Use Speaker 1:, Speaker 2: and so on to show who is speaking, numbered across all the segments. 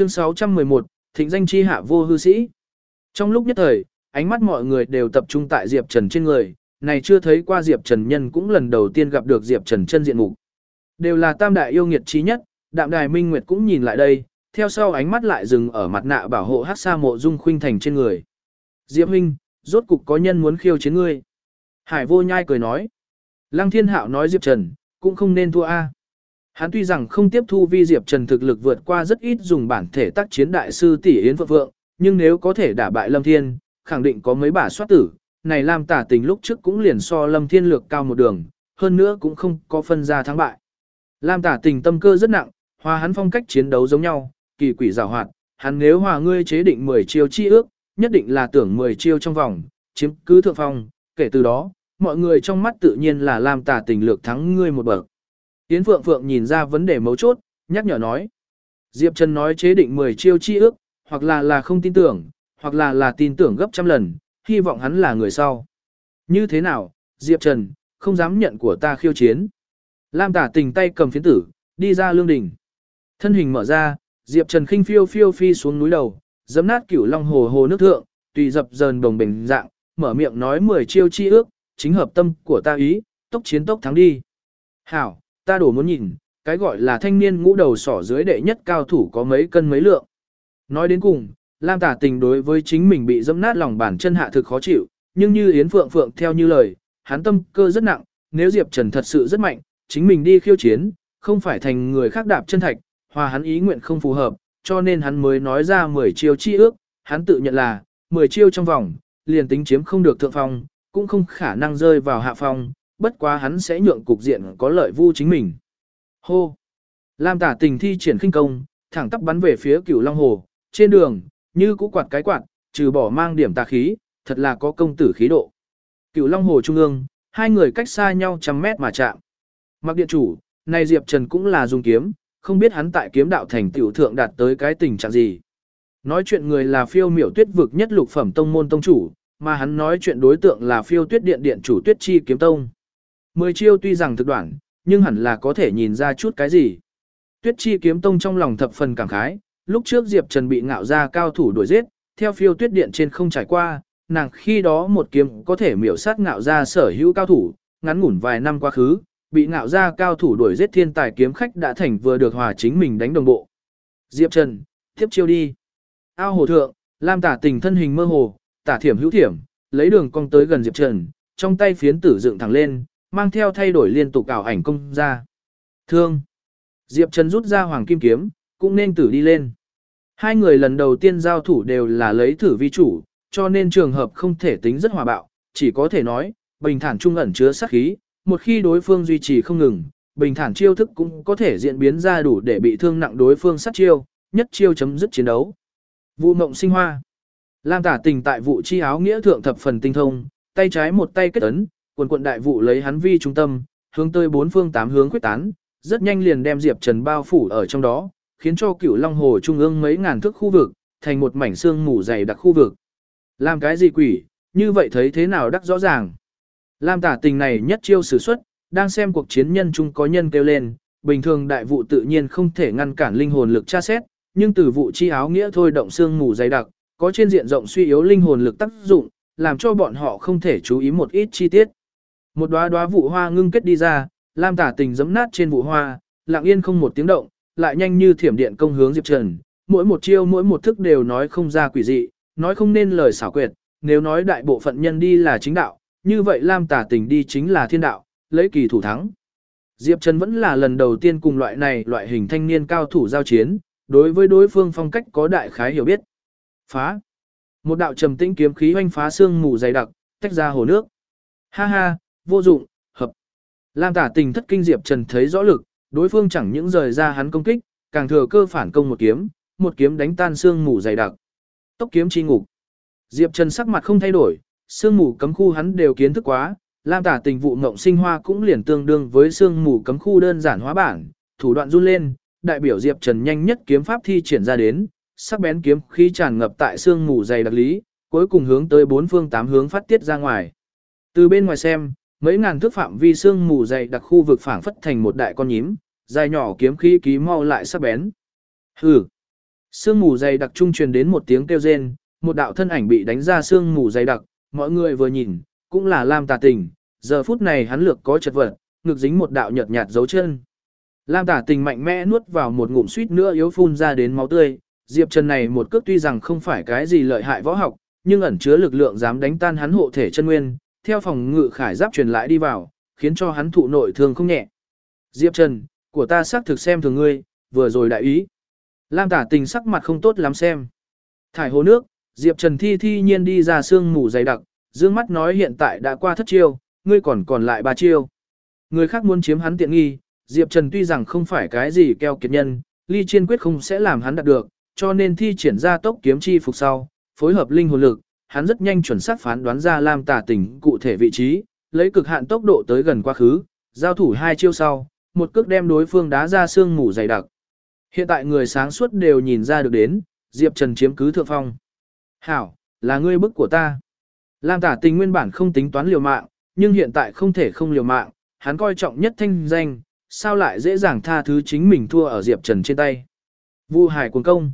Speaker 1: Chương 611, thịnh danh chi hạ vô hư sĩ. Trong lúc nhất thời, ánh mắt mọi người đều tập trung tại Diệp Trần trên người, này chưa thấy qua Diệp Trần nhân cũng lần đầu tiên gặp được Diệp Trần chân diện mục. Đều là tam đại yêu nghiệt chí nhất, đạm đài minh nguyệt cũng nhìn lại đây, theo sau ánh mắt lại dừng ở mặt nạ bảo hộ hát sa mộ dung khuynh thành trên người. Diệp huynh, rốt cục có nhân muốn khiêu chiến ngươi. Hải vô nhai cười nói. Lăng thiên hạo nói Diệp Trần, cũng không nên thua a. Hắn tuy rằng không tiếp thu vi Diệp Trần thực lực vượt qua rất ít dùng bản thể tác chiến đại sư tỷ Yến Phượng Phượng, nhưng nếu có thể đả bại Lâm Thiên, khẳng định có mấy bả soát tử, này Lam tả tình lúc trước cũng liền so Lâm Thiên lược cao một đường, hơn nữa cũng không có phân ra thắng bại. Lam tả tình tâm cơ rất nặng, hòa hắn phong cách chiến đấu giống nhau, kỳ quỷ rào hoạt, hắn nếu hòa ngươi chế định 10 chiêu chi ước, nhất định là tưởng 10 chiêu trong vòng, chiếm cứ thượng phong, kể từ đó, mọi người trong mắt tự nhiên là Lam tả tình lược thắng ngươi một bậc. Yến Phượng Phượng nhìn ra vấn đề mấu chốt, nhắc nhở nói. Diệp Trần nói chế định 10 chiêu chi ước, hoặc là là không tin tưởng, hoặc là là tin tưởng gấp trăm lần, hy vọng hắn là người sau. Như thế nào, Diệp Trần, không dám nhận của ta khiêu chiến. Lam tả tình tay cầm phiến tử, đi ra lương đỉnh. Thân hình mở ra, Diệp Trần khinh phiêu phiêu phi xuống núi đầu, dấm nát cửu long hồ hồ nước thượng, tùy dập dờn đồng bình dạng, mở miệng nói 10 chiêu chi ước, chính hợp tâm của ta ý, tốc chiến tốc thắng đi. Hảo, ta đổ muốn nhìn, cái gọi là thanh niên ngũ đầu sỏ dưới đệ nhất cao thủ có mấy cân mấy lượng. Nói đến cùng, Lam tả tình đối với chính mình bị dẫm nát lòng bàn chân hạ thực khó chịu, nhưng như Yến Phượng Phượng theo như lời, hắn tâm cơ rất nặng, nếu Diệp Trần thật sự rất mạnh, chính mình đi khiêu chiến, không phải thành người khác đạp chân thạch, hòa hắn ý nguyện không phù hợp, cho nên hắn mới nói ra 10 chiêu chi ước, hắn tự nhận là, 10 chiêu trong vòng, liền tính chiếm không được thượng phong, cũng không khả năng rơi vào hạ phong, bất quá hắn sẽ nhượng cục diện có lợi vu chính mình. Hô! Lam tả tình thi triển khinh công, thẳng tắp bắn về phía cửu Long Hồ, trên đường, như cũ quạt cái quạt, trừ bỏ mang điểm tà khí, thật là có công tử khí độ. Cửu Long Hồ Trung ương, hai người cách xa nhau trăm mét mà chạm. Mặc điện chủ, này Diệp Trần cũng là dùng kiếm, không biết hắn tại kiếm đạo thành tiểu thượng đạt tới cái tình trạng gì. Nói chuyện người là phiêu miểu tuyết vực nhất lục phẩm tông môn tông chủ, mà hắn nói chuyện đối tượng là phiêu tuyết điện điện chủ tuyết chi kiếm tông. Mười chiêu tuy rằng thực đoạn, nhưng hẳn là có thể nhìn ra chút cái gì. Tuyết chi kiếm tông trong lòng thập phần cảm khái, lúc trước Diệp Trần bị ngạo ra cao thủ đuổi giết, theo phiêu tuyết điện trên không trải qua, nàng khi đó một kiếm có thể miểu sát ngạo ra sở hữu cao thủ, ngắn ngủn vài năm quá khứ, bị ngạo ra cao thủ đuổi giết thiên tài kiếm khách đã thành vừa được hòa chính mình đánh đồng bộ. Diệp Trần, tiếp chiêu đi. Ao hồ thượng, Lam tả tình thân hình mơ hồ, tả thiểm hữu thiểm, lấy đường cong tới gần Diệp Trần, trong tay phiến tử dựng thẳng lên, mang theo thay đổi liên tục ảo ảnh công ra. Thương. Diệp Trần rút ra hoàng kim kiếm, cũng nên tử đi lên. Hai người lần đầu tiên giao thủ đều là lấy thử vi chủ, cho nên trường hợp không thể tính rất hòa bạo, chỉ có thể nói, bình thản trung ẩn chứa sát khí, một khi đối phương duy trì không ngừng, bình thản chiêu thức cũng có thể diễn biến ra đủ để bị thương nặng đối phương sát chiêu, nhất chiêu chấm dứt chiến đấu. Vụ mộng sinh hoa. Lam tả tình tại vụ chi áo nghĩa thượng thập phần tinh thông, tay trái một tay kết ấn, quần quận đại vụ lấy hắn vi trung tâm, hướng tới bốn phương tám hướng quyết tán, rất nhanh liền đem Diệp Trần bao phủ ở trong đó, khiến cho cửu Long Hồ trung ương mấy ngàn thước khu vực, thành một mảnh xương mù dày đặc khu vực. Làm cái gì quỷ, như vậy thấy thế nào đắc rõ ràng. Lam tả tình này nhất chiêu sử xuất, đang xem cuộc chiến nhân chung có nhân kêu lên, bình thường đại vụ tự nhiên không thể ngăn cản linh hồn lực tra xét, nhưng từ vụ chi áo nghĩa thôi động xương mù dày đặc, có trên diện rộng suy yếu linh hồn lực tác dụng, làm cho bọn họ không thể chú ý một ít chi tiết. Một đóa đóa vụ hoa ngưng kết đi ra, Lam Tả Tình giấm nát trên vụ hoa, lặng yên không một tiếng động, lại nhanh như thiểm điện công hướng Diệp Trần, mỗi một chiêu mỗi một thức đều nói không ra quỷ dị, nói không nên lời xảo quyệt, nếu nói đại bộ phận nhân đi là chính đạo, như vậy Lam Tả Tình đi chính là thiên đạo, lấy kỳ thủ thắng. Diệp Trần vẫn là lần đầu tiên cùng loại này loại hình thanh niên cao thủ giao chiến, đối với đối phương phong cách có đại khái hiểu biết. Phá. Một đạo trầm tĩnh kiếm khí hoanh phá xương mù dày đặc, tách ra hồ nước. Ha ha, vô dụng, hợp. Lam tả tình thất kinh Diệp Trần thấy rõ lực, đối phương chẳng những rời ra hắn công kích, càng thừa cơ phản công một kiếm, một kiếm đánh tan xương mù dày đặc. Tốc kiếm chi ngục. Diệp Trần sắc mặt không thay đổi, xương mù cấm khu hắn đều kiến thức quá, Lam tả tình vụ ngộng sinh hoa cũng liền tương đương với xương mù cấm khu đơn giản hóa bản, thủ đoạn run lên, đại biểu Diệp Trần nhanh nhất kiếm pháp thi triển ra đến, sắc bén kiếm khí tràn ngập tại xương mù dày đặc lý, cuối cùng hướng tới bốn phương tám hướng phát tiết ra ngoài. Từ bên ngoài xem, mấy ngàn thước phạm vi xương mù dày đặc khu vực phảng phất thành một đại con nhím, dài nhỏ kiếm khí ký mau lại sắc bén. Hừ. Sương mù dày đặc trung truyền đến một tiếng kêu rên, một đạo thân ảnh bị đánh ra sương mù dày đặc, mọi người vừa nhìn, cũng là Lam Tà Tình, giờ phút này hắn lược có chật vật, ngực dính một đạo nhợt nhạt dấu chân. Lam Tà Tình mạnh mẽ nuốt vào một ngụm suýt nữa yếu phun ra đến máu tươi, Diệp Trần này một cước tuy rằng không phải cái gì lợi hại võ học, nhưng ẩn chứa lực lượng dám đánh tan hắn hộ thể chân nguyên, theo phòng ngự khải giáp truyền lại đi vào, khiến cho hắn thụ nội thương không nhẹ. Diệp Trần, của ta xác thực xem thường ngươi, vừa rồi đại ý. Lam tả tình sắc mặt không tốt lắm xem. Thải hồ nước, Diệp Trần thi thi nhiên đi ra sương mù dày đặc, dương mắt nói hiện tại đã qua thất chiêu, ngươi còn còn lại ba chiêu. Người khác muốn chiếm hắn tiện nghi, Diệp Trần tuy rằng không phải cái gì keo kiệt nhân, ly chiên quyết không sẽ làm hắn đạt được, cho nên thi triển ra tốc kiếm chi phục sau, phối hợp linh hồn lực, hắn rất nhanh chuẩn xác phán đoán ra Lam Tả Tình cụ thể vị trí, lấy cực hạn tốc độ tới gần quá khứ, giao thủ hai chiêu sau, một cước đem đối phương đá ra xương mù dày đặc. Hiện tại người sáng suốt đều nhìn ra được đến, Diệp Trần chiếm cứ thượng phong. Hảo, là ngươi bức của ta. Lam Tả Tình nguyên bản không tính toán liều mạng, nhưng hiện tại không thể không liều mạng, hắn coi trọng nhất thanh danh, sao lại dễ dàng tha thứ chính mình thua ở Diệp Trần trên tay. Vu Hải cuồng công.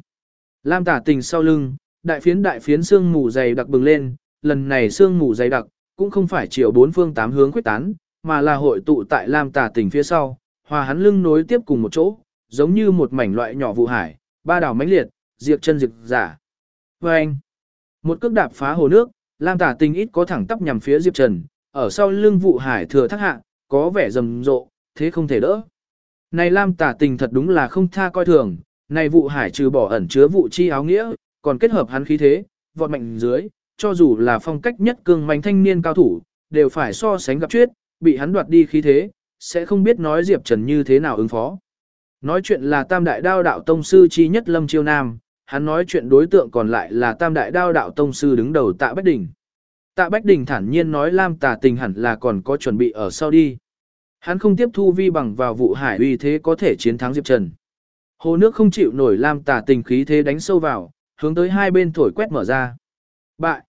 Speaker 1: Lam Tả Tình sau lưng, đại phiến đại phiến xương mù dày đặc bừng lên, lần này xương mù dày đặc, cũng không phải chiều bốn phương tám hướng quyết tán, mà là hội tụ tại Lam Tà tỉnh phía sau, hòa hắn lưng nối tiếp cùng một chỗ, giống như một mảnh loại nhỏ vụ hải, ba đảo mãnh liệt, diệt chân diệt giả. Và anh, một cước đạp phá hồ nước, Lam Tà tình ít có thẳng tắp nhằm phía Diệp Trần, ở sau lưng vụ hải thừa thác hạ, có vẻ rầm rộ, thế không thể đỡ. Này Lam Tà tình thật đúng là không tha coi thường, này vụ hải trừ bỏ ẩn chứa vụ chi áo nghĩa, còn kết hợp hắn khí thế, vọt mạnh dưới, cho dù là phong cách nhất cường mạnh thanh niên cao thủ, đều phải so sánh gặp chuyết, bị hắn đoạt đi khí thế, sẽ không biết nói Diệp Trần như thế nào ứng phó. Nói chuyện là tam đại đao đạo tông sư chi nhất Lâm Chiêu Nam, hắn nói chuyện đối tượng còn lại là tam đại đao đạo tông sư đứng đầu tạ Bách Đình. Tạ Bách Đình thản nhiên nói Lam tà tình hẳn là còn có chuẩn bị ở sau đi. Hắn không tiếp thu vi bằng vào vụ hải uy thế có thể chiến thắng Diệp Trần. Hồ nước không chịu nổi Lam tà tình khí thế đánh sâu vào, hướng tới hai bên thổi quét mở ra. Bại!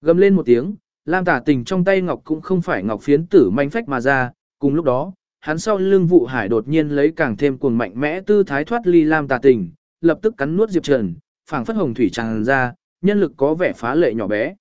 Speaker 1: Gầm lên một tiếng, Lam tả tình trong tay ngọc cũng không phải ngọc phiến tử manh phách mà ra, cùng lúc đó, hắn sau lưng vụ hải đột nhiên lấy càng thêm cuồng mạnh mẽ tư thái thoát ly Lam tả tình, lập tức cắn nuốt Diệp Trần, phảng phất hồng thủy tràn ra, nhân lực có vẻ phá lệ nhỏ bé.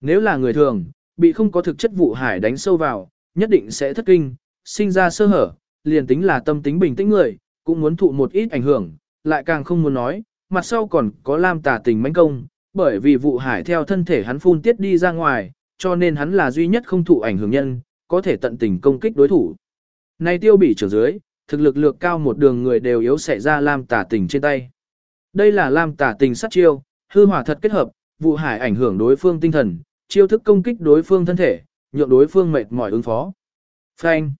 Speaker 1: Nếu là người thường, bị không có thực chất vụ hải đánh sâu vào, nhất định sẽ thất kinh, sinh ra sơ hở, liền tính là tâm tính bình tĩnh người, cũng muốn thụ một ít ảnh hưởng, lại càng không muốn nói, mặt sau còn có Lam tà tình mãnh công, bởi vì vụ hải theo thân thể hắn phun tiết đi ra ngoài, cho nên hắn là duy nhất không thụ ảnh hưởng nhân, có thể tận tình công kích đối thủ. nay tiêu bỉ trở dưới, thực lực lược cao một đường người đều yếu xảy ra Lam tà tình trên tay. Đây là Lam tà tình sát chiêu, hư hỏa thật kết hợp, vụ hải ảnh hưởng đối phương tinh thần, chiêu thức công kích đối phương thân thể, nhượng đối phương mệt mỏi ứng phó. Phanh.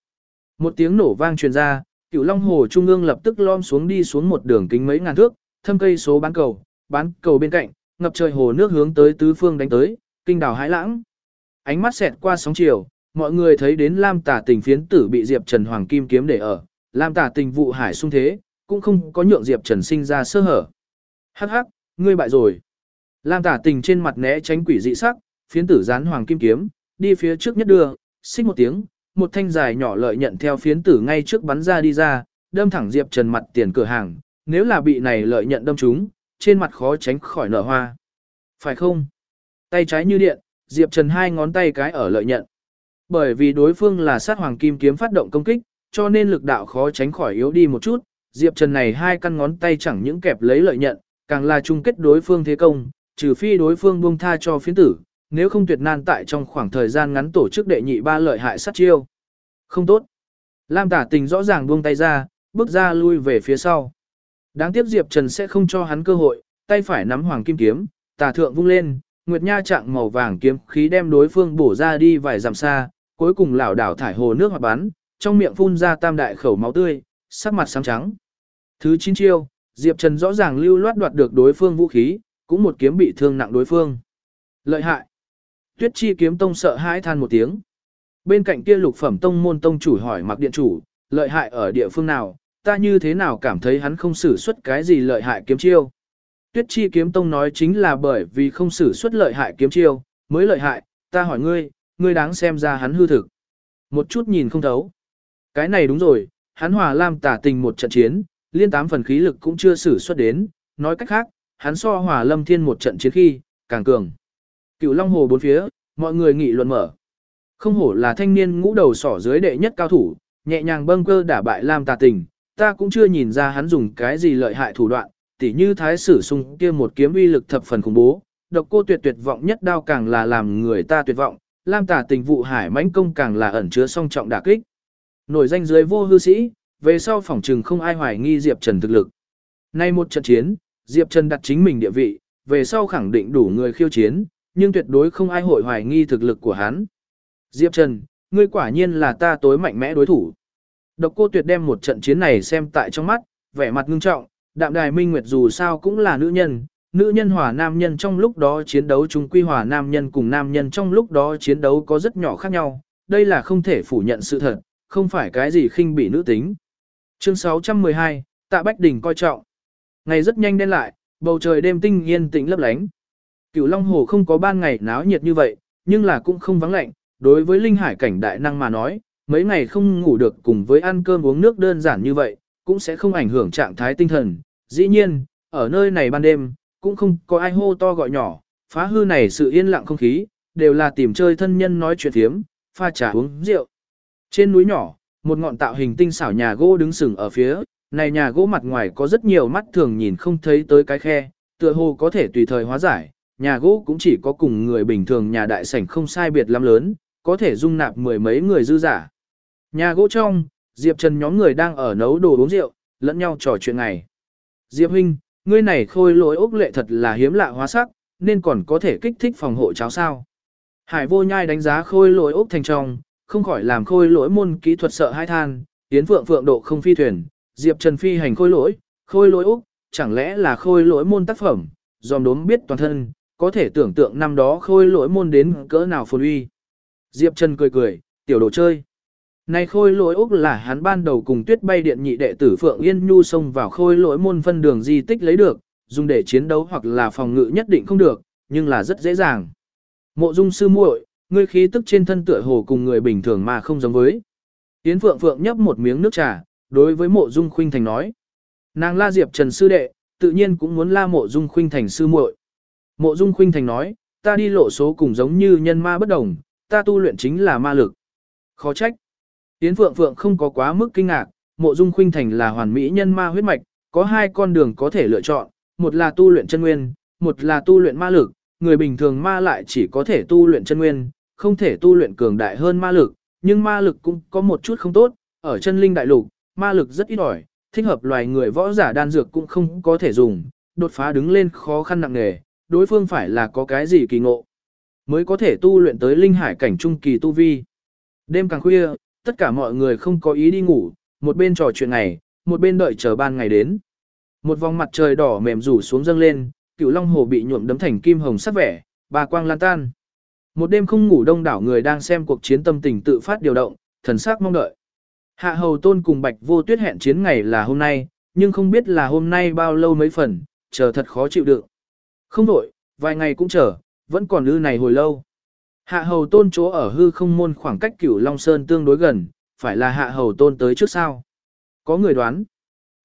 Speaker 1: Một tiếng nổ vang truyền ra, Cửu Long Hồ trung ương lập tức lom xuống đi xuống một đường kính mấy ngàn thước, thâm cây số bán cầu, bán cầu bên cạnh, ngập trời hồ nước hướng tới tứ phương đánh tới, kinh đảo hãi lãng. Ánh mắt xẹt qua sóng chiều, mọi người thấy đến Lam Tả Tình phiến tử bị Diệp Trần Hoàng Kim kiếm để ở, Lam Tả Tình vụ hải sung thế, cũng không có nhượng Diệp Trần sinh ra sơ hở. Hắc hắc, ngươi bại rồi. Lam Tả Tình trên mặt né tránh quỷ dị sắc, phiến tử gián Hoàng Kim kiếm, đi phía trước nhất đưa, xích một tiếng, một thanh dài nhỏ lợi nhận theo phiến tử ngay trước bắn ra đi ra, đâm thẳng Diệp Trần mặt tiền cửa hàng, nếu là bị này lợi nhận đâm trúng, trên mặt khó tránh khỏi nở hoa. Phải không? Tay trái như điện, Diệp Trần hai ngón tay cái ở lợi nhận. Bởi vì đối phương là sát hoàng kim kiếm phát động công kích, cho nên lực đạo khó tránh khỏi yếu đi một chút. Diệp Trần này hai căn ngón tay chẳng những kẹp lấy lợi nhận, càng là chung kết đối phương thế công, trừ phi đối phương buông tha cho phiến tử, nếu không tuyệt nan tại trong khoảng thời gian ngắn tổ chức đệ nhị ba lợi hại sát chiêu. Không tốt. Lam tả tình rõ ràng buông tay ra, bước ra lui về phía sau. Đáng tiếc Diệp Trần sẽ không cho hắn cơ hội, tay phải nắm hoàng kim kiếm, tà thượng vung lên, nguyệt nha trạng màu vàng kiếm khí đem đối phương bổ ra đi vài dặm xa, cuối cùng lảo đảo thải hồ nước hoặc bắn, trong miệng phun ra tam đại khẩu máu tươi, sắc mặt xám trắng. Thứ 9 chiêu, Diệp Trần rõ ràng lưu loát đoạt được đối phương vũ khí, cũng một kiếm bị thương nặng đối phương. Lợi hại. Tuyết chi kiếm tông sợ hãi than một tiếng. Bên cạnh kia lục phẩm tông môn tông chủ hỏi mặc điện chủ, lợi hại ở địa phương nào, ta như thế nào cảm thấy hắn không xử xuất cái gì lợi hại kiếm chiêu. Tuyết chi kiếm tông nói chính là bởi vì không xử xuất lợi hại kiếm chiêu, mới lợi hại, ta hỏi ngươi, ngươi đáng xem ra hắn hư thực. Một chút nhìn không thấu. Cái này đúng rồi, hắn hòa lam tả tình một trận chiến, liên tám phần khí lực cũng chưa xử xuất đến, nói cách khác, hắn so hòa lâm thiên một trận chiến khi, càng cường. Cựu Long Hồ bốn phía, mọi người nghị luận mở. Không hổ là thanh niên ngũ đầu sỏ dưới đệ nhất cao thủ, nhẹ nhàng bâng cơ đả bại Lam tà tình, ta cũng chưa nhìn ra hắn dùng cái gì lợi hại thủ đoạn, tỉ như thái sử sung kia một kiếm uy lực thập phần khủng bố, độc cô tuyệt tuyệt vọng nhất đao càng là làm người ta tuyệt vọng, Lam tả tình vụ hải mãnh công càng là ẩn chứa song trọng đả kích. Nổi danh dưới vô hư sĩ, về sau phỏng trừng không ai hoài nghi Diệp Trần thực lực. Nay một trận chiến, Diệp Trần đặt chính mình địa vị, về sau khẳng định đủ người khiêu chiến, nhưng tuyệt đối không ai hội hoài nghi thực lực của hắn. Diệp Trần, ngươi quả nhiên là ta tối mạnh mẽ đối thủ. Độc cô tuyệt đem một trận chiến này xem tại trong mắt, vẻ mặt ngưng trọng, đạm đài minh nguyệt dù sao cũng là nữ nhân, nữ nhân hòa nam nhân trong lúc đó chiến đấu chung quy hòa nam nhân cùng nam nhân trong lúc đó chiến đấu có rất nhỏ khác nhau, đây là không thể phủ nhận sự thật, không phải cái gì khinh bị nữ tính. Chương 612, Tạ Bách Đình coi trọng. Ngày rất nhanh đen lại, bầu trời đêm tinh yên tĩnh lấp lánh. Cửu Long Hồ không có ban ngày náo nhiệt như vậy, nhưng là cũng không vắng lạnh, đối với linh hải cảnh đại năng mà nói, mấy ngày không ngủ được cùng với ăn cơm uống nước đơn giản như vậy, cũng sẽ không ảnh hưởng trạng thái tinh thần. Dĩ nhiên, ở nơi này ban đêm, cũng không có ai hô to gọi nhỏ, phá hư này sự yên lặng không khí, đều là tìm chơi thân nhân nói chuyện thiếm, pha trà uống rượu. Trên núi nhỏ, một ngọn tạo hình tinh xảo nhà gỗ đứng sừng ở phía, này nhà gỗ mặt ngoài có rất nhiều mắt thường nhìn không thấy tới cái khe, tựa hồ có thể tùy thời hóa giải, nhà gỗ cũng chỉ có cùng người bình thường nhà đại sảnh không sai biệt lắm lớn, có thể dung nạp mười mấy người dư giả. Nhà gỗ trong, Diệp Trần nhóm người đang ở nấu đồ uống rượu, lẫn nhau trò chuyện ngày. Diệp huynh, ngươi này khôi lỗi ốc lệ thật là hiếm lạ hóa sắc, nên còn có thể kích thích phòng hộ cháo sao. Hải vô nhai đánh giá khôi lỗi ốc thành trong, không khỏi làm khôi lỗi môn kỹ thuật sợ hai than, tiến phượng phượng độ không phi thuyền, Diệp Trần phi hành khôi lỗi, khôi lỗi ốc, chẳng lẽ là khôi lỗi môn tác phẩm, dòm đốm biết toàn thân, có thể tưởng tượng năm đó khôi lỗi môn đến cỡ nào phồn uy. Diệp Trần cười cười, tiểu đồ chơi. Này khôi lỗi Úc là hắn ban đầu cùng tuyết bay điện nhị đệ tử Phượng Yên Nhu xông vào khôi lỗi môn phân đường di tích lấy được, dùng để chiến đấu hoặc là phòng ngự nhất định không được, nhưng là rất dễ dàng. Mộ dung sư muội, ngươi khí tức trên thân tựa hồ cùng người bình thường mà không giống với. Yến Phượng Phượng nhấp một miếng nước trà, đối với mộ dung khuynh thành nói. Nàng la Diệp Trần sư đệ, tự nhiên cũng muốn la mộ dung khuynh thành sư muội. Mộ dung khuynh thành nói, ta đi lộ số cùng giống như nhân ma bất đồng, ta tu luyện chính là ma lực. Khó trách. Yến Phượng Phượng không có quá mức kinh ngạc, mộ dung khuynh thành là hoàn mỹ nhân ma huyết mạch, có hai con đường có thể lựa chọn, một là tu luyện chân nguyên, một là tu luyện ma lực, người bình thường ma lại chỉ có thể tu luyện chân nguyên, không thể tu luyện cường đại hơn ma lực, nhưng ma lực cũng có một chút không tốt, ở chân linh đại lục, ma lực rất ít ỏi, thích hợp loài người võ giả đan dược cũng không có thể dùng, đột phá đứng lên khó khăn nặng nề, đối phương phải là có cái gì kỳ ngộ, mới có thể tu luyện tới linh hải cảnh trung kỳ tu vi. Đêm càng khuya, tất cả mọi người không có ý đi ngủ, một bên trò chuyện ngày, một bên đợi chờ ban ngày đến. Một vòng mặt trời đỏ mềm rủ xuống dâng lên, cựu long hồ bị nhuộm đấm thành kim hồng sắc vẻ, bà quang lan tan. Một đêm không ngủ đông đảo người đang xem cuộc chiến tâm tình tự phát điều động, thần sắc mong đợi. Hạ hầu tôn cùng bạch vô tuyết hẹn chiến ngày là hôm nay, nhưng không biết là hôm nay bao lâu mấy phần, chờ thật khó chịu đựng. Không đổi, vài ngày cũng chờ, vẫn còn ư này hồi lâu. Hạ hầu tôn chỗ ở hư không môn khoảng cách cửu Long Sơn tương đối gần, phải là hạ hầu tôn tới trước sao. Có người đoán.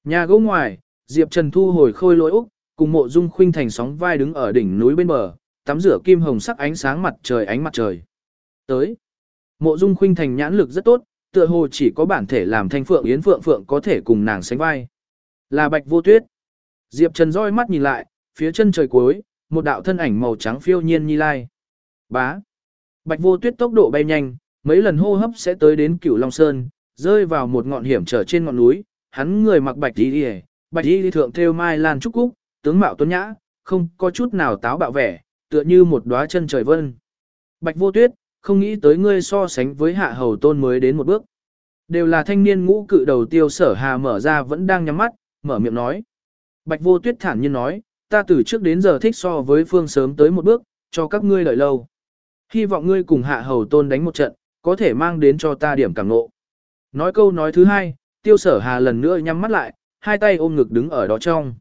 Speaker 1: Nhà gỗ ngoài, Diệp Trần thu hồi khôi lỗi Úc, cùng mộ dung khuynh thành sóng vai đứng ở đỉnh núi bên bờ, tắm rửa kim hồng sắc ánh sáng mặt trời ánh mặt trời. Tới. Mộ dung khuynh thành nhãn lực rất tốt, tựa hồ chỉ có bản thể làm thanh phượng yến phượng phượng có thể cùng nàng sánh vai. Là bạch vô tuyết. Diệp Trần roi mắt nhìn lại, phía chân trời cuối, một đạo thân ảnh màu trắng phiêu nhiên nhi lai. Bá. Bạch vô tuyết tốc độ bay nhanh, mấy lần hô hấp sẽ tới đến cửu Long Sơn, rơi vào một ngọn hiểm trở trên ngọn núi, hắn người mặc bạch y đi bạch y thượng theo mai lan trúc cúc, tướng mạo tuấn nhã, không có chút nào táo bạo vẻ, tựa như một đóa chân trời vân. Bạch vô tuyết, không nghĩ tới ngươi so sánh với hạ hầu tôn mới đến một bước. Đều là thanh niên ngũ cự đầu tiêu sở hà mở ra vẫn đang nhắm mắt, mở miệng nói. Bạch vô tuyết thản nhiên nói, ta từ trước đến giờ thích so với phương sớm tới một bước, cho các ngươi đợi lâu. Hy vọng ngươi cùng hạ hầu tôn đánh một trận, có thể mang đến cho ta điểm cảm ngộ. Nói câu nói thứ hai, tiêu sở hà lần nữa nhắm mắt lại, hai tay ôm ngực đứng ở đó trong.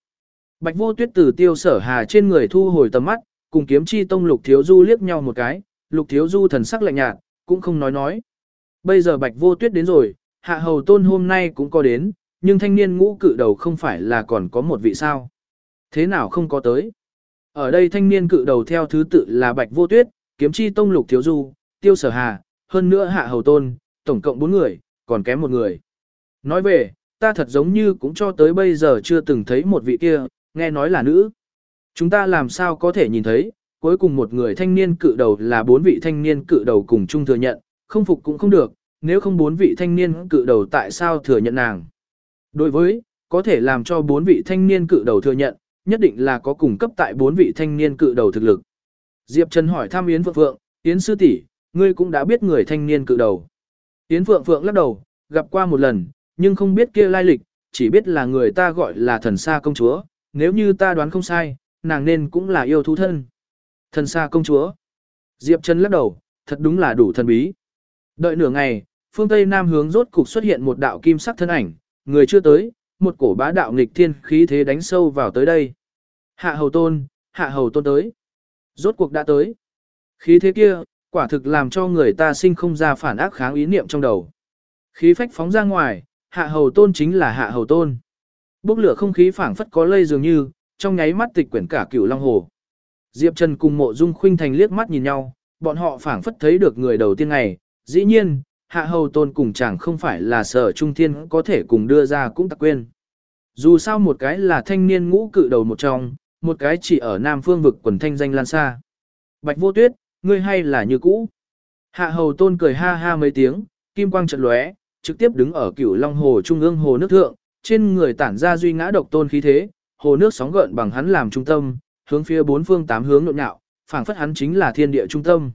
Speaker 1: Bạch vô tuyết từ tiêu sở hà trên người thu hồi tầm mắt, cùng kiếm chi tông lục thiếu du liếc nhau một cái, lục thiếu du thần sắc lạnh nhạt, cũng không nói nói. Bây giờ bạch vô tuyết đến rồi, hạ hầu tôn hôm nay cũng có đến, nhưng thanh niên ngũ cự đầu không phải là còn có một vị sao. Thế nào không có tới? Ở đây thanh niên cự đầu theo thứ tự là Bạch Vô Tuyết, Kiếm Chi Tông Lục Thiếu Du, Tiêu Sở Hà, hơn nữa Hạ Hầu Tôn, tổng cộng 4 người, còn kém một người. Nói về, ta thật giống như cũng cho tới bây giờ chưa từng thấy một vị kia, nghe nói là nữ. Chúng ta làm sao có thể nhìn thấy, cuối cùng một người thanh niên cự đầu là bốn vị thanh niên cự đầu cùng chung thừa nhận, không phục cũng không được, nếu không bốn vị thanh niên cự đầu tại sao thừa nhận nàng. Đối với, có thể làm cho bốn vị thanh niên cự đầu thừa nhận, nhất định là có cung cấp tại bốn vị thanh niên cự đầu thực lực. Diệp Trần hỏi thăm Yến Phượng Phượng, Yến Sư tỷ, ngươi cũng đã biết người thanh niên cự đầu. Yến Phượng Phượng lắc đầu, gặp qua một lần, nhưng không biết kia lai lịch, chỉ biết là người ta gọi là thần sa công chúa, nếu như ta đoán không sai, nàng nên cũng là yêu thú thân. Thần sa công chúa. Diệp Trần lắc đầu, thật đúng là đủ thần bí. Đợi nửa ngày, phương Tây Nam hướng rốt cục xuất hiện một đạo kim sắc thân ảnh, người chưa tới, một cổ bá đạo nghịch thiên khí thế đánh sâu vào tới đây. Hạ hầu tôn, hạ hầu tôn tới. Rốt cuộc đã tới. Khí thế kia, quả thực làm cho người ta sinh không ra phản ác kháng ý niệm trong đầu. Khí phách phóng ra ngoài, hạ hầu tôn chính là hạ hầu tôn. Bốc lửa không khí phảng phất có lây dường như, trong nháy mắt tịch quyển cả cửu long hồ. Diệp Trần cùng mộ dung khuynh thành liếc mắt nhìn nhau, bọn họ phảng phất thấy được người đầu tiên này dĩ nhiên, hạ hầu tôn cùng chẳng không phải là sở trung thiên có thể cùng đưa ra cũng tặc quên. Dù sao một cái là thanh niên ngũ cự đầu một trong, một cái chỉ ở Nam Phương vực quần thanh danh lan xa. Bạch vô tuyết, ngươi hay là như cũ. Hạ hầu tôn cười ha ha mấy tiếng, kim quang trận lóe, trực tiếp đứng ở cửu long hồ trung ương hồ nước thượng, trên người tản ra duy ngã độc tôn khí thế, hồ nước sóng gợn bằng hắn làm trung tâm, hướng phía bốn phương tám hướng nhộn nhạo, phảng phất hắn chính là thiên địa trung tâm.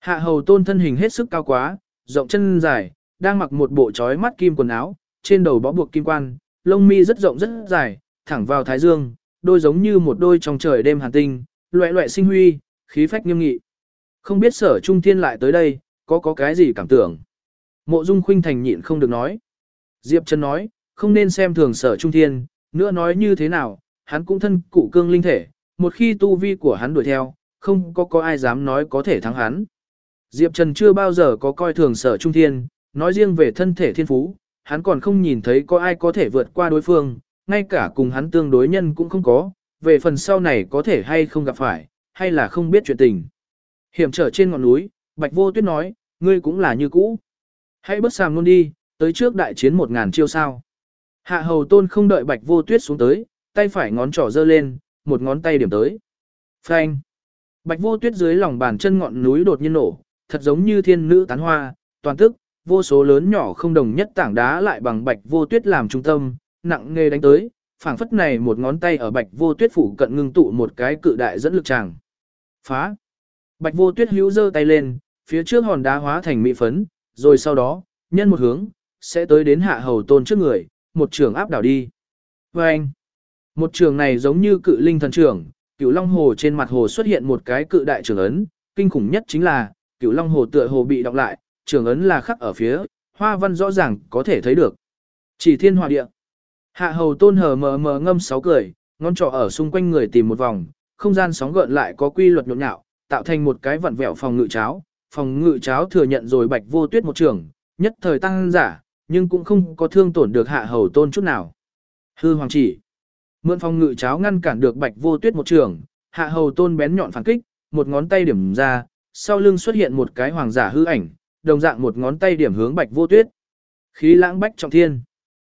Speaker 1: Hạ hầu tôn thân hình hết sức cao quá, rộng chân dài, đang mặc một bộ trói mắt kim quần áo, trên đầu bó buộc kim quan, lông mi rất rộng rất dài, thẳng vào thái dương, đôi giống như một đôi trong trời đêm hàn tinh, loẹ loẹ sinh huy, khí phách nghiêm nghị. Không biết sở trung thiên lại tới đây, có có cái gì cảm tưởng. Mộ dung khuynh thành nhịn không được nói. Diệp Trần nói, không nên xem thường sở trung thiên, nữa nói như thế nào, hắn cũng thân cụ cương linh thể, một khi tu vi của hắn đuổi theo, không có có ai dám nói có thể thắng hắn. Diệp Trần chưa bao giờ có coi thường sở trung thiên, nói riêng về thân thể thiên phú, hắn còn không nhìn thấy có ai có thể vượt qua đối phương, ngay cả cùng hắn tương đối nhân cũng không có, về phần sau này có thể hay không gặp phải, hay là không biết chuyện tình. Hiểm trở trên ngọn núi, Bạch Vô Tuyết nói, ngươi cũng là như cũ. Hãy bất sàm luôn đi, tới trước đại chiến một ngàn chiêu sao. Hạ hầu tôn không đợi Bạch Vô Tuyết xuống tới, tay phải ngón trỏ dơ lên, một ngón tay điểm tới. Phanh. Bạch Vô Tuyết dưới lòng bàn chân ngọn núi đột nhiên nổ, thật giống như thiên nữ tán hoa, toàn tức, vô số lớn nhỏ không đồng nhất tảng đá lại bằng Bạch Vô Tuyết làm trung tâm, nặng nghề đánh tới, phảng phất này một ngón tay ở Bạch Vô Tuyết phủ cận ngưng tụ một cái cự đại dẫn lực tràng. Phá. Bạch Vô Tuyết hữu giơ tay lên, phía trước hòn đá hóa thành mị phấn, rồi sau đó, nhân một hướng, sẽ tới đến hạ hầu tôn trước người, một trường áp đảo đi. Và anh, một trường này giống như cự linh thần trường, cựu long hồ trên mặt hồ xuất hiện một cái cự đại trường ấn, kinh khủng nhất chính là, cửu long hồ tựa hồ bị đọc lại, trường ấn là khắc ở phía, hoa văn rõ ràng có thể thấy được. Chỉ thiên hòa địa. Hạ hầu tôn hờ mờ mờ ngâm sáu cười, ngón trỏ ở xung quanh người tìm một vòng, không gian sóng gợn lại có quy luật nhộn nhạo, tạo thành một cái vặn vẹo phòng ngự cháo. Phòng ngự cháo thừa nhận rồi bạch vô tuyết một trường, nhất thời tăng giả, nhưng cũng không có thương tổn được hạ hầu tôn chút nào. Hư hoàng chỉ. Mượn phòng ngự cháo ngăn cản được bạch vô tuyết một trường, hạ hầu tôn bén nhọn phản kích, một ngón tay điểm ra, sau lưng xuất hiện một cái hoàng giả hư ảnh, đồng dạng một ngón tay điểm hướng bạch vô tuyết. Khí lãng bách trọng thiên.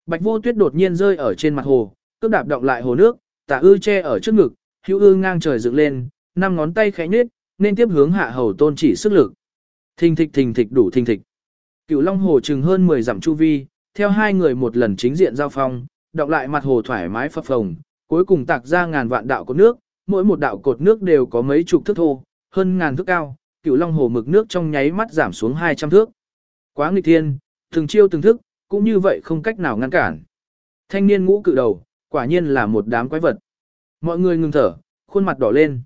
Speaker 1: Bạch vô tuyết đột nhiên rơi ở trên mặt hồ, cước đạp động lại hồ nước, tả ư che ở trước ngực, hữu ư ngang trời dựng lên, năm ngón tay khẽ nhếch, nên tiếp hướng hạ hầu tôn chỉ sức lực. Thình thịch thình thịch đủ thình thịch. Cựu Long Hồ chừng hơn 10 dặm chu vi, theo hai người một lần chính diện giao phong, đọc lại mặt hồ thoải mái phập phồng, cuối cùng tạc ra ngàn vạn đạo cột nước, mỗi một đạo cột nước đều có mấy chục thước thô, hơn ngàn thước cao, Cựu Long Hồ mực nước trong nháy mắt giảm xuống 200 thước. Quá nghịch thiên, từng chiêu từng thức, cũng như vậy không cách nào ngăn cản. Thanh niên ngũ cự đầu, quả nhiên là một đám quái vật. Mọi người ngừng thở, khuôn mặt đỏ lên.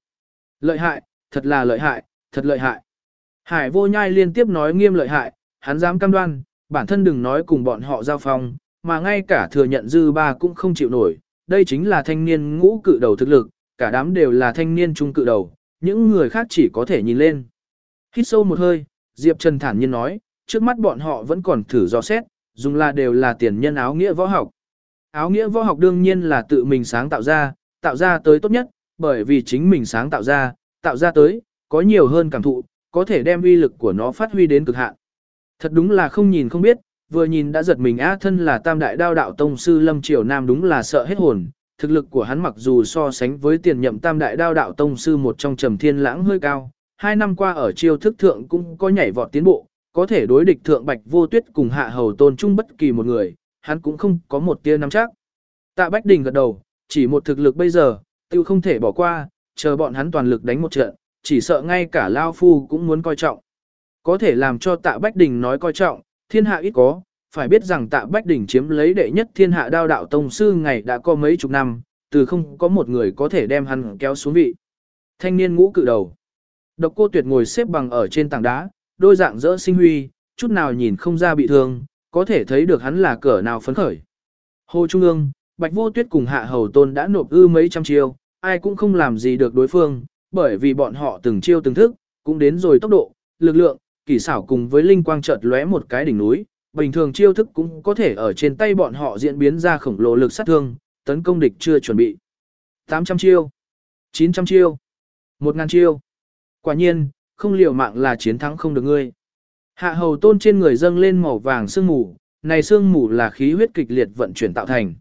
Speaker 1: Lợi hại, thật là lợi hại, thật lợi hại. Hải vô nhai liên tiếp nói nghiêm lợi hại, hắn dám cam đoan, bản thân đừng nói cùng bọn họ giao phong, mà ngay cả thừa nhận dư ba cũng không chịu nổi. Đây chính là thanh niên ngũ cự đầu thực lực, cả đám đều là thanh niên trung cự đầu, những người khác chỉ có thể nhìn lên. Hít sâu một hơi, Diệp Trần thản nhiên nói, trước mắt bọn họ vẫn còn thử dò xét, dùng là đều là tiền nhân áo nghĩa võ học. Áo nghĩa võ học đương nhiên là tự mình sáng tạo ra, tạo ra tới tốt nhất, bởi vì chính mình sáng tạo ra, tạo ra tới, có nhiều hơn cảm thụ, có thể đem uy lực của nó phát huy đến cực hạn. Thật đúng là không nhìn không biết, vừa nhìn đã giật mình á thân là tam đại đao đạo tông sư Lâm Triều Nam đúng là sợ hết hồn, thực lực của hắn mặc dù so sánh với tiền nhậm tam đại đao đạo tông sư một trong trầm thiên lãng hơi cao, hai năm qua ở chiêu thức thượng cũng có nhảy vọt tiến bộ, có thể đối địch thượng bạch vô tuyết cùng hạ hầu tôn chung bất kỳ một người, hắn cũng không có một tia nắm chắc. Tạ Bách Đình gật đầu, chỉ một thực lực bây giờ, tiêu không thể bỏ qua, chờ bọn hắn toàn lực đánh một trận, chỉ sợ ngay cả Lao Phu cũng muốn coi trọng. Có thể làm cho Tạ Bách Đình nói coi trọng, thiên hạ ít có, phải biết rằng Tạ Bách Đình chiếm lấy đệ nhất thiên hạ đao đạo tông sư ngày đã có mấy chục năm, từ không có một người có thể đem hắn kéo xuống vị. Thanh niên ngũ cự đầu. Độc cô tuyệt ngồi xếp bằng ở trên tảng đá, đôi dạng dỡ sinh huy, chút nào nhìn không ra bị thương, có thể thấy được hắn là cỡ nào phấn khởi. Hồ Trung ương, Bạch Vô Tuyết cùng Hạ Hầu Tôn đã nộp ư mấy trăm chiêu, ai cũng không làm gì được đối phương, bởi vì bọn họ từng chiêu từng thức, cũng đến rồi tốc độ, lực lượng, kỳ xảo cùng với linh quang chợt lóe một cái đỉnh núi, bình thường chiêu thức cũng có thể ở trên tay bọn họ diễn biến ra khổng lồ lực sát thương, tấn công địch chưa chuẩn bị. 800 chiêu, 900 chiêu, 1000 chiêu. Quả nhiên, không liều mạng là chiến thắng không được ngươi. Hạ hầu tôn trên người dâng lên màu vàng sương mù, này sương mù là khí huyết kịch liệt vận chuyển tạo thành.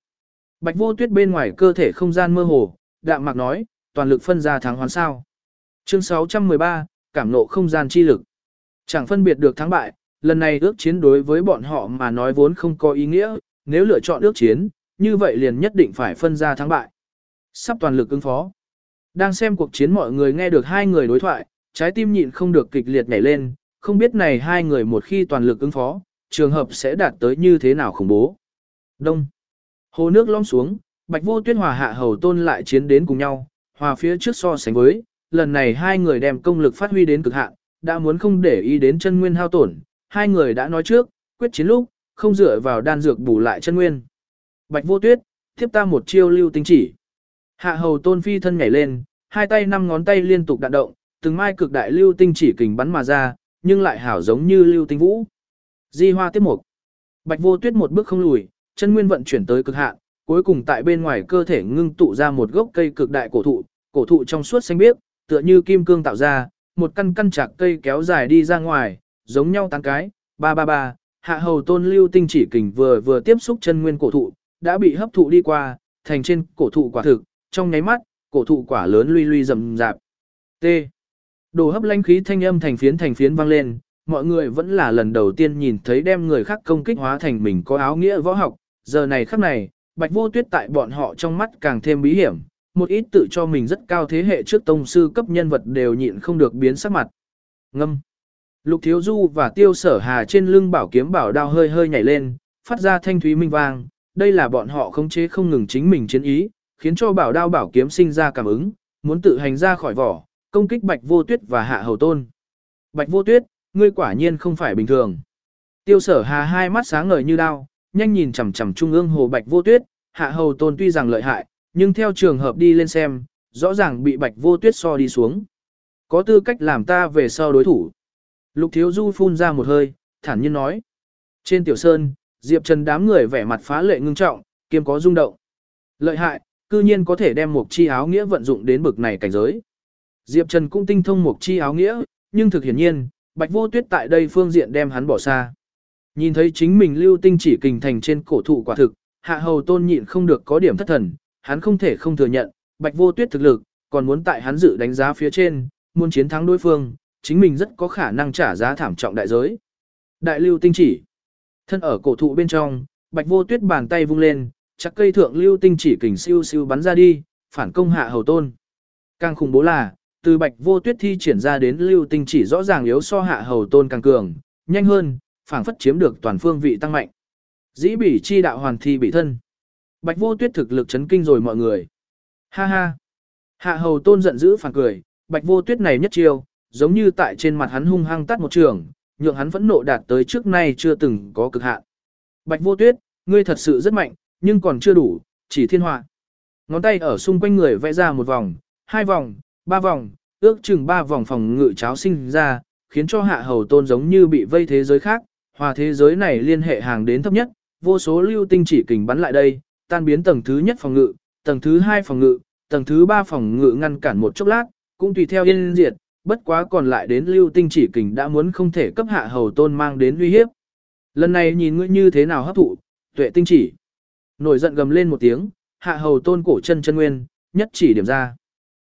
Speaker 1: Bạch vô tuyết bên ngoài cơ thể không gian mơ hồ, đạm mạc nói, toàn lực phân ra thắng hoán sao. Chương 613, cảm nộ không gian chi lực. Chẳng phân biệt được thắng bại, lần này ước chiến đối với bọn họ mà nói vốn không có ý nghĩa, nếu lựa chọn ước chiến, như vậy liền nhất định phải phân ra thắng bại. Sắp toàn lực ứng phó. Đang xem cuộc chiến mọi người nghe được hai người đối thoại, trái tim nhịn không được kịch liệt nhảy lên, không biết này hai người một khi toàn lực ứng phó, trường hợp sẽ đạt tới như thế nào khủng bố. Đông. Hồ nước long xuống, Bạch Vô Tuyết hòa hạ hầu tôn lại chiến đến cùng nhau, hòa phía trước so sánh với, lần này hai người đem công lực phát huy đến cực hạn, đã muốn không để ý đến chân nguyên hao tổn, hai người đã nói trước, quyết chiến lúc, không dựa vào đan dược bù lại chân nguyên. Bạch Vô Tuyết, tiếp ta một chiêu lưu tinh chỉ. Hạ hầu tôn phi thân nhảy lên, hai tay năm ngón tay liên tục đạn động, từng mai cực đại lưu tinh chỉ kình bắn mà ra, nhưng lại hảo giống như lưu tinh vũ. Di hoa tiếp mục. Bạch vô tuyết một bước không lùi, chân nguyên vận chuyển tới cực hạn, cuối cùng tại bên ngoài cơ thể ngưng tụ ra một gốc cây cực đại cổ thụ, cổ thụ trong suốt xanh biếc, tựa như kim cương tạo ra, một căn căn chạc cây kéo dài đi ra ngoài, giống nhau tán cái, ba ba ba, hạ hầu tôn lưu tinh chỉ kình vừa vừa tiếp xúc chân nguyên cổ thụ, đã bị hấp thụ đi qua, thành trên cổ thụ quả thực, trong nháy mắt, cổ thụ quả lớn luy luy rầm rạp. T. Đồ hấp lãnh khí thanh âm thành phiến thành phiến vang lên, mọi người vẫn là lần đầu tiên nhìn thấy đem người khác công kích hóa thành mình có áo nghĩa võ học, giờ này khắc này, bạch vô tuyết tại bọn họ trong mắt càng thêm bí hiểm, một ít tự cho mình rất cao thế hệ trước tông sư cấp nhân vật đều nhịn không được biến sắc mặt. Ngâm. Lục thiếu du và tiêu sở hà trên lưng bảo kiếm bảo đao hơi hơi nhảy lên, phát ra thanh thúy minh vang, đây là bọn họ khống chế không ngừng chính mình chiến ý, khiến cho bảo đao bảo kiếm sinh ra cảm ứng, muốn tự hành ra khỏi vỏ, công kích Bạch Vô Tuyết và Hạ Hầu Tôn. Bạch Vô Tuyết, ngươi quả nhiên không phải bình thường. Tiêu sở hà hai mắt sáng ngời như đao, nhanh nhìn chằm chằm trung ương hồ Bạch Vô Tuyết, Hạ Hầu Tôn tuy rằng lợi hại, nhưng theo trường hợp đi lên xem, rõ ràng bị Bạch Vô Tuyết so đi xuống. Có tư cách làm ta về sau đối thủ. Lục Thiếu Du phun ra một hơi, thản nhiên nói. Trên tiểu sơn, Diệp Trần đám người vẻ mặt phá lệ ngưng trọng, kiêm có rung động. Lợi hại, cư nhiên có thể đem một chi áo nghĩa vận dụng đến bực này cảnh giới. Diệp Trần cũng tinh thông một chi áo nghĩa, nhưng thực hiển nhiên, Bạch Vô Tuyết tại đây phương diện đem hắn bỏ xa. Nhìn thấy chính mình lưu tinh chỉ kình thành trên cổ thụ quả thực, hạ hầu tôn nhịn không được có điểm thất thần, hắn không thể không thừa nhận, Bạch Vô Tuyết thực lực, còn muốn tại hắn dự đánh giá phía trên, muốn chiến thắng đối phương, chính mình rất có khả năng trả giá thảm trọng đại giới. Đại lưu tinh chỉ, thân ở cổ thụ bên trong, Bạch Vô Tuyết bàn tay vung lên, chắc cây thượng lưu tinh chỉ kình siêu siêu bắn ra đi, phản công hạ hầu tôn. Càng khủng bố là, từ bạch vô tuyết thi triển ra đến lưu tinh chỉ rõ ràng yếu so hạ hầu tôn càng cường, nhanh hơn, phảng phất chiếm được toàn phương vị tăng mạnh. Dĩ bỉ chi đạo hoàn thi bị thân. Bạch vô tuyết thực lực chấn kinh rồi mọi người. Ha ha. Hạ hầu tôn giận dữ phản cười, bạch vô tuyết này nhất chiêu, giống như tại trên mặt hắn hung hăng tắt một trường, nhượng hắn phẫn nộ đạt tới trước nay chưa từng có cực hạn. Bạch vô tuyết, ngươi thật sự rất mạnh, nhưng còn chưa đủ, chỉ thiên họa. Ngón tay ở xung quanh người vẽ ra một vòng, hai vòng, ba vòng, ước chừng ba vòng phòng ngự cháo sinh ra, khiến cho hạ hầu tôn giống như bị vây thế giới khác, hòa thế giới này liên hệ hàng đến thấp nhất, vô số lưu tinh chỉ kình bắn lại đây, tan biến tầng thứ nhất phòng ngự, tầng thứ hai phòng ngự, tầng thứ ba phòng ngự ngăn cản một chốc lát, cũng tùy theo yên diệt, bất quá còn lại đến lưu tinh chỉ kình đã muốn không thể cấp hạ hầu tôn mang đến uy hiếp. Lần này nhìn ngươi như thế nào hấp thụ, tuệ tinh chỉ. Nổi giận gầm lên một tiếng, hạ hầu tôn cổ chân chân nguyên, nhất chỉ điểm ra.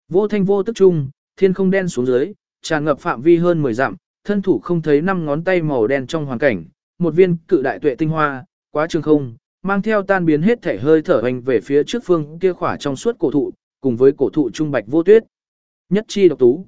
Speaker 1: Vô thanh vô tức trung thiên không đen xuống dưới, tràn ngập phạm vi hơn 10 dặm, thân thủ không thấy năm ngón tay màu đen trong hoàn cảnh, một viên cự đại tuệ tinh hoa, quá trường không, mang theo tan biến hết thể hơi thở hành về phía trước phương kia khỏa trong suốt cổ thụ, cùng với cổ thụ trung bạch vô tuyết. Nhất chi độc tú.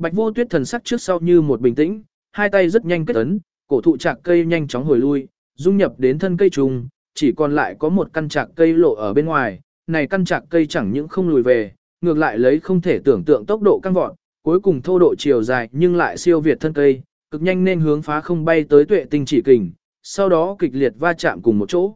Speaker 1: Bạch vô tuyết thần sắc trước sau như một bình tĩnh, hai tay rất nhanh kết ấn, cổ thụ chạc cây nhanh chóng hồi lui, dung nhập đến thân cây trùng, chỉ còn lại có một căn chạc cây lộ ở bên ngoài, này căn chạc cây chẳng những không lùi về, ngược lại lấy không thể tưởng tượng tốc độ căng vọt, cuối cùng thô độ chiều dài nhưng lại siêu việt thân cây, cực nhanh nên hướng phá không bay tới tuệ tinh chỉ kình, sau đó kịch liệt va chạm cùng một chỗ.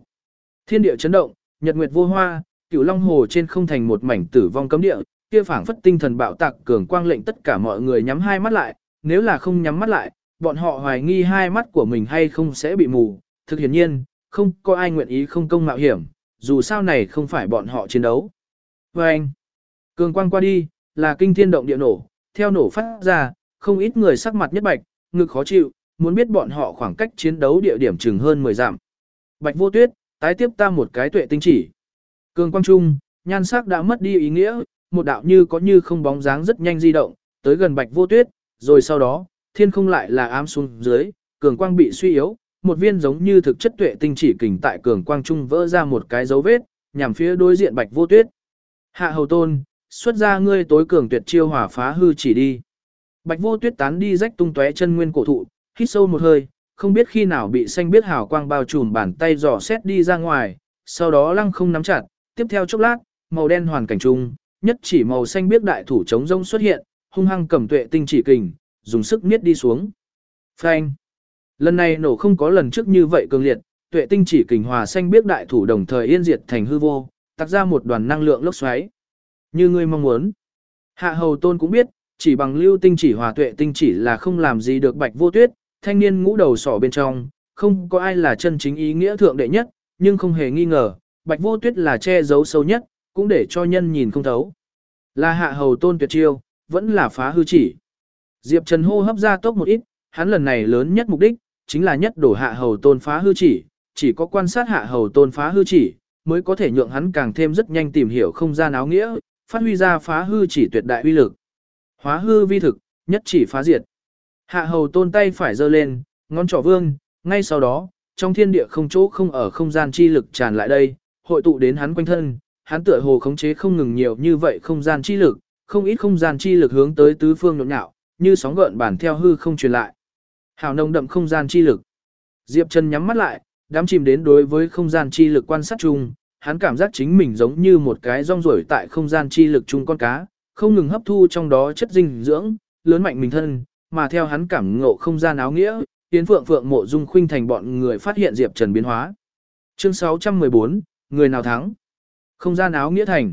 Speaker 1: Thiên địa chấn động, nhật nguyệt vô hoa, cửu long hồ trên không thành một mảnh tử vong cấm địa, kia phảng phất tinh thần bạo tạc cường quang lệnh tất cả mọi người nhắm hai mắt lại, nếu là không nhắm mắt lại, bọn họ hoài nghi hai mắt của mình hay không sẽ bị mù, thực hiển nhiên, không có ai nguyện ý không công mạo hiểm, dù sao này không phải bọn họ chiến đấu. Và anh, cường quang qua đi, là kinh thiên động địa nổ, theo nổ phát ra, không ít người sắc mặt nhất bạch, ngực khó chịu, muốn biết bọn họ khoảng cách chiến đấu địa điểm chừng hơn 10 dặm. Bạch vô tuyết, tái tiếp ta một cái tuệ tinh chỉ. Cường quang trung, nhan sắc đã mất đi ý nghĩa, một đạo như có như không bóng dáng rất nhanh di động, tới gần bạch vô tuyết, rồi sau đó, thiên không lại là ám xuống dưới, cường quang bị suy yếu, một viên giống như thực chất tuệ tinh chỉ kình tại cường quang trung vỡ ra một cái dấu vết, nhằm phía đối diện bạch vô tuyết. Hạ hầu tôn, xuất ra ngươi tối cường tuyệt chiêu hỏa phá hư chỉ đi. Bạch vô tuyết tán đi rách tung tóe chân nguyên cổ thụ, hít sâu một hơi, không biết khi nào bị xanh biết hào quang bao trùm bàn tay dò xét đi ra ngoài, sau đó lăng không nắm chặt, tiếp theo chốc lát, màu đen hoàn cảnh trung, nhất chỉ màu xanh biết đại thủ chống rông xuất hiện, hung hăng cầm tuệ tinh chỉ kình, dùng sức miết đi xuống. Phanh. Lần này nổ không có lần trước như vậy cường liệt, tuệ tinh chỉ kình hòa xanh biết đại thủ đồng thời yên diệt thành hư vô, tác ra một đoàn năng lượng lốc xoáy. Như ngươi mong muốn. Hạ hầu tôn cũng biết, chỉ bằng lưu tinh chỉ hòa tuệ tinh chỉ là không làm gì được bạch vô tuyết, thanh niên ngũ đầu sỏ bên trong, không có ai là chân chính ý nghĩa thượng đệ nhất, nhưng không hề nghi ngờ, bạch vô tuyết là che giấu sâu nhất, cũng để cho nhân nhìn không thấu. Là hạ hầu tôn tuyệt chiêu, vẫn là phá hư chỉ. Diệp Trần hô hấp ra tốc một ít, hắn lần này lớn nhất mục đích, chính là nhất đổ hạ hầu tôn phá hư chỉ, chỉ có quan sát hạ hầu tôn phá hư chỉ, mới có thể nhượng hắn càng thêm rất nhanh tìm hiểu không gian áo nghĩa, phát huy ra phá hư chỉ tuyệt đại uy lực. Hóa hư vi thực, nhất chỉ phá diệt. Hạ hầu tôn tay phải giơ lên, ngón trỏ vương, ngay sau đó, trong thiên địa không chỗ không ở không gian chi lực tràn lại đây, hội tụ đến hắn quanh thân, hắn tựa hồ khống chế không ngừng nhiều như vậy không gian chi lực, không ít không gian chi lực hướng tới tứ phương nhộn nhạo, như sóng gợn bản theo hư không truyền lại. Hào nồng đậm không gian chi lực. Diệp Trần nhắm mắt lại, đám chìm đến đối với không gian chi lực quan sát chung, hắn cảm giác chính mình giống như một cái rong ruổi tại không gian chi lực chung con cá, không ngừng hấp thu trong đó chất dinh dưỡng, lớn mạnh mình thân, mà theo hắn cảm ngộ không gian áo nghĩa, Tiến Phượng Phượng Mộ Dung Khuynh thành bọn người phát hiện Diệp Trần biến hóa. Chương 614, người nào thắng? Không gian áo nghĩa thành.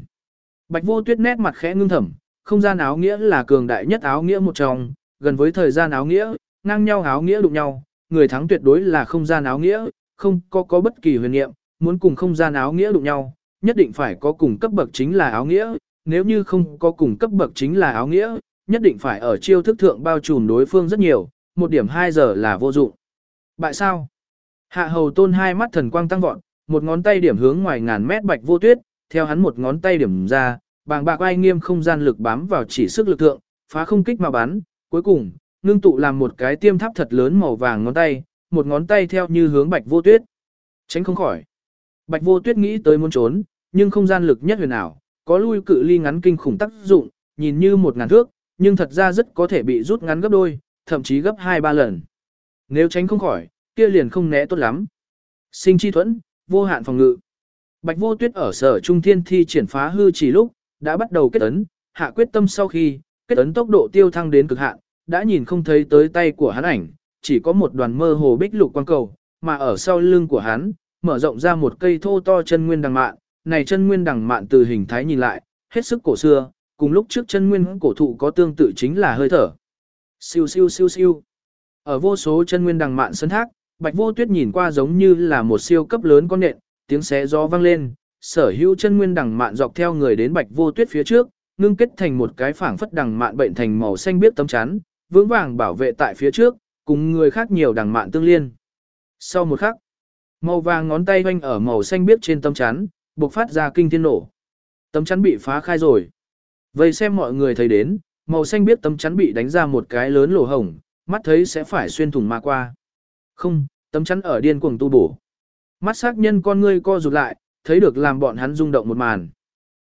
Speaker 1: Bạch Vô Tuyết nét mặt khẽ ngưng thầm, không gian áo nghĩa là cường đại nhất áo nghĩa một trong, gần với thời gian áo nghĩa, ngang nhau áo nghĩa đụng nhau, người thắng tuyệt đối là không gian áo nghĩa, không có có bất kỳ huyền niệm, muốn cùng không gian áo nghĩa đụng nhau, nhất định phải có cùng cấp bậc chính là áo nghĩa, nếu như không có cùng cấp bậc chính là áo nghĩa, nhất định phải ở chiêu thức thượng bao trùm đối phương rất nhiều, một điểm 2 giờ là vô dụng. Bại sao? Hạ hầu tôn hai mắt thần quang tăng vọt, một ngón tay điểm hướng ngoài ngàn mét bạch vô tuyết, theo hắn một ngón tay điểm ra, bàng bạc ai nghiêm không gian lực bám vào chỉ sức lực thượng, phá không kích mà bắn, cuối cùng, ngưng tụ làm một cái tiêm tháp thật lớn màu vàng ngón tay, một ngón tay theo như hướng bạch vô tuyết. Tránh không khỏi. Bạch vô tuyết nghĩ tới muốn trốn, nhưng không gian lực nhất huyền ảo, có lui cự ly ngắn kinh khủng tác dụng, nhìn như một ngàn thước, nhưng thật ra rất có thể bị rút ngắn gấp đôi, thậm chí gấp hai ba lần. Nếu tránh không khỏi, kia liền không né tốt lắm. Sinh chi thuẫn, vô hạn phòng ngự. Bạch vô tuyết ở sở trung thiên thi triển phá hư chỉ lúc, đã bắt đầu kết ấn, hạ quyết tâm sau khi, kết ấn tốc độ tiêu thăng đến cực hạn, đã nhìn không thấy tới tay của hắn ảnh, chỉ có một đoàn mơ hồ bích lục quang cầu, mà ở sau lưng của hắn, mở rộng ra một cây thô to chân nguyên đằng mạn, này chân nguyên đằng mạn từ hình thái nhìn lại, hết sức cổ xưa, cùng lúc trước chân nguyên cổ thụ có tương tự chính là hơi thở. Siêu siêu siêu siêu. Ở vô số chân nguyên đằng mạn sân thác, Bạch Vô Tuyết nhìn qua giống như là một siêu cấp lớn con nện, tiếng xé gió vang lên, sở hữu chân nguyên đằng mạn dọc theo người đến bạch vô tuyết phía trước, ngưng kết thành một cái phảng phất đằng mạn bệnh thành màu xanh biết tấm chắn, vững vàng bảo vệ tại phía trước, cùng người khác nhiều đằng mạn tương liên. Sau một khắc, màu vàng ngón tay hoanh ở màu xanh biết trên tấm chắn, bộc phát ra kinh thiên nổ. Tấm chắn bị phá khai rồi. Vậy xem mọi người thấy đến, màu xanh biết tấm chắn bị đánh ra một cái lớn lỗ hổng, mắt thấy sẽ phải xuyên thủng mà qua. Không, tấm chắn ở điên cuồng tu bổ. Mắt xác nhân con ngươi co rụt lại, thấy được làm bọn hắn rung động một màn.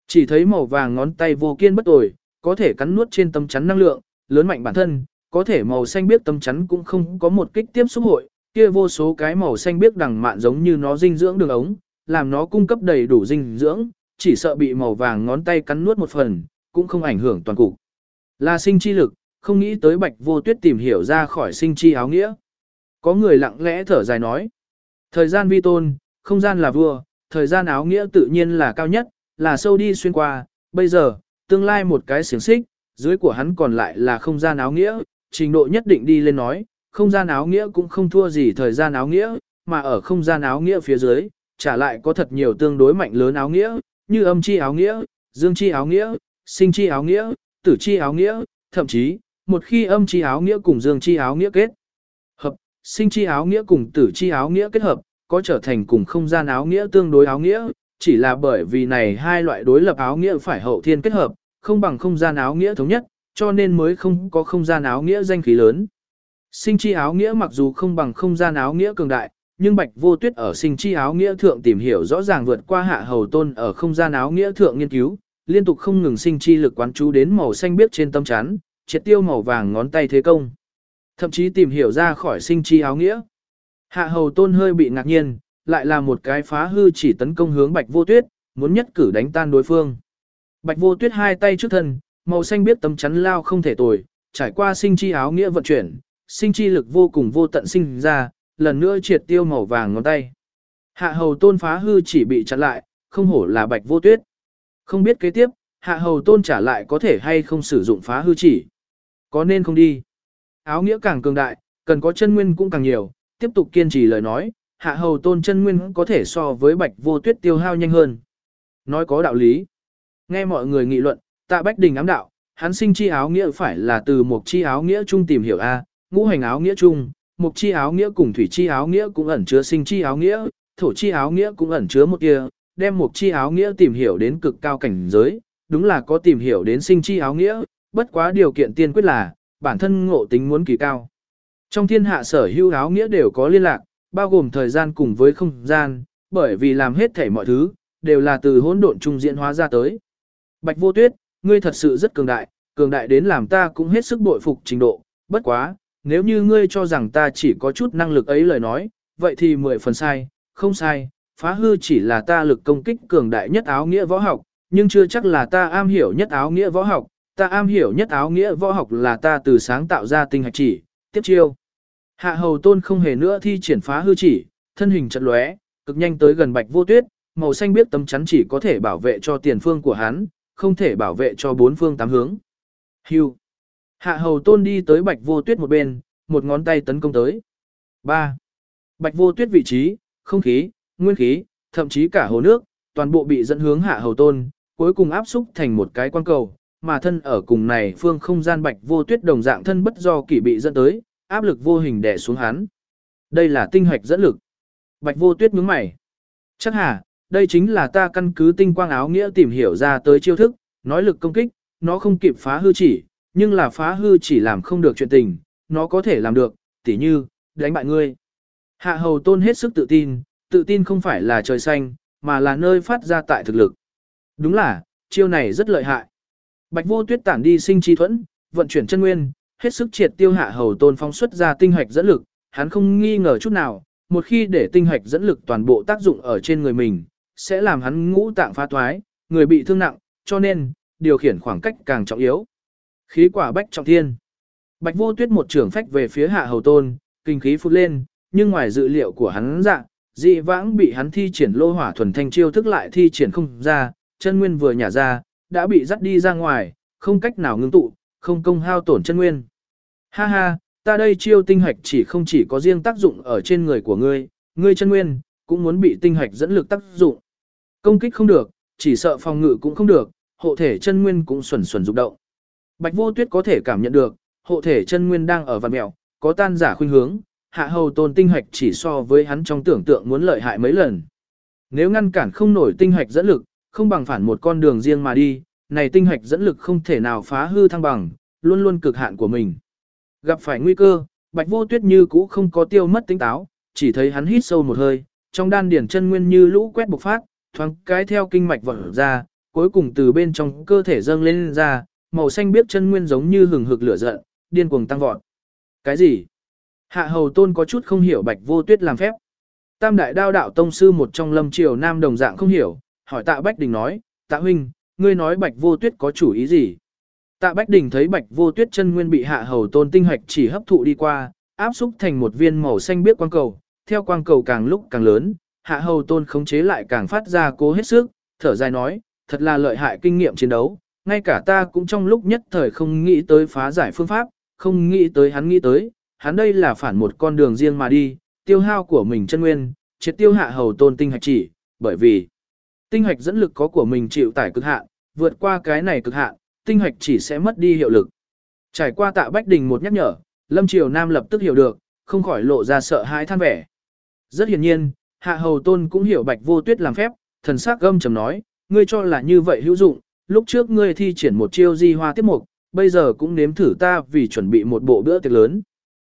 Speaker 1: Chỉ thấy màu vàng ngón tay vô kiên bất tồi, có thể cắn nuốt trên tâm chắn năng lượng, lớn mạnh bản thân, có thể màu xanh biết tâm chắn cũng không có một kích tiếp xúc hội, kia vô số cái màu xanh biết đằng mạn giống như nó dinh dưỡng đường ống, làm nó cung cấp đầy đủ dinh dưỡng, chỉ sợ bị màu vàng ngón tay cắn nuốt một phần, cũng không ảnh hưởng toàn cục. Là sinh chi lực, không nghĩ tới bạch vô tuyết tìm hiểu ra khỏi sinh chi áo nghĩa. Có người lặng lẽ thở dài nói. Thời gian vi tôn, không gian là vua, thời gian áo nghĩa tự nhiên là cao nhất, là sâu đi xuyên qua, bây giờ, tương lai một cái xiềng xích, dưới của hắn còn lại là không gian áo nghĩa, trình độ nhất định đi lên nói, không gian áo nghĩa cũng không thua gì thời gian áo nghĩa, mà ở không gian áo nghĩa phía dưới, trả lại có thật nhiều tương đối mạnh lớn áo nghĩa, như âm chi áo nghĩa, dương chi áo nghĩa, sinh chi áo nghĩa, tử chi áo nghĩa, thậm chí, một khi âm chi áo nghĩa cùng dương chi áo nghĩa kết sinh chi áo nghĩa cùng tử chi áo nghĩa kết hợp, có trở thành cùng không gian áo nghĩa tương đối áo nghĩa, chỉ là bởi vì này hai loại đối lập áo nghĩa phải hậu thiên kết hợp, không bằng không gian áo nghĩa thống nhất, cho nên mới không có không gian áo nghĩa danh khí lớn. Sinh chi áo nghĩa mặc dù không bằng không gian áo nghĩa cường đại, nhưng Bạch Vô Tuyết ở sinh chi áo nghĩa thượng tìm hiểu rõ ràng vượt qua hạ hầu tôn ở không gian áo nghĩa thượng nghiên cứu, liên tục không ngừng sinh chi lực quán chú đến màu xanh biếc trên tâm chắn, triệt tiêu màu vàng ngón tay thế công. Thậm chí tìm hiểu ra khỏi sinh chi áo nghĩa. Hạ hầu tôn hơi bị ngạc nhiên, lại là một cái phá hư chỉ tấn công hướng Bạch Vô Tuyết, muốn nhất cử đánh tan đối phương. Bạch Vô Tuyết hai tay trước thân, màu xanh biết tấm chắn lao không thể tồi, trải qua sinh chi áo nghĩa vận chuyển, sinh chi lực vô cùng vô tận sinh ra, lần nữa triệt tiêu màu vàng ngón tay. Hạ hầu tôn phá hư chỉ bị chặn lại, không hổ là Bạch Vô Tuyết. Không biết kế tiếp, hạ hầu tôn trả lại có thể hay không sử dụng phá hư chỉ. Có nên không đi. Áo nghĩa càng cường đại, cần có chân nguyên cũng càng nhiều, tiếp tục kiên trì lời nói, hạ hầu tôn chân nguyên có thể so với bạch vô tuyết tiêu hao nhanh hơn. Nói có đạo lý. Nghe mọi người nghị luận, tạ bách đình ám đạo, hắn sinh chi áo nghĩa phải là từ một chi áo nghĩa chung tìm hiểu A, ngũ hành áo nghĩa chung, một chi áo nghĩa cùng thủy chi áo nghĩa cũng ẩn chứa sinh chi áo nghĩa, thổ chi áo nghĩa cũng ẩn chứa một kia, đem một chi áo nghĩa tìm hiểu đến cực cao cảnh giới, đúng là có tìm hiểu đến sinh chi áo nghĩa, bất quá điều kiện tiên quyết là, bản thân ngộ tính muốn kỳ cao. Trong thiên hạ sở hữu áo nghĩa đều có liên lạc, bao gồm thời gian cùng với không gian, bởi vì làm hết thể mọi thứ, đều là từ hỗn độn trung diễn hóa ra tới. Bạch vô tuyết, ngươi thật sự rất cường đại, cường đại đến làm ta cũng hết sức bội phục trình độ, bất quá, nếu như ngươi cho rằng ta chỉ có chút năng lực ấy lời nói, vậy thì mười phần sai, không sai, phá hư chỉ là ta lực công kích cường đại nhất áo nghĩa võ học, nhưng chưa chắc là ta am hiểu nhất áo nghĩa võ học, ta am hiểu nhất áo nghĩa võ học là ta từ sáng tạo ra tinh hạch chỉ, tiếp chiêu. Hạ hầu tôn không hề nữa thi triển phá hư chỉ, thân hình chật lóe, cực nhanh tới gần bạch vô tuyết, màu xanh biết tấm chắn chỉ có thể bảo vệ cho tiền phương của hắn, không thể bảo vệ cho bốn phương tám hướng. Hưu. Hạ hầu tôn đi tới bạch vô tuyết một bên, một ngón tay tấn công tới. 3. Bạch vô tuyết vị trí, không khí, nguyên khí, thậm chí cả hồ nước, toàn bộ bị dẫn hướng hạ hầu tôn, cuối cùng áp xúc thành một cái quan cầu, mà thân ở cùng này phương không gian bạch vô tuyết đồng dạng thân bất do kỷ bị dẫn tới, áp lực vô hình đè xuống hắn. Đây là tinh hoạch dẫn lực. Bạch vô tuyết nhướng mày. Chắc hả, đây chính là ta căn cứ tinh quang áo nghĩa tìm hiểu ra tới chiêu thức, nói lực công kích, nó không kịp phá hư chỉ, nhưng là phá hư chỉ làm không được chuyện tình, nó có thể làm được, tỉ như, đánh bại ngươi. Hạ hầu tôn hết sức tự tin, tự tin không phải là trời xanh, mà là nơi phát ra tại thực lực. Đúng là, chiêu này rất lợi hại. Bạch vô tuyết tản đi sinh chi thuẫn, vận chuyển chân nguyên, hết sức triệt tiêu hạ hầu tôn phóng xuất ra tinh hoạch dẫn lực, hắn không nghi ngờ chút nào, một khi để tinh hoạch dẫn lực toàn bộ tác dụng ở trên người mình, sẽ làm hắn ngũ tạng phá thoái, người bị thương nặng, cho nên, điều khiển khoảng cách càng trọng yếu. Khí quả bách trọng thiên. Bạch vô tuyết một trường phách về phía hạ hầu tôn, kinh khí phút lên, nhưng ngoài dự liệu của hắn dạ, dị vãng bị hắn thi triển lô hỏa thuần thanh chiêu thức lại thi triển không ra, chân nguyên vừa nhả ra, đã bị dắt đi ra ngoài, không cách nào ngưng tụ, không công hao tổn chân nguyên. Ha ha, ta đây chiêu tinh hạch chỉ không chỉ có riêng tác dụng ở trên người của ngươi, ngươi chân nguyên, cũng muốn bị tinh hạch dẫn lực tác dụng. Công kích không được, chỉ sợ phòng ngự cũng không được, hộ thể chân nguyên cũng xuẩn xuẩn rụng động. Bạch Vô Tuyết có thể cảm nhận được, hộ thể chân nguyên đang ở vạn mèo, có tan giả khuynh hướng, hạ hầu tôn tinh hạch chỉ so với hắn trong tưởng tượng muốn lợi hại mấy lần. Nếu ngăn cản không nổi tinh hạch dẫn lực, không bằng phản một con đường riêng mà đi, này tinh hạch dẫn lực không thể nào phá hư thăng bằng, luôn luôn cực hạn của mình. Gặp phải nguy cơ, Bạch Vô Tuyết như cũ không có tiêu mất tính táo, chỉ thấy hắn hít sâu một hơi, trong đan điển chân nguyên như lũ quét bộc phát, thoáng cái theo kinh mạch vỡ ra, cuối cùng từ bên trong cơ thể dâng lên, lên ra, màu xanh biết chân nguyên giống như hừng hực lửa giận, điên cuồng tăng vọt. Cái gì? Hạ hầu tôn có chút không hiểu bạch vô tuyết làm phép. Tam đại đao đạo tông sư một trong lâm triều nam đồng dạng không hiểu, hỏi tạ Bách Đình nói, tạ huynh, ngươi nói bạch vô tuyết có chủ ý gì? Tạ Bách Đình thấy bạch vô tuyết chân nguyên bị hạ hầu tôn tinh hoạch chỉ hấp thụ đi qua, áp xúc thành một viên màu xanh biếc quang cầu, theo quang cầu càng lúc càng lớn, hạ hầu tôn khống chế lại càng phát ra cố hết sức, thở dài nói, thật là lợi hại kinh nghiệm chiến đấu, ngay cả ta cũng trong lúc nhất thời không nghĩ tới phá giải phương pháp, không nghĩ tới hắn nghĩ tới, hắn đây là phản một con đường riêng mà đi, tiêu hao của mình chân nguyên, triệt tiêu hạ hầu tôn tinh hạch chỉ, bởi vì tinh hạch dẫn lực có của mình chịu tải cực hạn, vượt qua cái này cực hạn, tinh hạch chỉ sẽ mất đi hiệu lực. Trải qua tạ Bách Đình một nhắc nhở, Lâm Triều Nam lập tức hiểu được, không khỏi lộ ra sợ hãi than vẻ. Rất hiển nhiên, Hạ Hầu Tôn cũng hiểu Bạch Vô Tuyết làm phép, thần sắc gâm trầm nói, ngươi cho là như vậy hữu dụng, lúc trước ngươi thi triển một chiêu di hoa tiếp mục, bây giờ cũng nếm thử ta vì chuẩn bị một bộ bữa tiệc lớn.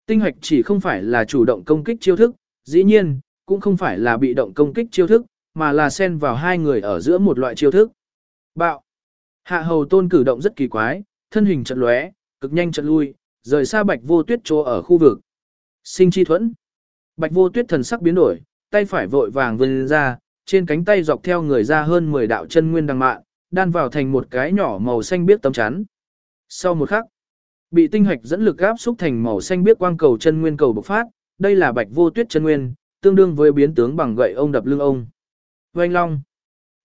Speaker 1: Tinh hoạch chỉ không phải là chủ động công kích chiêu thức, dĩ nhiên, cũng không phải là bị động công kích chiêu thức, mà là xen vào hai người ở giữa một loại chiêu thức. Bạo. Hạ hầu tôn cử động rất kỳ quái, thân hình chật lóe, cực nhanh chật lui, rời xa bạch vô tuyết chỗ ở khu vực. Sinh chi thuẫn. Bạch vô tuyết thần sắc biến đổi, tay phải vội vàng vươn ra, trên cánh tay dọc theo người ra hơn 10 đạo chân nguyên đằng mạn, đan vào thành một cái nhỏ màu xanh biếc tấm chắn. Sau một khắc, bị tinh hạch dẫn lực áp xúc thành màu xanh biếc quang cầu chân nguyên cầu bộc phát, đây là bạch vô tuyết chân nguyên, tương đương với biến tướng bằng gậy ông đập lưng ông. Vâng Oanh long,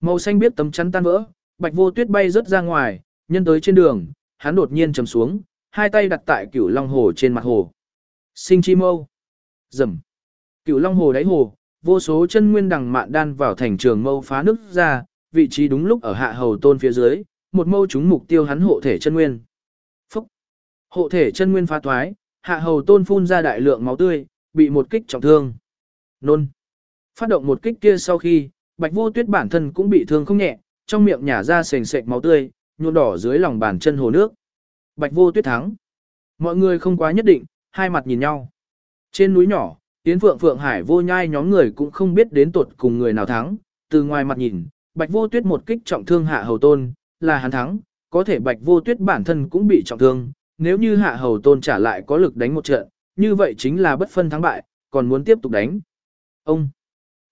Speaker 1: màu xanh biết tấm chắn tan vỡ, bạch vô tuyết bay rớt ra ngoài, nhân tới trên đường, hắn đột nhiên trầm xuống, hai tay đặt tại cửu long hồ trên mặt hồ. Sinh chi mâu, rầm, cửu long hồ đáy hồ, vô số chân nguyên đằng mạn đan vào thành trường mâu phá nước ra, vị trí đúng lúc ở hạ hầu tôn phía dưới, một mâu trúng mục tiêu hắn hộ thể chân nguyên. Phúc! Hộ thể chân nguyên phá thoái, hạ hầu tôn phun ra đại lượng máu tươi, bị một kích trọng thương. Nôn! Phát động một kích kia sau khi, bạch vô tuyết bản thân cũng bị thương không nhẹ, trong miệng nhả ra sền sệt máu tươi, nhuộm đỏ dưới lòng bàn chân hồ nước. Bạch vô tuyết thắng. Mọi người không quá nhất định, hai mặt nhìn nhau. Trên núi nhỏ, Tiến Phượng Phượng Hải vô nhai nhóm người cũng không biết đến tuột cùng người nào thắng, từ ngoài mặt nhìn, Bạch Vô Tuyết một kích trọng thương Hạ Hầu Tôn, là hắn thắng, có thể Bạch Vô Tuyết bản thân cũng bị trọng thương, nếu như Hạ Hầu Tôn trả lại có lực đánh một trận, như vậy chính là bất phân thắng bại, còn muốn tiếp tục đánh. Ông!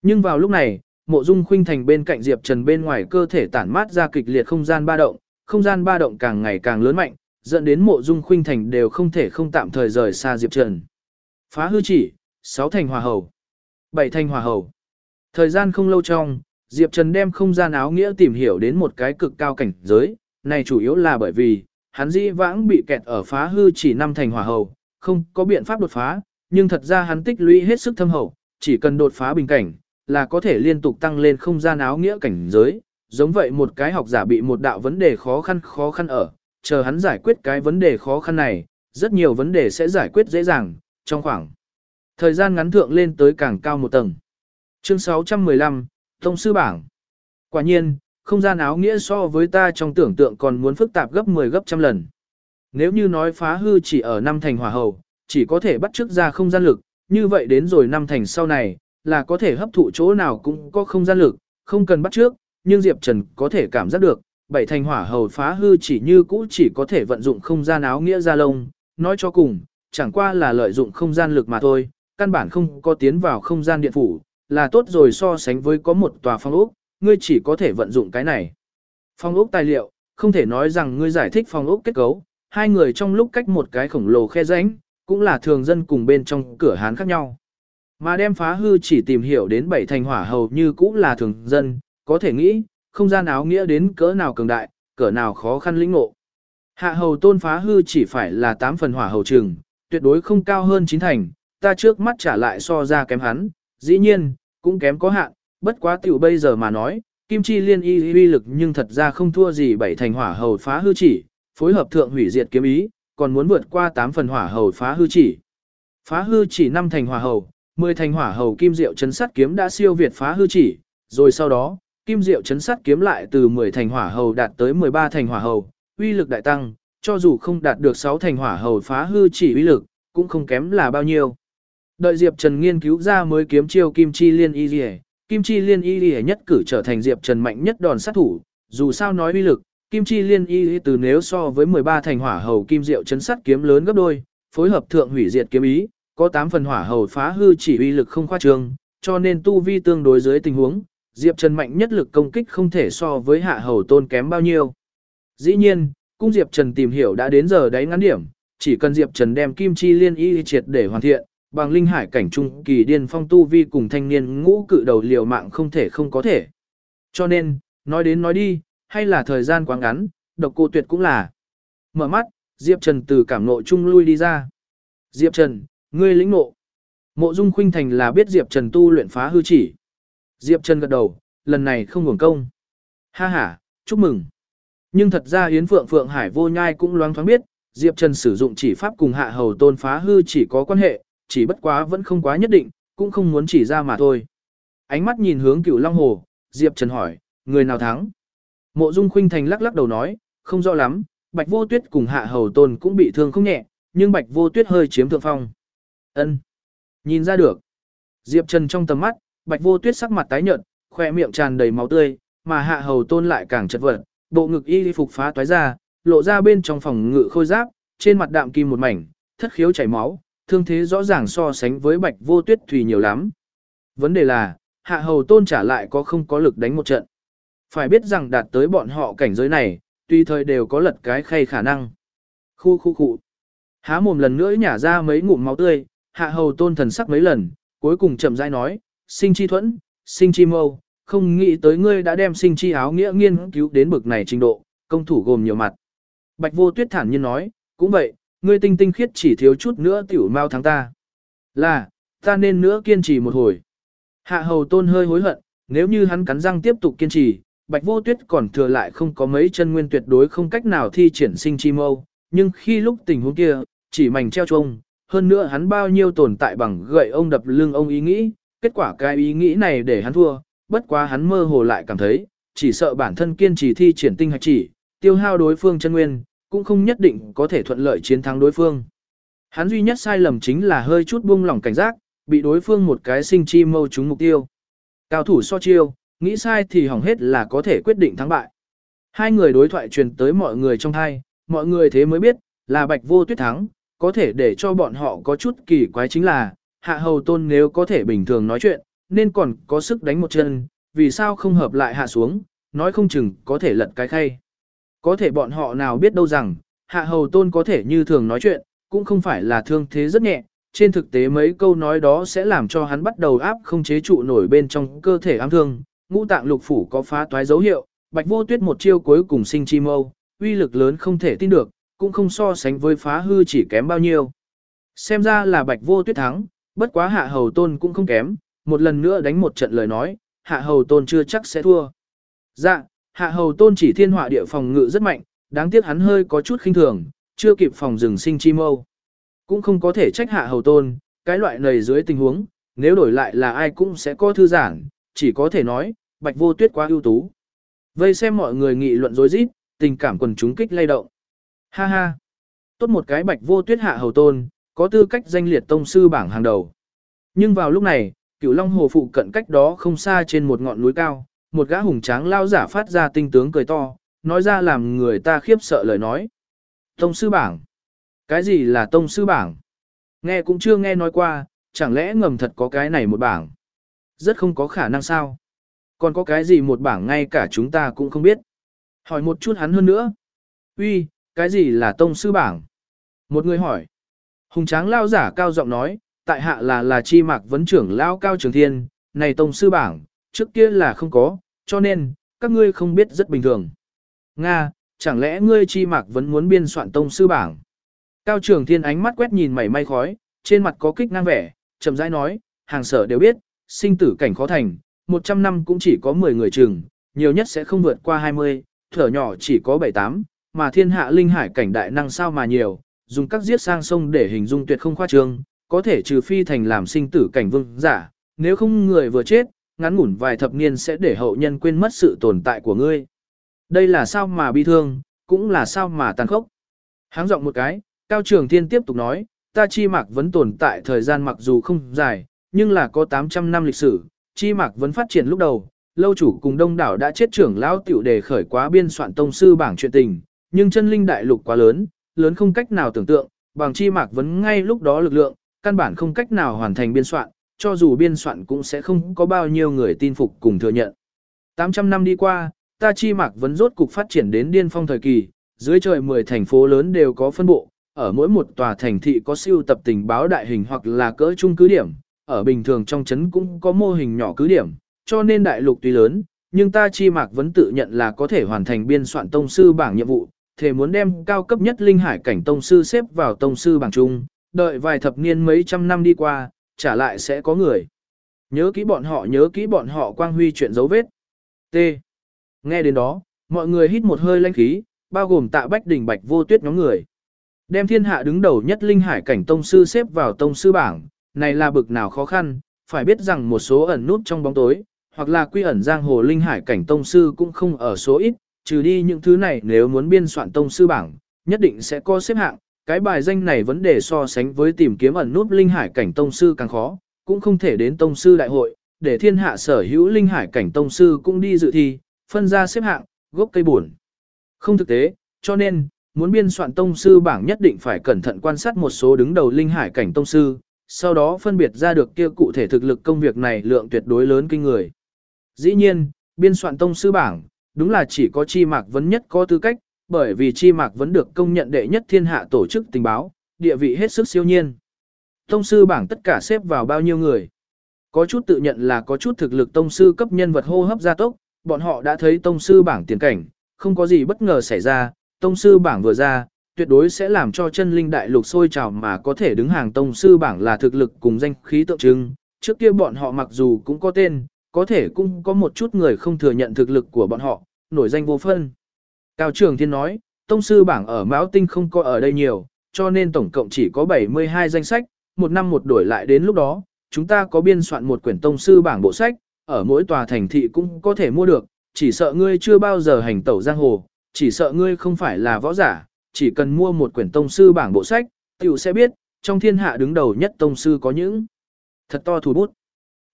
Speaker 1: Nhưng vào lúc này, Mộ Dung Khuynh Thành bên cạnh Diệp Trần bên ngoài cơ thể tản mát ra kịch liệt không gian ba động, không gian ba động càng ngày càng lớn mạnh, dẫn đến Mộ Dung Khuynh Thành đều không thể không tạm thời rời xa Diệp Trần. Phá hư chỉ, sáu thành hòa hầu, bảy thành hòa hầu. Thời gian không lâu trong, Diệp Trần đem không gian áo nghĩa tìm hiểu đến một cái cực cao cảnh giới, này chủ yếu là bởi vì, hắn dĩ vãng bị kẹt ở phá hư chỉ năm thành hỏa hầu, không có biện pháp đột phá, nhưng thật ra hắn tích lũy hết sức thâm hậu, chỉ cần đột phá bình cảnh, là có thể liên tục tăng lên không gian áo nghĩa cảnh giới. Giống vậy một cái học giả bị một đạo vấn đề khó khăn khó khăn ở, chờ hắn giải quyết cái vấn đề khó khăn này, rất nhiều vấn đề sẽ giải quyết dễ dàng, trong khoảng thời gian ngắn thượng lên tới càng cao một tầng. Chương 615, Tông sư bảng. Quả nhiên, không gian áo nghĩa so với ta trong tưởng tượng còn muốn phức tạp gấp 10 gấp trăm lần. Nếu như nói phá hư chỉ ở năm thành hỏa hầu, chỉ có thể bắt trước ra không gian lực, như vậy đến rồi năm thành sau này, là có thể hấp thụ chỗ nào cũng có không gian lực, không cần bắt trước, nhưng Diệp Trần có thể cảm giác được, bảy thành hỏa hầu phá hư chỉ như cũ chỉ có thể vận dụng không gian áo nghĩa ra lông, nói cho cùng, chẳng qua là lợi dụng không gian lực mà thôi, căn bản không có tiến vào không gian điện phủ, là tốt rồi so sánh với có một tòa phong ốc, ngươi chỉ có thể vận dụng cái này. Phong ốc tài liệu, không thể nói rằng ngươi giải thích phong ốc kết cấu, hai người trong lúc cách một cái khổng lồ khe rãnh, cũng là thường dân cùng bên trong cửa hán khác nhau. Mà đem phá hư chỉ tìm hiểu đến bảy thành hỏa hầu như cũng là thường dân, có thể nghĩ, không gian áo nghĩa đến cỡ nào cường đại, cỡ nào khó khăn lĩnh ngộ. Hạ hầu tôn phá hư chỉ phải là 8 phần hỏa hầu trường, tuyệt đối không cao hơn 9 thành, ta trước mắt trả lại so ra kém hắn, dĩ nhiên, cũng kém có hạn, bất quá tiểu bây giờ mà nói, Kim chi liên y uy lực nhưng thật ra không thua gì bảy thành hỏa hầu phá hư chỉ, phối hợp thượng hủy diệt kiếm ý, còn muốn vượt qua 8 phần hỏa hầu phá hư chỉ. Phá hư chỉ 5 thành hỏa hầu, 10 thành hỏa hầu kim diệu chấn sát kiếm đã siêu việt phá hư chỉ, rồi sau đó, kim diệu chấn sát kiếm lại từ 10 thành hỏa hầu đạt tới 13 thành hỏa hầu, uy lực đại tăng, cho dù không đạt được 6 thành hỏa hầu phá hư chỉ uy lực, cũng không kém là bao nhiêu. Đợi Diệp Trần nghiên cứu ra mới kiếm chiêu kim chi liên y liễu, kim chi liên y liễu nhất cử trở thành Diệp Trần mạnh nhất đòn sát thủ, dù sao nói uy lực, kim chi liên y từ nếu so với 13 thành hỏa hầu kim diệu chấn sát kiếm lớn gấp đôi, phối hợp thượng hủy diệt kiếm ý, có 8 phần hỏa hầu phá hư chỉ uy lực không khoa trương, cho nên tu vi tương đối dưới tình huống, Diệp Trần mạnh nhất lực công kích không thể so với hạ hầu tôn kém bao nhiêu. Dĩ nhiên, cung Diệp Trần tìm hiểu đã đến giờ đáy ngắn điểm, chỉ cần Diệp Trần đem kim chi liên y triệt để hoàn thiện, bằng linh hải cảnh trung kỳ điên phong tu vi cùng thanh niên ngũ cự đầu liều mạng không thể không có thể. Cho nên, nói đến nói đi, hay là thời gian quá ngắn, độc cô tuyệt cũng là. Mở mắt, Diệp Trần từ cảm nộ chung lui đi ra. Diệp Trần, ngươi lĩnh nộ. Mộ Dung Khuynh Thành là biết Diệp Trần tu luyện phá hư chỉ. Diệp Trần gật đầu, lần này không hưởng công. Ha ha, chúc mừng. Nhưng thật ra Yến Phượng Phượng Hải vô nhai cũng loáng thoáng biết, Diệp Trần sử dụng chỉ pháp cùng hạ hầu tôn phá hư chỉ có quan hệ, chỉ bất quá vẫn không quá nhất định, cũng không muốn chỉ ra mà thôi. Ánh mắt nhìn hướng cửu Long Hồ, Diệp Trần hỏi, người nào thắng? Mộ Dung Khuynh Thành lắc lắc đầu nói, không rõ lắm, Bạch Vô Tuyết cùng Hạ Hầu Tôn cũng bị thương không nhẹ, nhưng Bạch Vô Tuyết hơi chiếm thượng phong. Ân, Nhìn ra được. Diệp Trần trong tầm mắt, Bạch Vô Tuyết sắc mặt tái nhợt, khỏe miệng tràn đầy máu tươi, mà Hạ Hầu Tôn lại càng chật vật, bộ ngực y phục phá toái ra, lộ ra bên trong phòng ngự khôi giáp, trên mặt đạm kim một mảnh, thất khiếu chảy máu, thương thế rõ ràng so sánh với Bạch Vô Tuyết thủy nhiều lắm. Vấn đề là, Hạ Hầu Tôn trả lại có không có lực đánh một trận. Phải biết rằng đạt tới bọn họ cảnh giới này, tùy thời đều có lật cái khay khả năng. Khu khu khu. Há mồm lần nữa nhả ra mấy ngụm máu tươi, hạ hầu tôn thần sắc mấy lần, cuối cùng chậm rãi nói, sinh chi thuẫn, sinh chi mâu, không nghĩ tới ngươi đã đem sinh chi áo nghĩa nghiên cứu đến bực này trình độ, công thủ gồm nhiều mặt. Bạch vô tuyết thản nhiên nói, cũng vậy, ngươi tinh tinh khiết chỉ thiếu chút nữa tiểu mau thắng ta. Là, ta nên nữa kiên trì một hồi. Hạ hầu tôn hơi hối hận, nếu như hắn cắn răng tiếp tục kiên trì, Bạch Vô Tuyết còn thừa lại không có mấy chân nguyên tuyệt đối không cách nào thi triển sinh chi mâu, nhưng khi lúc tình huống kia, chỉ mảnh treo trông, hơn nữa hắn bao nhiêu tồn tại bằng gậy ông đập lưng ông ý nghĩ, kết quả cái ý nghĩ này để hắn thua, bất quá hắn mơ hồ lại cảm thấy, chỉ sợ bản thân kiên trì thi triển tinh hạch chỉ, tiêu hao đối phương chân nguyên, cũng không nhất định có thể thuận lợi chiến thắng đối phương. Hắn duy nhất sai lầm chính là hơi chút buông lỏng cảnh giác, bị đối phương một cái sinh chi mâu trúng mục tiêu. Cao thủ so chiêu, nghĩ sai thì hỏng hết là có thể quyết định thắng bại. Hai người đối thoại truyền tới mọi người trong thai, mọi người thế mới biết, là bạch vô tuyết thắng, có thể để cho bọn họ có chút kỳ quái chính là, hạ hầu tôn nếu có thể bình thường nói chuyện, nên còn có sức đánh một chân, vì sao không hợp lại hạ xuống, nói không chừng có thể lật cái khay. Có thể bọn họ nào biết đâu rằng, hạ hầu tôn có thể như thường nói chuyện, cũng không phải là thương thế rất nhẹ, trên thực tế mấy câu nói đó sẽ làm cho hắn bắt đầu áp không chế trụ nổi bên trong cơ thể ám thương, ngũ tạng lục phủ có phá toái dấu hiệu, bạch vô tuyết một chiêu cuối cùng sinh chi mâu, uy lực lớn không thể tin được, cũng không so sánh với phá hư chỉ kém bao nhiêu. Xem ra là bạch vô tuyết thắng, bất quá hạ hầu tôn cũng không kém, một lần nữa đánh một trận lời nói, hạ hầu tôn chưa chắc sẽ thua. Dạ, hạ hầu tôn chỉ thiên họa địa phòng ngự rất mạnh, đáng tiếc hắn hơi có chút khinh thường, chưa kịp phòng rừng sinh chi mâu. Cũng không có thể trách hạ hầu tôn, cái loại này dưới tình huống, nếu đổi lại là ai cũng sẽ có thư giãn, chỉ có thể nói, bạch vô tuyết quá ưu tú. Vây xem mọi người nghị luận rối rít, tình cảm quần chúng kích lay động. Ha ha! Tốt một cái bạch vô tuyết hạ hầu tôn, có tư cách danh liệt tông sư bảng hàng đầu. Nhưng vào lúc này, cửu long hồ phụ cận cách đó không xa trên một ngọn núi cao, một gã hùng tráng lao giả phát ra tinh tướng cười to, nói ra làm người ta khiếp sợ lời nói. Tông sư bảng! Cái gì là tông sư bảng? Nghe cũng chưa nghe nói qua, chẳng lẽ ngầm thật có cái này một bảng? Rất không có khả năng sao. Còn có cái gì một bảng ngay cả chúng ta cũng không biết. Hỏi một chút hắn hơn nữa. Uy, cái gì là tông sư bảng? Một người hỏi. Hùng tráng lao giả cao giọng nói, tại hạ là là chi mạc vấn trưởng lao cao trường thiên, này tông sư bảng, trước kia là không có, cho nên, các ngươi không biết rất bình thường. Nga, chẳng lẽ ngươi chi mạc vẫn muốn biên soạn tông sư bảng? Cao trường thiên ánh mắt quét nhìn mảy may khói, trên mặt có kích ngang vẻ, chậm rãi nói, hàng sở đều biết, sinh tử cảnh khó thành, 100 năm cũng chỉ có 10 người chừng, nhiều nhất sẽ không vượt qua 20, thở nhỏ chỉ có 7-8, mà thiên hạ linh hải cảnh đại năng sao mà nhiều, dùng các giết sang sông để hình dung tuyệt không khoa trương, có thể trừ phi thành làm sinh tử cảnh vương giả, nếu không người vừa chết, ngắn ngủn vài thập niên sẽ để hậu nhân quên mất sự tồn tại của ngươi. Đây là sao mà bi thương, cũng là sao mà tàn khốc. Háng giọng một cái, Cao Trường Thiên tiếp tục nói, ta chi mạc vẫn tồn tại thời gian mặc dù không dài, nhưng là có 800 năm lịch sử, chi mạc vẫn phát triển lúc đầu, lâu chủ cùng đông đảo đã chết trưởng lão tiểu đề khởi quá biên soạn tông sư bảng chuyện tình, nhưng chân linh đại lục quá lớn, lớn không cách nào tưởng tượng, bằng chi mạc vẫn ngay lúc đó lực lượng, căn bản không cách nào hoàn thành biên soạn, cho dù biên soạn cũng sẽ không có bao nhiêu người tin phục cùng thừa nhận. 800 năm đi qua, ta chi mạc vẫn rốt cục phát triển đến điên phong thời kỳ, dưới trời 10 thành phố lớn đều có phân bộ, ở mỗi một tòa thành thị có siêu tập tình báo đại hình hoặc là cỡ trung cứ điểm, ở bình thường trong trấn cũng có mô hình nhỏ cứ điểm, cho nên đại lục tuy lớn, nhưng ta chi mạc vẫn tự nhận là có thể hoàn thành biên soạn tông sư bảng nhiệm vụ, thể muốn đem cao cấp nhất linh hải cảnh tông sư xếp vào tông sư bảng chung, đợi vài thập niên mấy trăm năm đi qua, trả lại sẽ có người. Nhớ kỹ bọn họ nhớ kỹ bọn họ quang huy chuyện dấu vết. T. Nghe đến đó, mọi người hít một hơi lanh khí, bao gồm tạ bách đỉnh bạch vô tuyết nhóm người. Đem thiên hạ đứng đầu nhất linh hải cảnh tông sư xếp vào tông sư bảng, này là bực nào khó khăn, phải biết rằng một số ẩn nút trong bóng tối, hoặc là quy ẩn giang hồ linh hải cảnh tông sư cũng không ở số ít, trừ đi những thứ này nếu muốn biên soạn tông sư bảng, nhất định sẽ có xếp hạng, cái bài danh này vấn đề so sánh với tìm kiếm ẩn nút linh hải cảnh tông sư càng khó, cũng không thể đến tông sư đại hội, để thiên hạ sở hữu linh hải cảnh tông sư cũng đi dự thi, phân ra xếp hạng, gốc cây buồn. Không thực tế, cho nên, muốn biên soạn tông sư bảng nhất định phải cẩn thận quan sát một số đứng đầu linh hải cảnh tông sư, sau đó phân biệt ra được kia cụ thể thực lực công việc này lượng tuyệt đối lớn kinh người. Dĩ nhiên, biên soạn tông sư bảng, đúng là chỉ có chi mạc vấn nhất có tư cách, bởi vì chi mạc Vấn được công nhận đệ nhất thiên hạ tổ chức tình báo, địa vị hết sức siêu nhiên. Tông sư bảng tất cả xếp vào bao nhiêu người. Có chút tự nhận là có chút thực lực tông sư cấp nhân vật hô hấp gia tốc, bọn họ đã thấy tông sư bảng tiền cảnh, không có gì bất ngờ xảy ra, tông sư bảng vừa ra, tuyệt đối sẽ làm cho chân linh đại lục sôi trào mà có thể đứng hàng tông sư bảng là thực lực cùng danh khí tượng trưng. Trước kia bọn họ mặc dù cũng có tên, có thể cũng có một chút người không thừa nhận thực lực của bọn họ, nổi danh vô phân. Cao Trường Thiên nói, tông sư bảng ở Mão Tinh không có ở đây nhiều, cho nên tổng cộng chỉ có 72 danh sách, một năm một đổi lại đến lúc đó, chúng ta có biên soạn một quyển tông sư bảng bộ sách, ở mỗi tòa thành thị cũng có thể mua được, chỉ sợ ngươi chưa bao giờ hành tẩu giang hồ, chỉ sợ ngươi không phải là võ giả, chỉ cần mua một quyển tông sư bảng bộ sách, tiểu sẽ biết, trong thiên hạ đứng đầu nhất tông sư có những thật to thủ bút.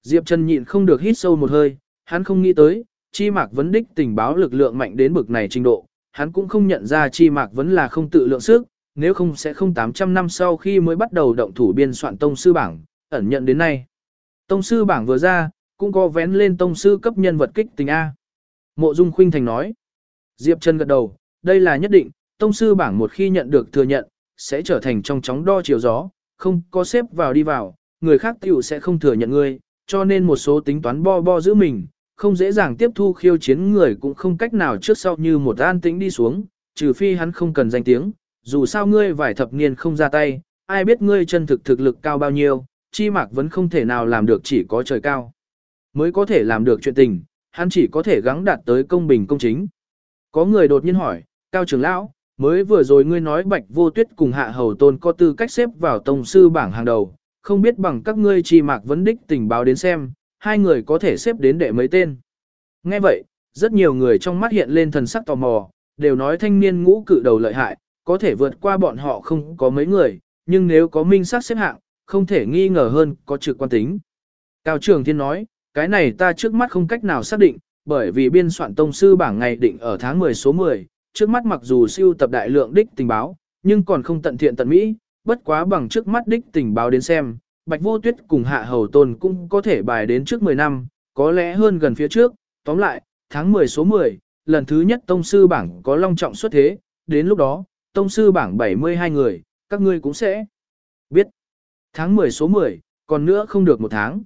Speaker 1: Diệp Trần nhịn không được hít sâu một hơi, hắn không nghĩ tới, chi mạc vấn đích tình báo lực lượng mạnh đến bực này trình độ, hắn cũng không nhận ra chi mạc vấn là không tự lượng sức, nếu không sẽ không 800 năm sau khi mới bắt đầu động thủ biên soạn tông sư bảng, ẩn nhận đến nay. Tông sư bảng vừa ra, cũng có vén lên tông sư cấp nhân vật kích tình A. Mộ Dung Khuynh Thành nói. Diệp Trần gật đầu, đây là nhất định, tông sư bảng một khi nhận được thừa nhận, sẽ trở thành trong chóng đo chiều gió, không có xếp vào đi vào, người khác tiểu sẽ không thừa nhận ngươi, cho nên một số tính toán bo bo giữ mình, không dễ dàng tiếp thu khiêu chiến người cũng không cách nào trước sau như một an tĩnh đi xuống, trừ phi hắn không cần danh tiếng, dù sao ngươi vài thập niên không ra tay, ai biết ngươi chân thực thực lực cao bao nhiêu, chi mạc vẫn không thể nào làm được chỉ có trời cao. Mới có thể làm được chuyện tình, hắn chỉ có thể gắng đạt tới công bình công chính. Có người đột nhiên hỏi, Cao trưởng lão, mới vừa rồi ngươi nói bạch vô tuyết cùng hạ hầu tôn có tư cách xếp vào tông sư bảng hàng đầu, không biết bằng các ngươi chi mạc vấn đích tình báo đến xem, hai người có thể xếp đến đệ mấy tên. Nghe vậy, rất nhiều người trong mắt hiện lên thần sắc tò mò, đều nói thanh niên ngũ cự đầu lợi hại, có thể vượt qua bọn họ không có mấy người, nhưng nếu có minh sát xếp hạng, không thể nghi ngờ hơn có trực quan tính. Cao Trường Thiên nói, cái này ta trước mắt không cách nào xác định, bởi vì biên soạn tông sư bảng ngày định ở tháng 10 số 10, trước mắt mặc dù siêu tập đại lượng đích tình báo, nhưng còn không tận thiện tận mỹ, bất quá bằng trước mắt đích tình báo đến xem, Bạch Vô Tuyết cùng Hạ Hầu Tôn cũng có thể bài đến trước 10 năm, có lẽ hơn gần phía trước, tóm lại, tháng 10 số 10, lần thứ nhất tông sư bảng có long trọng xuất thế, đến lúc đó, tông sư bảng 72 người, các ngươi cũng sẽ biết. Tháng 10 số 10, còn nữa không được một tháng.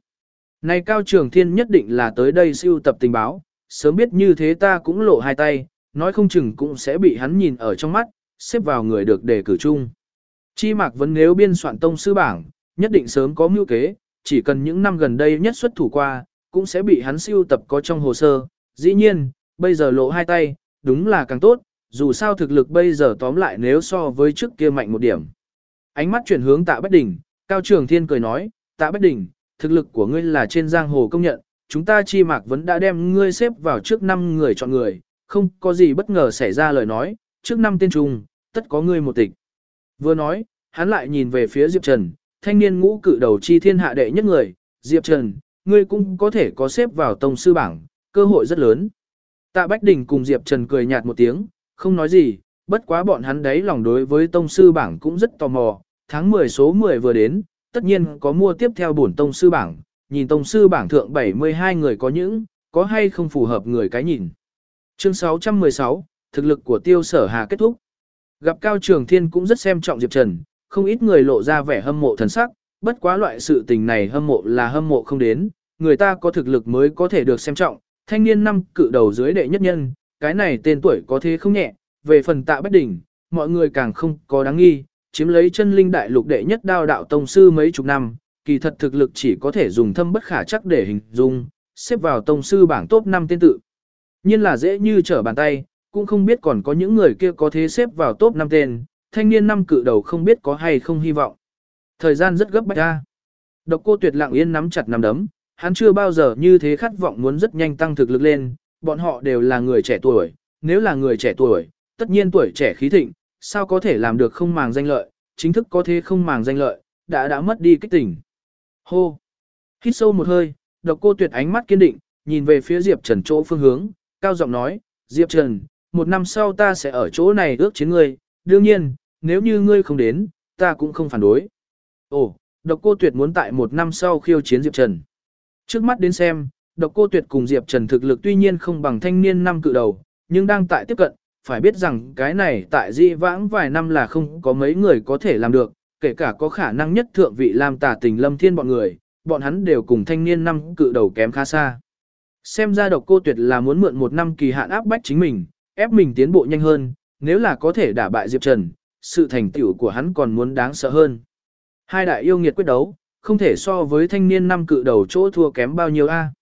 Speaker 1: Này Cao Trường Thiên nhất định là tới đây siêu tập tình báo, sớm biết như thế ta cũng lộ hai tay, nói không chừng cũng sẽ bị hắn nhìn ở trong mắt, xếp vào người được đề cử chung. Chi Mạc vẫn nếu biên soạn tông sư bảng, nhất định sớm có mưu kế, chỉ cần những năm gần đây nhất xuất thủ qua, cũng sẽ bị hắn siêu tập có trong hồ sơ. Dĩ nhiên, bây giờ lộ hai tay, đúng là càng tốt, dù sao thực lực bây giờ tóm lại nếu so với trước kia mạnh một điểm. Ánh mắt chuyển hướng tạ Bách Đình, Cao Trường Thiên cười nói, tạ Bách Đình, thực lực của ngươi là trên giang hồ công nhận, chúng ta chi mạc vẫn đã đem ngươi xếp vào trước năm người chọn người, không có gì bất ngờ xảy ra lời nói, trước năm tên trùng, tất có ngươi một tịch. Vừa nói, hắn lại nhìn về phía Diệp Trần, thanh niên ngũ cự đầu chi thiên hạ đệ nhất người, Diệp Trần, ngươi cũng có thể có xếp vào tông sư bảng, cơ hội rất lớn. Tạ Bách Đình cùng Diệp Trần cười nhạt một tiếng, không nói gì, bất quá bọn hắn đấy lòng đối với tông sư bảng cũng rất tò mò, tháng 10 số 10 vừa đến, tất nhiên có mua tiếp theo bổn tông sư bảng, nhìn tông sư bảng thượng 72 người có những, có hay không phù hợp người cái nhìn. Chương 616, thực lực của tiêu sở hà kết thúc. Gặp Cao Trường Thiên cũng rất xem trọng Diệp Trần, không ít người lộ ra vẻ hâm mộ thần sắc, bất quá loại sự tình này hâm mộ là hâm mộ không đến, người ta có thực lực mới có thể được xem trọng, thanh niên năm cự đầu dưới đệ nhất nhân, cái này tên tuổi có thế không nhẹ, về phần tạ bất đỉnh, mọi người càng không có đáng nghi, chiếm lấy chân linh đại lục đệ nhất đao đạo tông sư mấy chục năm, kỳ thật thực lực chỉ có thể dùng thâm bất khả chắc để hình dung, xếp vào tông sư bảng top 5 tên tự. Nhiên là dễ như trở bàn tay, cũng không biết còn có những người kia có thế xếp vào top 5 tên, thanh niên năm cự đầu không biết có hay không hy vọng. Thời gian rất gấp bách ra. Độc cô tuyệt lặng yên nắm chặt nắm đấm, hắn chưa bao giờ như thế khát vọng muốn rất nhanh tăng thực lực lên, bọn họ đều là người trẻ tuổi, nếu là người trẻ tuổi, tất nhiên tuổi trẻ khí thịnh, sao có thể làm được không màng danh lợi, chính thức có thế không màng danh lợi, đã đã mất đi kích tỉnh. Hô! Hít sâu một hơi, độc cô tuyệt ánh mắt kiên định, nhìn về phía Diệp Trần chỗ phương hướng, cao giọng nói, Diệp Trần, một năm sau ta sẽ ở chỗ này ước chiến ngươi, đương nhiên, nếu như ngươi không đến, ta cũng không phản đối. Ồ, độc cô tuyệt muốn tại một năm sau khiêu chiến Diệp Trần. Trước mắt đến xem, độc cô tuyệt cùng Diệp Trần thực lực tuy nhiên không bằng thanh niên năm cự đầu, nhưng đang tại tiếp cận, phải biết rằng cái này tại di vãng vài năm là không có mấy người có thể làm được, kể cả có khả năng nhất thượng vị làm tả tình lâm thiên bọn người, bọn hắn đều cùng thanh niên năm cự đầu kém khá xa. Xem ra độc cô tuyệt là muốn mượn một năm kỳ hạn áp bách chính mình, ép mình tiến bộ nhanh hơn, nếu là có thể đả bại Diệp Trần, sự thành tựu của hắn còn muốn đáng sợ hơn. Hai đại yêu nghiệt quyết đấu, không thể so với thanh niên năm cự đầu chỗ thua kém bao nhiêu a.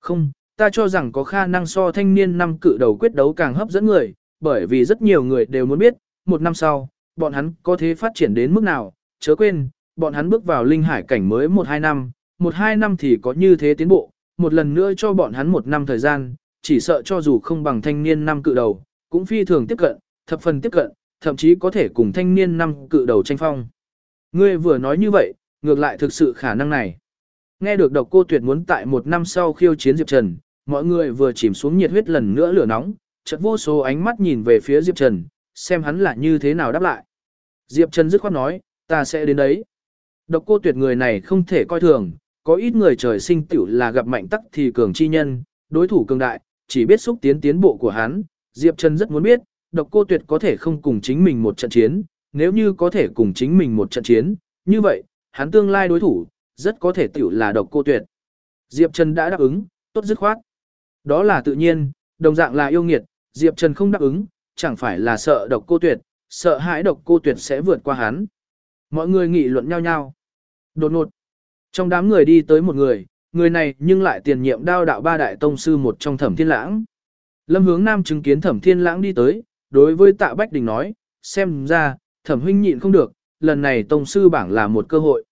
Speaker 1: Không, ta cho rằng có khả năng so thanh niên năm cự đầu quyết đấu càng hấp dẫn người, bởi vì rất nhiều người đều muốn biết, một năm sau, bọn hắn có thể phát triển đến mức nào, chớ quên, bọn hắn bước vào linh hải cảnh mới 1-2 năm, 1-2 năm thì có như thế tiến bộ, một lần nữa cho bọn hắn một năm thời gian, chỉ sợ cho dù không bằng thanh niên năm cự đầu, cũng phi thường tiếp cận, thập phần tiếp cận, thậm chí có thể cùng thanh niên năm cự đầu tranh phong. Ngươi vừa nói như vậy, ngược lại thực sự khả năng này. Nghe được độc cô tuyệt muốn tại một năm sau khiêu chiến Diệp Trần, mọi người vừa chìm xuống nhiệt huyết lần nữa lửa nóng, chợt vô số ánh mắt nhìn về phía Diệp Trần, xem hắn là như thế nào đáp lại. Diệp Trần dứt khoát nói, ta sẽ đến đấy. Độc cô tuyệt người này không thể coi thường, có ít người trời sinh tiểu là gặp mạnh tắc thì cường chi nhân, đối thủ cường đại, chỉ biết xúc tiến tiến bộ của hắn. Diệp Trần rất muốn biết, độc cô tuyệt có thể không cùng chính mình một trận chiến, nếu như có thể cùng chính mình một trận chiến, như vậy, hắn tương lai đối thủ, rất có thể tiểu là độc cô tuyệt. Diệp Trần đã đáp ứng, tốt dứt khoát. Đó là tự nhiên, đồng dạng là yêu nghiệt, Diệp Trần không đáp ứng, chẳng phải là sợ độc cô tuyệt, sợ hãi độc cô tuyệt sẽ vượt qua hắn. Mọi người nghị luận nhau nhau. Đột ngột. Trong đám người đi tới một người, người này nhưng lại tiền nhiệm đao đạo ba đại tông sư một trong thẩm thiên lãng. Lâm hướng nam chứng kiến thẩm thiên lãng đi tới, đối với tạ Bách Đình nói, xem ra, thẩm huynh nhịn không được, lần này tông sư bảng là một cơ hội.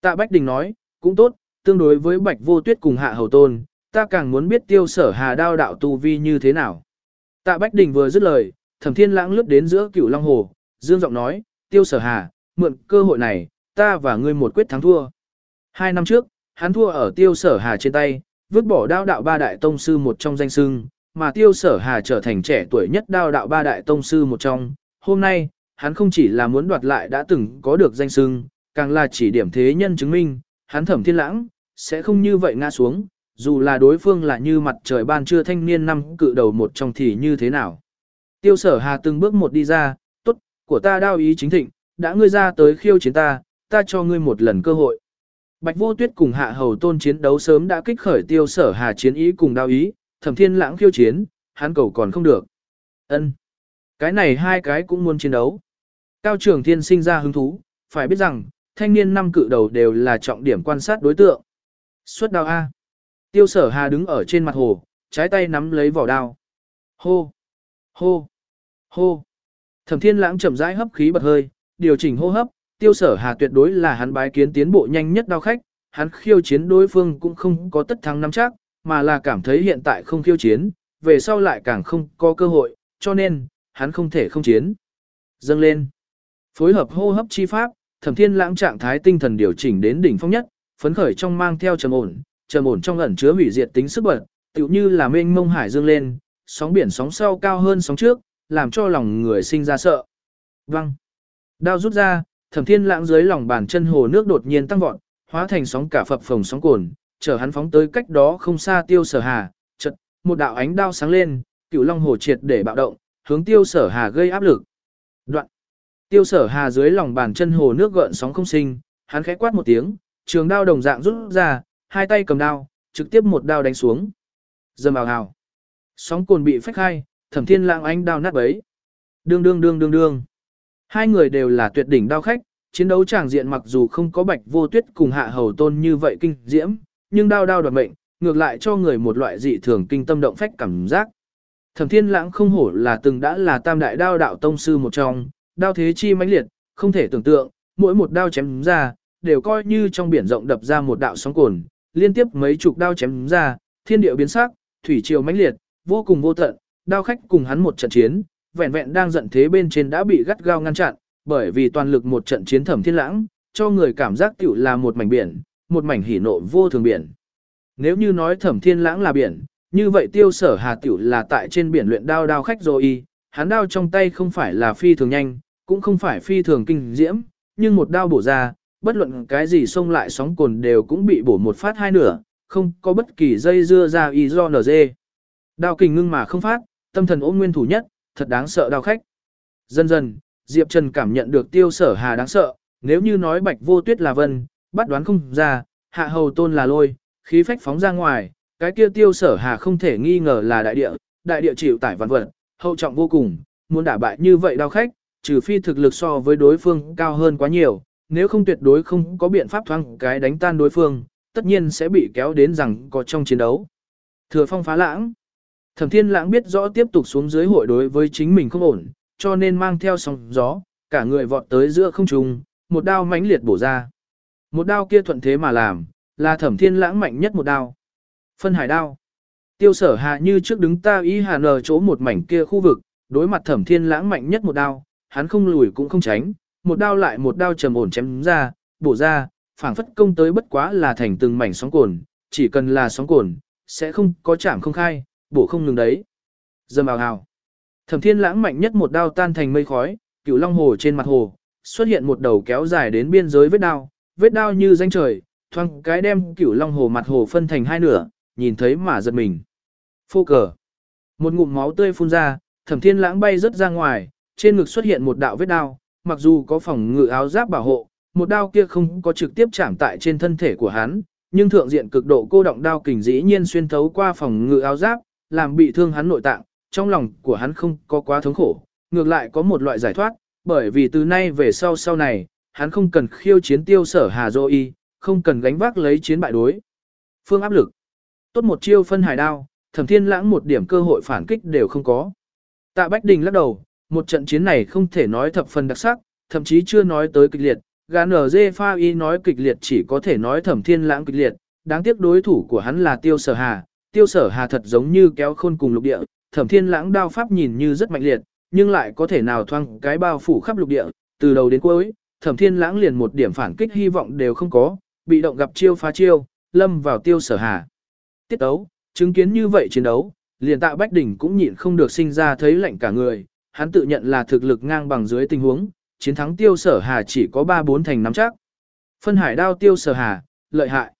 Speaker 1: Tạ Bách Đình nói, cũng tốt, tương đối với Bạch Vô Tuyết cùng Hạ Hầu Tôn, ta càng muốn biết tiêu sở hà đao đạo tu vi như thế nào. Tạ Bách Đình vừa dứt lời, thẩm thiên lãng lướt đến giữa cửu long hồ, dương giọng nói, tiêu sở hà, mượn cơ hội này, ta và ngươi một quyết thắng thua. Hai năm trước, hắn thua ở tiêu sở hà trên tay, vứt bỏ đao đạo ba đại tông sư một trong danh sưng, mà tiêu sở hà trở thành trẻ tuổi nhất đao đạo ba đại tông sư một trong. Hôm nay, hắn không chỉ là muốn đoạt lại đã từng có được danh sưng, càng là chỉ điểm thế nhân chứng minh, hắn thẩm thiên lãng, sẽ không như vậy ngã xuống, dù là đối phương là như mặt trời ban trưa thanh niên năm cự đầu một trong thì như thế nào. Tiêu sở hà từng bước một đi ra, tốt, của ta đao ý chính thịnh, đã ngươi ra tới khiêu chiến ta, ta cho ngươi một lần cơ hội. Bạch vô tuyết cùng hạ hầu tôn chiến đấu sớm đã kích khởi tiêu sở hà chiến ý cùng đao ý, thẩm thiên lãng khiêu chiến, hắn cầu còn không được. ân Cái này hai cái cũng muốn chiến đấu. Cao trường thiên sinh ra hứng thú, phải biết rằng, thanh niên năm cự đầu đều là trọng điểm quan sát đối tượng. Xuất đao A. Tiêu sở hà đứng ở trên mặt hồ, trái tay nắm lấy vỏ đao. Hô, hô, hô. Thẩm Thiên Lãng chậm rãi hấp khí bật hơi, điều chỉnh hô hấp, Tiêu Sở Hà tuyệt đối là hắn bái kiến tiến bộ nhanh nhất đao khách, hắn khiêu chiến đối phương cũng không có tất thắng nắm chắc, mà là cảm thấy hiện tại không khiêu chiến, về sau lại càng không có cơ hội, cho nên, hắn không thể không chiến. Dâng lên. Phối hợp hô hấp chi pháp, Thẩm Thiên Lãng trạng thái tinh thần điều chỉnh đến đỉnh phong nhất, phấn khởi trong mang theo trầm ổn, trầm ổn trong ẩn chứa hủy diệt tính sức bật, tựu như là mênh mông hải dương lên, sóng biển sóng sau cao hơn sóng trước, làm cho lòng người sinh ra sợ. Văng. Đao rút ra, Thẩm Thiên Lãng dưới lòng bàn chân hồ nước đột nhiên tăng vọt, hóa thành sóng cả phập phồng sóng cồn, chở hắn phóng tới cách đó không xa Tiêu Sở Hà, chật, một đạo ánh đao sáng lên, Cửu Long hồ triệt để bạo động, hướng Tiêu Sở Hà gây áp lực. Đoạn. Tiêu Sở Hà dưới lòng bàn chân hồ nước gợn sóng không sinh, hắn khẽ quát một tiếng, trường đao đồng dạng rút ra, hai tay cầm đao, trực tiếp một đao đánh xuống. Dầm vào hào. Sóng cồn bị phách hai Thẩm Thiên Lãng ánh đao nát bấy. Đương đương đương đương đương. Hai người đều là tuyệt đỉnh đao khách, chiến đấu tràng diện mặc dù không có bạch vô tuyết cùng hạ hầu tôn như vậy kinh diễm, nhưng đao đao đoạt mệnh, ngược lại cho người một loại dị thường kinh tâm động phách cảm giác. Thẩm thiên lãng không hổ là từng đã là tam đại đao đạo tông sư một trong, đao thế chi mãnh liệt, không thể tưởng tượng, mỗi một đao chém ra, đều coi như trong biển rộng đập ra một đạo sóng cồn, liên tiếp mấy chục đao chém ra, thiên địa biến sắc, thủy triều mãnh liệt, vô cùng vô tận, đao khách cùng hắn một trận chiến, vẹn vẹn đang giận thế bên trên đã bị gắt gao ngăn chặn, bởi vì toàn lực một trận chiến thẩm thiên lãng, cho người cảm giác tiểu là một mảnh biển, một mảnh hỉ nộ vô thường biển. Nếu như nói thẩm thiên lãng là biển, như vậy tiêu sở hà tiểu là tại trên biển luyện đao đao khách rồi y, hắn đao trong tay không phải là phi thường nhanh, cũng không phải phi thường kinh diễm, nhưng một đao bổ ra, bất luận cái gì xông lại sóng cồn đều cũng bị bổ một phát hai nửa, không có bất kỳ dây dưa ra y do nở dê. Đao kình ngưng mà không phát, tâm thần ôm nguyên thủ nhất, thật đáng sợ đao khách. Dần dần, Diệp Trần cảm nhận được tiêu sở hà đáng sợ, nếu như nói bạch vô tuyết là vân, bắt đoán không ra, hạ hầu tôn là lôi, khí phách phóng ra ngoài, cái kia tiêu sở hà không thể nghi ngờ là đại địa, đại địa chịu tải văn vật, hậu trọng vô cùng, muốn đả bại như vậy đau khách, trừ phi thực lực so với đối phương cao hơn quá nhiều, nếu không tuyệt đối không có biện pháp thoáng cái đánh tan đối phương, tất nhiên sẽ bị kéo đến rằng có trong chiến đấu. Thừa phong phá lãng. Thẩm thiên lãng biết rõ tiếp tục xuống dưới hội đối với chính mình không ổn, cho nên mang theo sóng gió, cả người vọt tới giữa không trung, một đao mãnh liệt bổ ra. Một đao kia thuận thế mà làm, là thẩm thiên lãng mạnh nhất một đao. Phân hải đao. Tiêu sở hạ như trước đứng ta ý hà nờ chỗ một mảnh kia khu vực, đối mặt thẩm thiên lãng mạnh nhất một đao, hắn không lùi cũng không tránh, một đao lại một đao trầm ổn chém ra, bổ ra, phảng phất công tới bất quá là thành từng mảnh sóng cồn, chỉ cần là sóng cồn, sẽ không có chạm không khai, bổ không ngừng đấy. Dầm ào hào. Thẩm thiên lãng mạnh nhất một đao tan thành mây khói, cửu long hồ trên mặt hồ, xuất hiện một đầu kéo dài đến biên giới vết đao, vết đao như danh trời, thoang cái đem cửu long hồ mặt hồ phân thành hai nửa, nhìn thấy mà giật mình. Phô cờ. Một ngụm máu tươi phun ra, thẩm thiên lãng bay rất ra ngoài, trên ngực xuất hiện một đạo vết đao, mặc dù có phòng ngự áo giáp bảo hộ, một đao kia không có trực tiếp chạm tại trên thân thể của hắn, nhưng thượng diện cực độ cô động đao kình dĩ nhiên xuyên thấu qua phòng ngự áo giáp, làm bị thương hắn nội tạng, trong lòng của hắn không có quá thống khổ, ngược lại có một loại giải thoát, bởi vì từ nay về sau sau này, hắn không cần khiêu chiến tiêu sở Hà Dô Y, không cần gánh vác lấy chiến bại đối. Phương áp lực. Tốt một chiêu phân hải đao, thẩm thiên lãng một điểm cơ hội phản kích đều không có. Tạ Bách Đình lắc đầu, một trận chiến này không thể nói thập phần đặc sắc, thậm chí chưa nói tới kịch liệt. Gà nở dê pha y nói kịch liệt chỉ có thể nói thẩm thiên lãng kịch liệt, đáng tiếc đối thủ của hắn là tiêu sở hà. Tiêu sở hà thật giống như kéo khôn cùng lục địa, thẩm thiên lãng đao pháp nhìn như rất mạnh liệt, nhưng lại có thể nào thoang cái bao phủ khắp lục địa, từ đầu đến cuối, thẩm thiên lãng liền một điểm phản kích hy vọng đều không có, bị động gặp chiêu phá chiêu, lâm vào tiêu sở hà. Tiết đấu, chứng kiến như vậy chiến đấu, liền tạ Bách Đỉnh cũng nhịn không được sinh ra thấy lạnh cả người, hắn tự nhận là thực lực ngang bằng dưới tình huống, chiến thắng tiêu sở hà chỉ có 3-4 thành nắm chắc. Phân hải đao tiêu sở hà, lợi hại.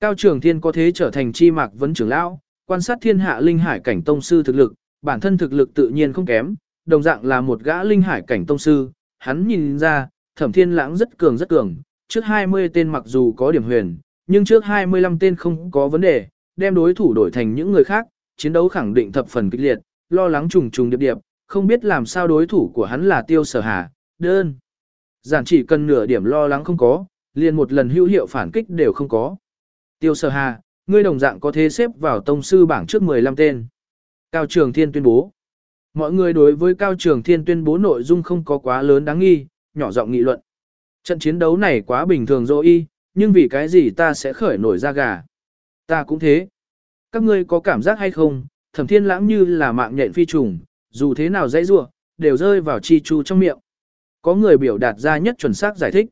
Speaker 1: Cao trường thiên có thế trở thành chi mạc vấn trưởng lão, quan sát thiên hạ linh hải cảnh tông sư thực lực, bản thân thực lực tự nhiên không kém, đồng dạng là một gã linh hải cảnh tông sư, hắn nhìn ra, thẩm thiên lãng rất cường rất cường, trước 20 tên mặc dù có điểm huyền, nhưng trước 25 tên không có vấn đề, đem đối thủ đổi thành những người khác, chiến đấu khẳng định thập phần kịch liệt, lo lắng trùng trùng điệp điệp, không biết làm sao đối thủ của hắn là tiêu sở hà, đơn. Giản chỉ cần nửa điểm lo lắng không có, liền một lần hữu hiệu phản kích đều không có. Tiêu sở hà, ngươi đồng dạng có thế xếp vào tông sư bảng trước 15 tên. Cao Trường Thiên tuyên bố. Mọi người đối với Cao Trường Thiên tuyên bố nội dung không có quá lớn đáng nghi, nhỏ giọng nghị luận. Trận chiến đấu này quá bình thường dỗ y, nhưng vì cái gì ta sẽ khởi nổi ra gà. Ta cũng thế. Các ngươi có cảm giác hay không, thẩm thiên lãng như là mạng nhện phi trùng, dù thế nào dãy rua, đều rơi vào chi chu trong miệng. Có người biểu đạt ra nhất chuẩn xác giải thích.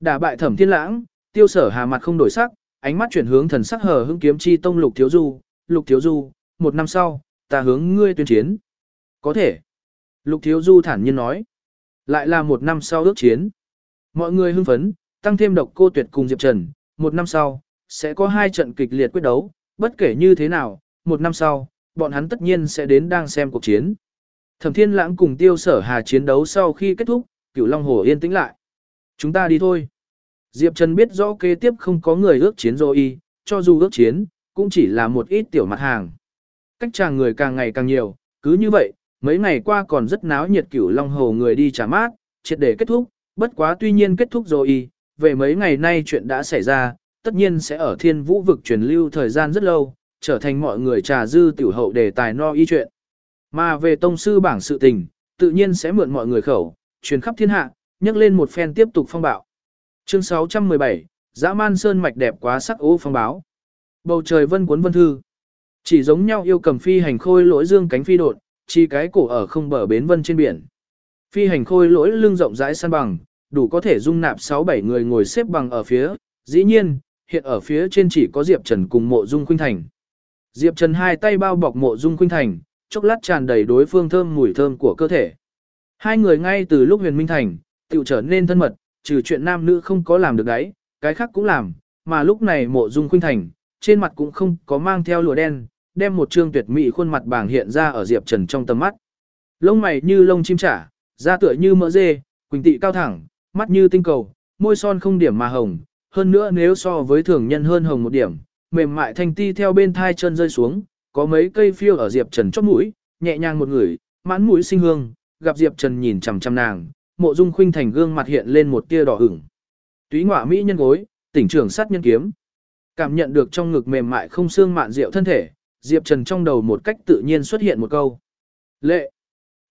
Speaker 1: Đả bại thẩm thiên lãng, tiêu sở hà mặt không đổi sắc, ánh mắt chuyển hướng thần sắc hờ hững kiếm chi tông lục thiếu du, lục thiếu du, một năm sau, ta hướng ngươi tuyên chiến. Có thể. Lục thiếu du thản nhiên nói. Lại là một năm sau ước chiến. Mọi người hưng phấn, tăng thêm độc cô tuyệt cùng Diệp Trần, một năm sau, sẽ có hai trận kịch liệt quyết đấu, bất kể như thế nào, một năm sau, bọn hắn tất nhiên sẽ đến đang xem cuộc chiến. Thẩm Thiên Lãng cùng Tiêu Sở Hà chiến đấu sau khi kết thúc, Cửu Long Hồ yên tĩnh lại. Chúng ta đi thôi. Diệp Trần biết rõ kế tiếp không có người ước chiến rồi cho dù ước chiến, cũng chỉ là một ít tiểu mặt hàng. Cách chàng người càng ngày càng nhiều, cứ như vậy, mấy ngày qua còn rất náo nhiệt Cửu Long Hồ người đi trả mát, triệt để kết thúc, bất quá tuy nhiên kết thúc rồi y, về mấy ngày nay chuyện đã xảy ra, tất nhiên sẽ ở thiên vũ vực truyền lưu thời gian rất lâu, trở thành mọi người trà dư tiểu hậu đề tài no y chuyện. Mà về tông sư bảng sự tình, tự nhiên sẽ mượn mọi người khẩu, truyền khắp thiên hạ, nhắc lên một phen tiếp tục phong bạo. Chương 617, dã man sơn mạch đẹp quá sắc ô phong báo. Bầu trời vân cuốn vân thư. Chỉ giống nhau yêu cầm phi hành khôi lỗi dương cánh phi đột, chi cái cổ ở không bờ bến vân trên biển. Phi hành khôi lỗi lưng rộng rãi san bằng, đủ có thể dung nạp 6-7 người ngồi xếp bằng ở phía, dĩ nhiên, hiện ở phía trên chỉ có Diệp Trần cùng mộ dung khuynh thành. Diệp Trần hai tay bao bọc mộ dung khuynh thành, chốc lát tràn đầy đối phương thơm mùi thơm của cơ thể. Hai người ngay từ lúc huyền minh thành, tiểu trở nên thân mật, trừ chuyện nam nữ không có làm được đấy, cái khác cũng làm, mà lúc này mộ dung khuynh thành, trên mặt cũng không có mang theo lụa đen, đem một trương tuyệt mỹ khuôn mặt bảng hiện ra ở Diệp Trần trong tầm mắt. Lông mày như lông chim trả, da tựa như mỡ dê, quỳnh tị cao thẳng, mắt như tinh cầu, môi son không điểm mà hồng, hơn nữa nếu so với thường nhân hơn hồng một điểm, mềm mại thanh ti theo bên thai chân rơi xuống, có mấy cây phiêu ở Diệp Trần chóp mũi, nhẹ nhàng một người, mãn mũi sinh hương, gặp Diệp Trần nhìn chằm chằm nàng, mộ dung khuynh thành gương mặt hiện lên một tia đỏ ửng. Túy ngọa mỹ nhân gối, tỉnh trưởng sát nhân kiếm. Cảm nhận được trong ngực mềm mại không xương mạn rượu thân thể, Diệp Trần trong đầu một cách tự nhiên xuất hiện một câu. Lệ.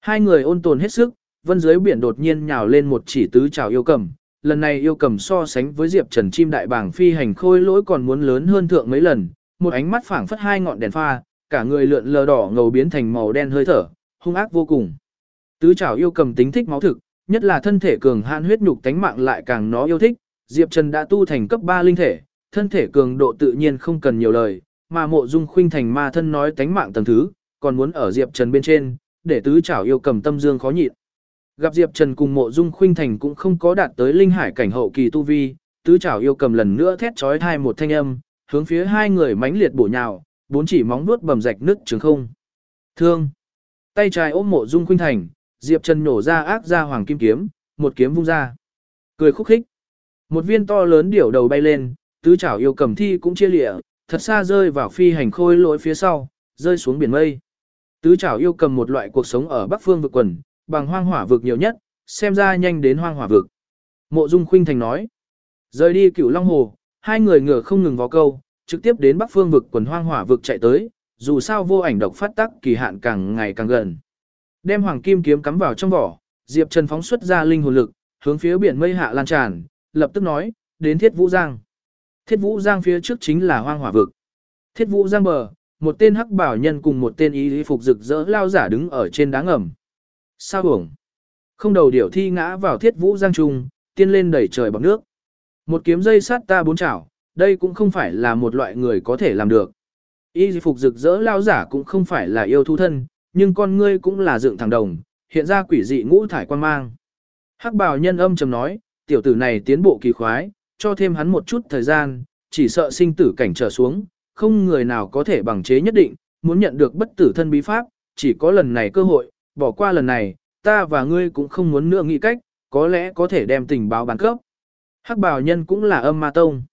Speaker 1: Hai người ôn tồn hết sức, vân dưới biển đột nhiên nhào lên một chỉ tứ trào yêu cầm. Lần này yêu cầm so sánh với Diệp Trần chim đại bảng phi hành khôi lỗi còn muốn lớn hơn thượng mấy lần, một ánh mắt phảng phất hai ngọn đèn pha, cả người lượn lờ đỏ ngầu biến thành màu đen hơi thở, hung ác vô cùng. Tứ trảo yêu cầm tính thích máu thực, nhất là thân thể cường hạn huyết nhục tánh mạng lại càng nó yêu thích, Diệp Trần đã tu thành cấp 3 linh thể, thân thể cường độ tự nhiên không cần nhiều lời, mà mộ dung khuynh thành ma thân nói tánh mạng tầng thứ, còn muốn ở Diệp Trần bên trên, để tứ chảo yêu cầm tâm dương khó nhịn. Gặp Diệp Trần cùng mộ dung khuynh thành cũng không có đạt tới linh hải cảnh hậu kỳ tu vi, tứ chảo yêu cầm lần nữa thét trói thai một thanh âm, hướng phía hai người mãnh liệt bổ nhào, bốn chỉ móng vuốt bầm rạch nứt trường không. Thương. Tay trái ôm mộ dung khuynh thành, Diệp Trần nổ ra ác ra hoàng kim kiếm, một kiếm vung ra. Cười khúc khích. Một viên to lớn điểu đầu bay lên, tứ chảo yêu cầm thi cũng chia lịa, thật xa rơi vào phi hành khôi lỗi phía sau, rơi xuống biển mây. Tứ chảo yêu cầm một loại cuộc sống ở Bắc Phương vực quần, bằng hoang hỏa vực nhiều nhất, xem ra nhanh đến hoang hỏa vực. Mộ Dung Khuynh Thành nói. Rời đi cửu Long Hồ, hai người ngựa không ngừng vào câu, trực tiếp đến Bắc Phương vực quần hoang hỏa vực chạy tới, dù sao vô ảnh độc phát tác kỳ hạn càng ngày càng gần. Đem hoàng kim kiếm cắm vào trong vỏ, Diệp Trần phóng xuất ra linh hồn lực, hướng phía biển mây hạ lan tràn, lập tức nói, đến Thiết Vũ Giang. Thiết Vũ Giang phía trước chính là hoang hỏa vực. Thiết Vũ Giang bờ, một tên hắc bảo nhân cùng một tên y phục rực rỡ lao giả đứng ở trên đá ngầm. Sao hưởng? Không đầu điểu thi ngã vào Thiết Vũ Giang trung, tiên lên đẩy trời bằng nước. Một kiếm dây sát ta bốn chảo, đây cũng không phải là một loại người có thể làm được. Y phục rực rỡ lao giả cũng không phải là yêu thu thân, nhưng con ngươi cũng là dựng thẳng đồng, hiện ra quỷ dị ngũ thải quan mang. Hắc bào nhân âm trầm nói, tiểu tử này tiến bộ kỳ khoái, cho thêm hắn một chút thời gian, chỉ sợ sinh tử cảnh trở xuống, không người nào có thể bằng chế nhất định, muốn nhận được bất tử thân bí pháp, chỉ có lần này cơ hội, bỏ qua lần này, ta và ngươi cũng không muốn nữa nghĩ cách, có lẽ có thể đem tình báo bán cấp. Hắc bào nhân cũng là âm ma tông.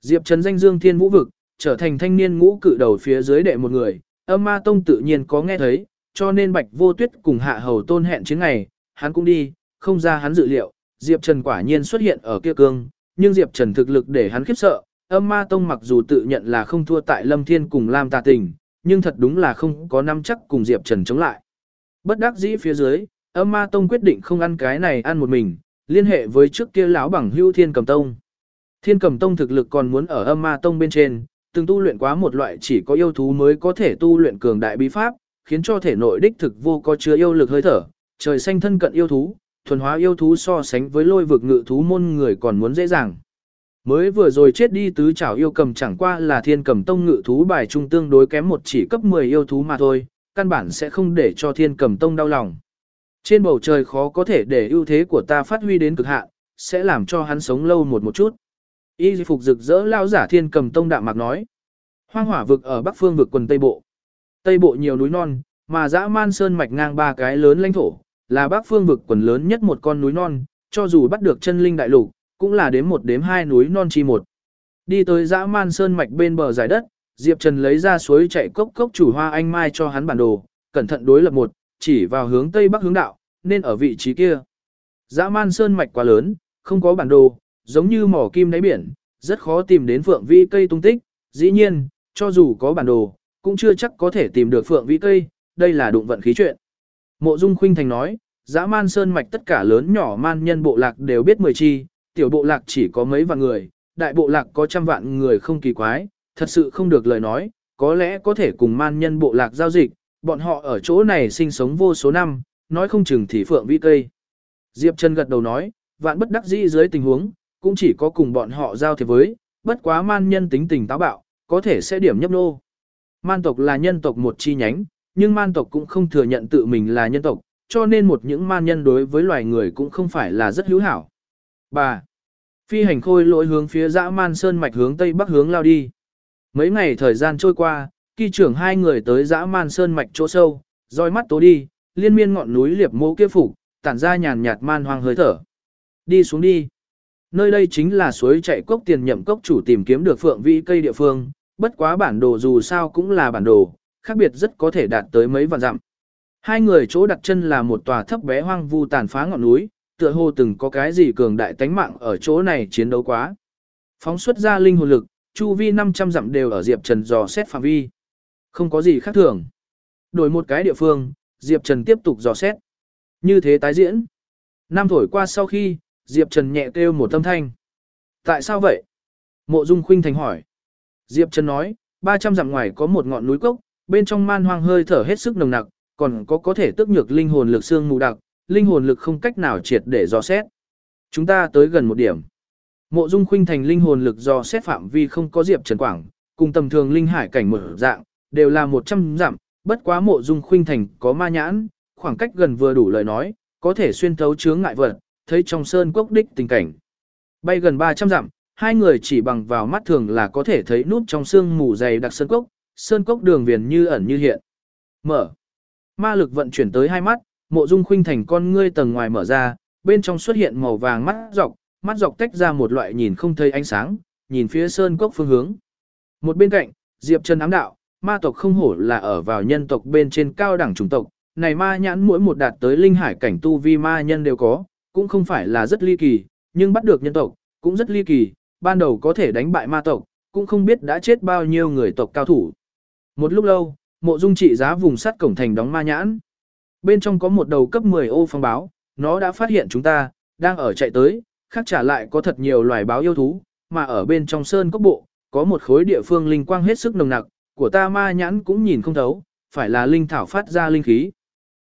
Speaker 1: Diệp Trấn danh dương thiên vũ vực, trở thành thanh niên ngũ cự đầu phía dưới đệ một người, âm ma tông tự nhiên có nghe thấy, cho nên Bạch Vô Tuyết cùng Hạ Hầu Tôn hẹn chiến ngày, hắn cũng đi, không ra hắn dự liệu, Diệp Trần quả nhiên xuất hiện ở kia cương, nhưng Diệp Trần thực lực để hắn khiếp sợ, âm ma tông mặc dù tự nhận là không thua tại Lâm Thiên cùng Lam Tà Tình, nhưng thật đúng là không có năm chắc cùng Diệp Trần chống lại. Bất đắc dĩ phía dưới, âm ma tông quyết định không ăn cái này ăn một mình, liên hệ với trước kia lão bằng hưu thiên cầm tông. Thiên cầm tông thực lực còn muốn ở âm ma tông bên trên, từng tu luyện quá một loại chỉ có yêu thú mới có thể tu luyện cường đại bí pháp, khiến cho thể nội đích thực vô có chứa yêu lực hơi thở, trời xanh thân cận yêu thú, thuần hóa yêu thú so sánh với lôi vực ngự thú môn người còn muốn dễ dàng. Mới vừa rồi chết đi tứ chảo yêu cầm chẳng qua là thiên cầm tông ngự thú bài trung tương đối kém một chỉ cấp 10 yêu thú mà thôi, căn bản sẽ không để cho thiên cầm tông đau lòng. Trên bầu trời khó có thể để ưu thế của ta phát huy đến cực hạn, sẽ làm cho hắn sống lâu một một chút. Y phục rực rỡ lao giả thiên cầm tông đạm mạc nói. Hoang hỏa vực ở bắc phương vực quần Tây Bộ. Tây Bộ nhiều núi non, mà dã man sơn mạch ngang ba cái lớn lãnh thổ, là bắc phương vực quần lớn nhất một con núi non, cho dù bắt được chân linh đại lục, cũng là đếm một đếm hai núi non chi một. Đi tới dã man sơn mạch bên bờ giải đất, Diệp Trần lấy ra suối chạy cốc cốc chủ hoa anh mai cho hắn bản đồ, cẩn thận đối lập một, chỉ vào hướng tây bắc hướng đạo, nên ở vị trí kia. Dã man sơn mạch quá lớn, không có bản đồ, giống như mỏ kim đáy biển, rất khó tìm đến phượng vi cây tung tích, dĩ nhiên, cho dù có bản đồ, cũng chưa chắc có thể tìm được phượng vi cây, đây là đụng vận khí chuyện. Mộ Dung Khuynh Thành nói, dã man sơn mạch tất cả lớn nhỏ man nhân bộ lạc đều biết mười chi, tiểu bộ lạc chỉ có mấy vạn người, đại bộ lạc có trăm vạn người không kỳ quái, thật sự không được lời nói, có lẽ có thể cùng man nhân bộ lạc giao dịch, bọn họ ở chỗ này sinh sống vô số năm, nói không chừng thì phượng vi cây. Diệp Trần gật đầu nói, vạn bất đắc dĩ dưới tình huống, cũng chỉ có cùng bọn họ giao thiệp với, bất quá man nhân tính tình táo bạo, có thể sẽ điểm nhấp nô. Man tộc là nhân tộc một chi nhánh, nhưng man tộc cũng không thừa nhận tự mình là nhân tộc, cho nên một những man nhân đối với loài người cũng không phải là rất hữu hảo. Bà Phi hành khôi lỗi hướng phía dã man sơn mạch hướng tây bắc hướng lao đi. Mấy ngày thời gian trôi qua, kỳ trưởng hai người tới dã man sơn mạch chỗ sâu, roi mắt tố đi, liên miên ngọn núi liệp mô kia phủ tản ra nhàn nhạt man hoang hơi thở. Đi xuống đi. Nơi đây chính là suối chạy cốc tiền nhậm cốc chủ tìm kiếm được phượng vĩ cây địa phương, bất quá bản đồ dù sao cũng là bản đồ, khác biệt rất có thể đạt tới mấy vạn dặm. Hai người chỗ đặt chân là một tòa thấp bé hoang vu tàn phá ngọn núi, tựa hồ từng có cái gì cường đại tánh mạng ở chỗ này chiến đấu quá. Phóng xuất ra linh hồn lực, chu vi 500 dặm đều ở Diệp Trần dò xét phạm vi. Không có gì khác thường. Đổi một cái địa phương, Diệp Trần tiếp tục dò xét. Như thế tái diễn. Năm thổi qua sau khi, Diệp Trần nhẹ kêu một tâm thanh. Tại sao vậy? Mộ Dung Khuynh Thành hỏi. Diệp Trần nói, 300 dặm ngoài có một ngọn núi cốc, bên trong man hoang hơi thở hết sức nồng nặc, còn có có thể tức nhược linh hồn lực xương mù đặc, linh hồn lực không cách nào triệt để dò xét. Chúng ta tới gần một điểm. Mộ Dung Khuynh Thành linh hồn lực dò xét phạm vi không có Diệp Trần Quảng, cùng tầm thường linh hải cảnh mở dạng, đều là 100 dặm, bất quá Mộ Dung Khuynh Thành có ma nhãn, khoảng cách gần vừa đủ lời nói, có thể xuyên thấu chướng ngại vật, thấy trong sơn cốc đích tình cảnh. Bay gần 300 dặm, hai người chỉ bằng vào mắt thường là có thể thấy nút trong xương mù dày đặc sơn cốc, sơn cốc đường viền như ẩn như hiện. Mở. Ma lực vận chuyển tới hai mắt, mộ dung khuynh thành con ngươi tầng ngoài mở ra, bên trong xuất hiện màu vàng mắt dọc, mắt dọc tách ra một loại nhìn không thấy ánh sáng, nhìn phía sơn cốc phương hướng. Một bên cạnh, Diệp Trần ám đạo, ma tộc không hổ là ở vào nhân tộc bên trên cao đẳng chủng tộc, này ma nhãn mỗi một đạt tới linh hải cảnh tu vi ma nhân đều có, cũng không phải là rất ly kỳ, nhưng bắt được nhân tộc, cũng rất ly kỳ, ban đầu có thể đánh bại ma tộc, cũng không biết đã chết bao nhiêu người tộc cao thủ. Một lúc lâu, mộ dung trị giá vùng sắt cổng thành đóng ma nhãn. Bên trong có một đầu cấp 10 ô phong báo, nó đã phát hiện chúng ta, đang ở chạy tới, khác trả lại có thật nhiều loài báo yêu thú, mà ở bên trong sơn cốc bộ, có một khối địa phương linh quang hết sức nồng nặc, của ta ma nhãn cũng nhìn không thấu, phải là linh thảo phát ra linh khí.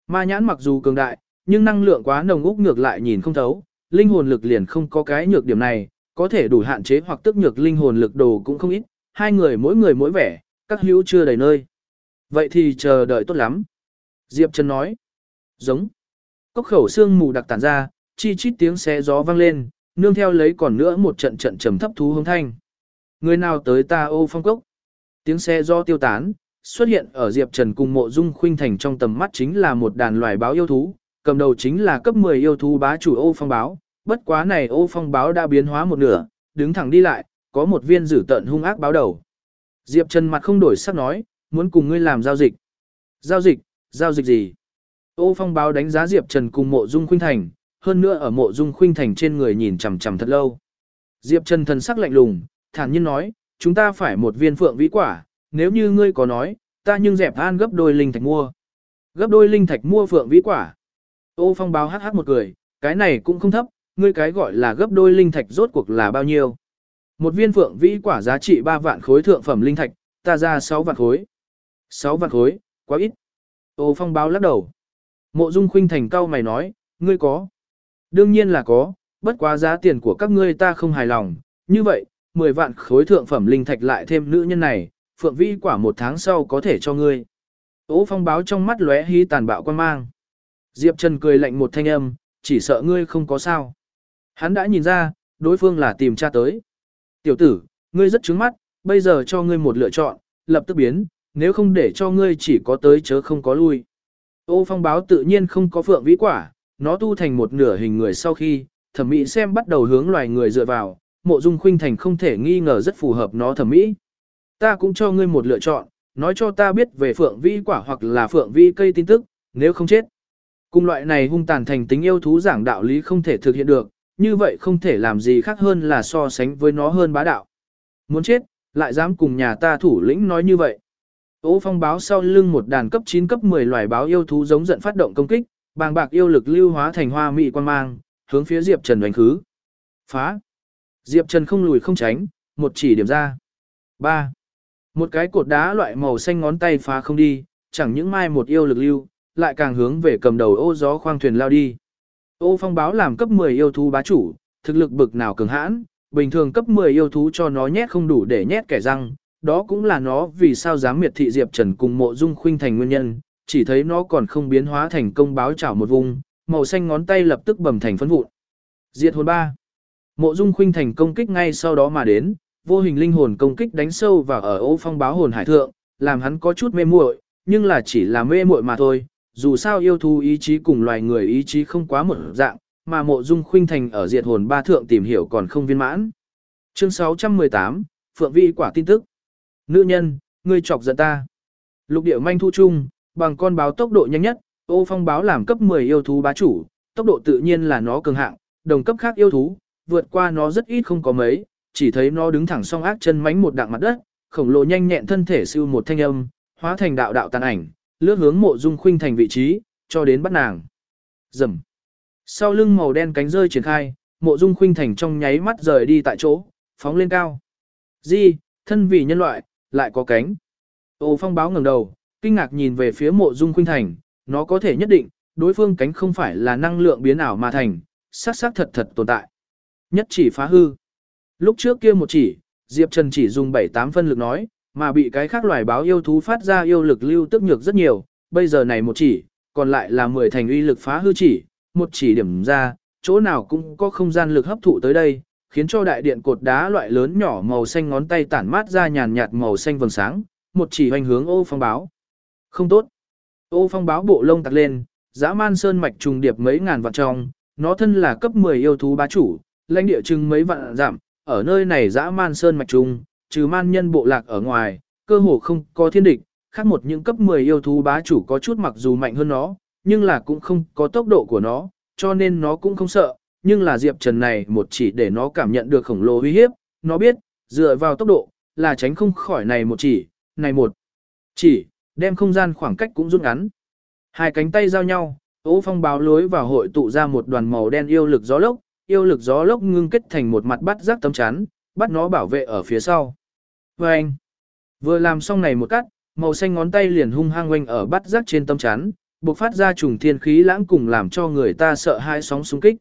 Speaker 1: Ma nhãn mặc dù cường đại, nhưng năng lượng quá nồng úc ngược lại nhìn không thấu, linh hồn lực liền không có cái nhược điểm này, có thể đủ hạn chế hoặc tức nhược linh hồn lực đồ cũng không ít, hai người mỗi người mỗi vẻ, các hữu chưa đầy nơi. Vậy thì chờ đợi tốt lắm. Diệp Trần nói. Giống. Cốc khẩu xương mù đặc tản ra, chi chít tiếng xé gió vang lên, nương theo lấy còn nữa một trận trận trầm thấp thú hống thanh. Người nào tới ta ô phong cốc. Tiếng xe gió tiêu tán, xuất hiện ở Diệp Trần cùng mộ dung khuynh thành trong tầm mắt chính là một đàn loài báo yêu thú, cầm đầu chính là cấp 10 yêu thú bá chủ ô phong báo, bất quá này ô phong báo đã biến hóa một nửa, đứng thẳng đi lại, có một viên dữ tận hung ác báo đầu. Diệp Trần mặt không đổi sắc nói, muốn cùng ngươi làm giao dịch. Giao dịch, giao dịch gì? Ô phong báo đánh giá Diệp Trần cùng mộ dung khuynh thành, hơn nữa ở mộ dung khuynh thành trên người nhìn chằm chằm thật lâu. Diệp Trần thần sắc lạnh lùng, thản nhiên nói, chúng ta phải một viên phượng vĩ quả, nếu như ngươi có nói, ta nhưng dẹp an gấp đôi linh thạch mua. Gấp đôi linh thạch mua phượng vĩ quả. Ô phong báo hắc hắc một cười, cái này cũng không thấp, ngươi cái gọi là gấp đôi linh thạch rốt cuộc là bao nhiêu. Một viên phượng vĩ quả giá trị 3 vạn khối thượng phẩm linh thạch, ta ra 6 vạn khối. 6 vạn khối, quá ít. Ô phong báo lắc đầu. Mộ dung khuynh thành cao mày nói, ngươi có. Đương nhiên là có, bất quá giá tiền của các ngươi ta không hài lòng. Như vậy, 10 vạn khối thượng phẩm linh thạch lại thêm nữ nhân này, phượng vĩ quả một tháng sau có thể cho ngươi. Ô phong báo trong mắt lóe hí tàn bạo quan mang. Diệp Trần cười lạnh một thanh âm, chỉ sợ ngươi không có sao. Hắn đã nhìn ra, đối phương là tìm cha tới. Tiểu tử, ngươi rất trướng mắt, bây giờ cho ngươi một lựa chọn, lập tức biến, nếu không để cho ngươi chỉ có tới chớ không có lui. Ô phong báo tự nhiên không có phượng vĩ quả, nó tu thành một nửa hình người sau khi, thẩm mỹ xem bắt đầu hướng loài người dựa vào, mộ dung khuynh thành không thể nghi ngờ rất phù hợp nó thẩm mỹ. Ta cũng cho ngươi một lựa chọn, nói cho ta biết về phượng vĩ quả hoặc là phượng vĩ cây tin tức, nếu không chết. Cùng loại này hung tàn thành tính yêu thú giảng đạo lý không thể thực hiện được, như vậy không thể làm gì khác hơn là so sánh với nó hơn bá đạo. Muốn chết, lại dám cùng nhà ta thủ lĩnh nói như vậy. Ô phong báo sau lưng một đàn cấp 9 cấp 10 loài báo yêu thú giống giận phát động công kích, bàng bạc yêu lực lưu hóa thành hoa mị quan mang, hướng phía Diệp Trần đánh khứ. Phá! Diệp Trần không lùi không tránh, một chỉ điểm ra. 3. Một cái cột đá loại màu xanh ngón tay phá không đi, chẳng những mai một yêu lực lưu, lại càng hướng về cầm đầu ô gió khoang thuyền lao đi. Ô phong báo làm cấp 10 yêu thú bá chủ, thực lực bực nào cường hãn, bình thường cấp 10 yêu thú cho nó nhét không đủ để nhét kẻ răng, đó cũng là nó vì sao dám miệt thị Diệp Trần cùng mộ dung khuynh thành nguyên nhân, chỉ thấy nó còn không biến hóa thành công báo chảo một vùng, màu xanh ngón tay lập tức bầm thành phấn vụn. Diệt hồn 3. Mộ dung khuynh thành công kích ngay sau đó mà đến, vô hình linh hồn công kích đánh sâu vào ở ô phong báo hồn hải thượng, làm hắn có chút mê muội, nhưng là chỉ là mê muội mà thôi, dù sao yêu thú ý chí cùng loài người ý chí không quá một dạng, mà mộ dung khuynh thành ở diệt hồn ba thượng tìm hiểu còn không viên mãn. Chương 618, Phượng Vi quả tin tức. Nữ nhân, ngươi chọc giận ta. Lục địa manh thu chung, bằng con báo tốc độ nhanh nhất, ô phong báo làm cấp 10 yêu thú bá chủ, tốc độ tự nhiên là nó cường hạng, đồng cấp khác yêu thú, vượt qua nó rất ít không có mấy, chỉ thấy nó đứng thẳng song ác chân mánh một đặng mặt đất, khổng lồ nhanh nhẹn thân thể siêu một thanh âm, hóa thành đạo đạo tàn ảnh, lướt hướng mộ dung khuynh thành vị trí, cho đến bắt nàng. Dầm. Sau lưng màu đen cánh rơi triển khai, mộ dung khuynh thành trong nháy mắt rời đi tại chỗ, phóng lên cao. Di, thân vì nhân loại, lại có cánh. Ô phong báo ngẩng đầu, kinh ngạc nhìn về phía mộ dung khuynh thành, nó có thể nhất định, đối phương cánh không phải là năng lượng biến ảo mà thành, xác xác thật thật tồn tại. Nhất chỉ phá hư. Lúc trước kia một chỉ, Diệp Trần chỉ dùng 7-8 phân lực nói, mà bị cái khác loài báo yêu thú phát ra yêu lực lưu tức nhược rất nhiều, bây giờ này một chỉ, còn lại là 10 thành uy lực phá hư chỉ, một chỉ điểm ra, chỗ nào cũng có không gian lực hấp thụ tới đây, khiến cho đại điện cột đá loại lớn nhỏ màu xanh ngón tay tản mát ra nhàn nhạt màu xanh vầng sáng, một chỉ hoành hướng ô phong báo. Không tốt. Ô phong báo bộ lông tặc lên, dã man sơn mạch trùng điệp mấy ngàn vạn trong, nó thân là cấp 10 yêu thú bá chủ, lãnh địa chừng mấy vạn giảm, ở nơi này dã man sơn mạch trùng, trừ man nhân bộ lạc ở ngoài, cơ hồ không có thiên địch, khác một những cấp 10 yêu thú bá chủ có chút mặc dù mạnh hơn nó, nhưng là cũng không có tốc độ của nó, cho nên nó cũng không sợ, nhưng là Diệp Trần này một chỉ để nó cảm nhận được khổng lồ uy hiếp, nó biết, dựa vào tốc độ, là tránh không khỏi này một chỉ, này một chỉ, đem không gian khoảng cách cũng rút ngắn. Hai cánh tay giao nhau, ố phong báo lối vào hội tụ ra một đoàn màu đen yêu lực gió lốc, yêu lực gió lốc ngưng kết thành một mặt bắt rác tấm chắn, bắt nó bảo vệ ở phía sau. Và anh, vừa làm xong này một cắt, màu xanh ngón tay liền hung hăng quanh ở bắt rác trên tấm chắn, bộc phát ra trùng thiên khí lãng cùng làm cho người ta sợ hai sóng xung kích.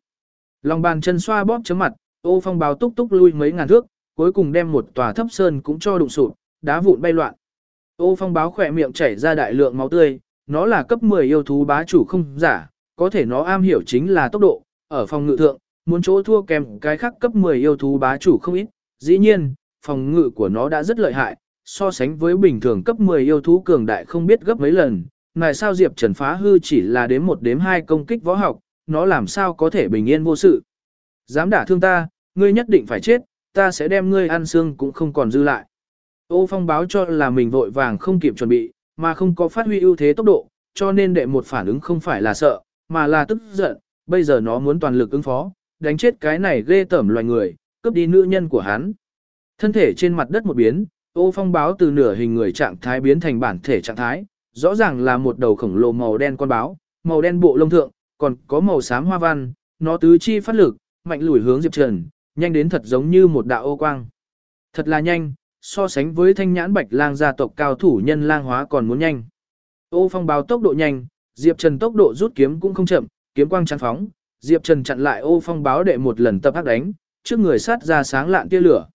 Speaker 1: Lòng bàn chân xoa bóp chấm mặt, ô phong báo túc túc lui mấy ngàn thước, cuối cùng đem một tòa thấp sơn cũng cho đụng sụp, đá vụn bay loạn. Ô phong báo khỏe miệng chảy ra đại lượng máu tươi, nó là cấp 10 yêu thú bá chủ không giả, có thể nó am hiểu chính là tốc độ, ở phòng ngự thượng, muốn chỗ thua kèm cái khác cấp 10 yêu thú bá chủ không ít, dĩ nhiên, phòng ngự của nó đã rất lợi hại, so sánh với bình thường cấp 10 yêu thú cường đại không biết gấp mấy lần, này sao Diệp Trần phá hư chỉ là đếm một đếm hai công kích võ học, nó làm sao có thể bình yên vô sự. Dám đả thương ta, ngươi nhất định phải chết, ta sẽ đem ngươi ăn xương cũng không còn dư lại. Ô phong báo cho là mình vội vàng không kịp chuẩn bị, mà không có phát huy ưu thế tốc độ, cho nên đệ một phản ứng không phải là sợ, mà là tức giận, bây giờ nó muốn toàn lực ứng phó, đánh chết cái này ghê tởm loài người, cướp đi nữ nhân của hắn. Thân thể trên mặt đất một biến, ô phong báo từ nửa hình người trạng thái biến thành bản thể trạng thái, rõ ràng là một đầu khổng lồ màu đen con báo, màu đen bộ lông thượng, còn có màu xám hoa văn, nó tứ chi phát lực, mạnh lùi hướng Diệp Trần, nhanh đến thật giống như một đạo ô quang. Thật là nhanh, so sánh với thanh nhãn bạch lang gia tộc cao thủ nhân lang hóa còn muốn nhanh. Ô phong báo tốc độ nhanh, Diệp Trần tốc độ rút kiếm cũng không chậm, kiếm quang chắn phóng, Diệp Trần chặn lại ô phong báo để một lần tập hắc đánh, trước người sát ra sáng lạn tia lửa.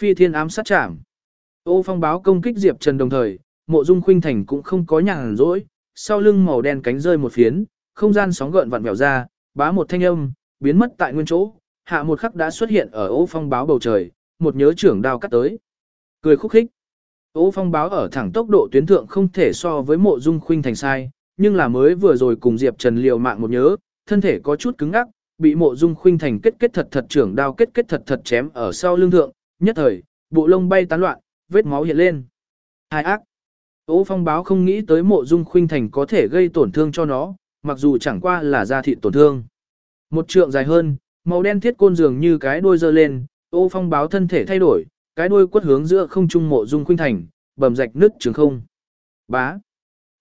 Speaker 1: Phi thiên ám sát chạm. Ô phong báo công kích Diệp Trần đồng thời, mộ dung khuynh thành cũng không có nhàn rỗi, sau lưng màu đen cánh rơi một phiến, không gian sóng gợn vặn vẹo ra, bá một thanh âm, biến mất tại nguyên chỗ, hạ một khắc đã xuất hiện ở ô phong báo bầu trời, một nhớ trưởng đao cắt tới. Cười khúc khích. Ô phong báo ở thẳng tốc độ tuyến thượng không thể so với mộ dung khuynh thành sai, nhưng là mới vừa rồi cùng Diệp Trần liều mạng một nhớ, thân thể có chút cứng ngắc, bị mộ dung khuynh thành kết kết thật thật trưởng đao kết kết thật thật chém ở sau lưng thượng, nhất thời, bộ lông bay tán loạn, vết máu hiện lên. Hai ác. Ô phong báo không nghĩ tới mộ dung khuynh thành có thể gây tổn thương cho nó, mặc dù chẳng qua là da thịt tổn thương. Một trượng dài hơn, màu đen thiết côn dường như cái đuôi dơ lên, ô phong báo thân thể thay đổi, cái đuôi quất hướng giữa không trung mộ dung khuynh thành, bầm rạch nứt trường không. Bá.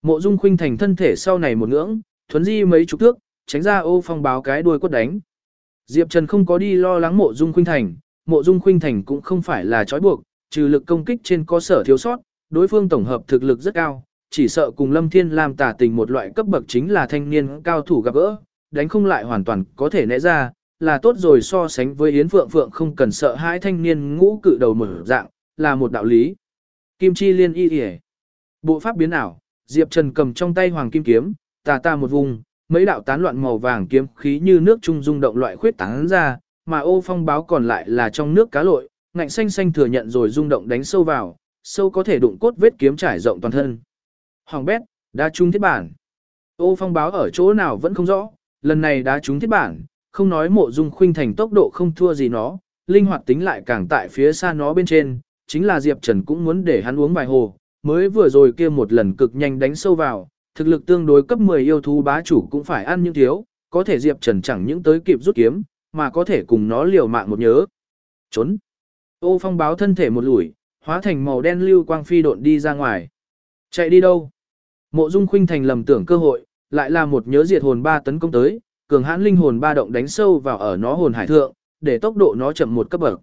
Speaker 1: Mộ dung khuynh thành thân thể sau này một ngưỡng, thuấn di mấy chục thước, tránh ra ô phong báo cái đuôi quất đánh. Diệp Trần không có đi lo lắng mộ dung khuynh thành, mộ dung khuynh thành cũng không phải là trói buộc, trừ lực công kích trên có sở thiếu sót, đối phương tổng hợp thực lực rất cao, chỉ sợ cùng Lâm Thiên làm tả tình một loại cấp bậc chính là thanh niên cao thủ gặp gỡ, đánh không lại hoàn toàn có thể né ra, là tốt rồi so sánh với Yến Phượng Phượng không cần sợ hai thanh niên ngũ cự đầu mở dạng, là một đạo lý. Kim Chi Liên y y Bộ pháp biến ảo, Diệp Trần cầm trong tay hoàng kim kiếm, tà ta một vùng, mấy đạo tán loạn màu vàng kiếm khí như nước trung dung động loại khuyết tán ra, mà ô phong báo còn lại là trong nước cá lội, ngạnh xanh xanh thừa nhận rồi rung động đánh sâu vào, sâu có thể đụng cốt vết kiếm trải rộng toàn thân. Hoàng bét, đá trúng thiết bản. Ô phong báo ở chỗ nào vẫn không rõ, lần này đá trúng thiết bản, không nói mộ dung khuynh thành tốc độ không thua gì nó, linh hoạt tính lại càng tại phía xa nó bên trên, chính là Diệp Trần cũng muốn để hắn uống vài hồ, mới vừa rồi kia một lần cực nhanh đánh sâu vào, thực lực tương đối cấp 10 yêu thú bá chủ cũng phải ăn những thiếu, có thể Diệp Trần chẳng những tới kịp rút kiếm, mà có thể cùng nó liều mạng một nhớ. Trốn. Ô phong báo thân thể một lủi, hóa thành màu đen lưu quang phi độn đi ra ngoài. Chạy đi đâu? Mộ Dung Khuynh thành lầm tưởng cơ hội, lại là một nhớ diệt hồn ba tấn công tới, cường hãn linh hồn ba động đánh sâu vào ở nó hồn hải thượng, để tốc độ nó chậm một cấp bậc.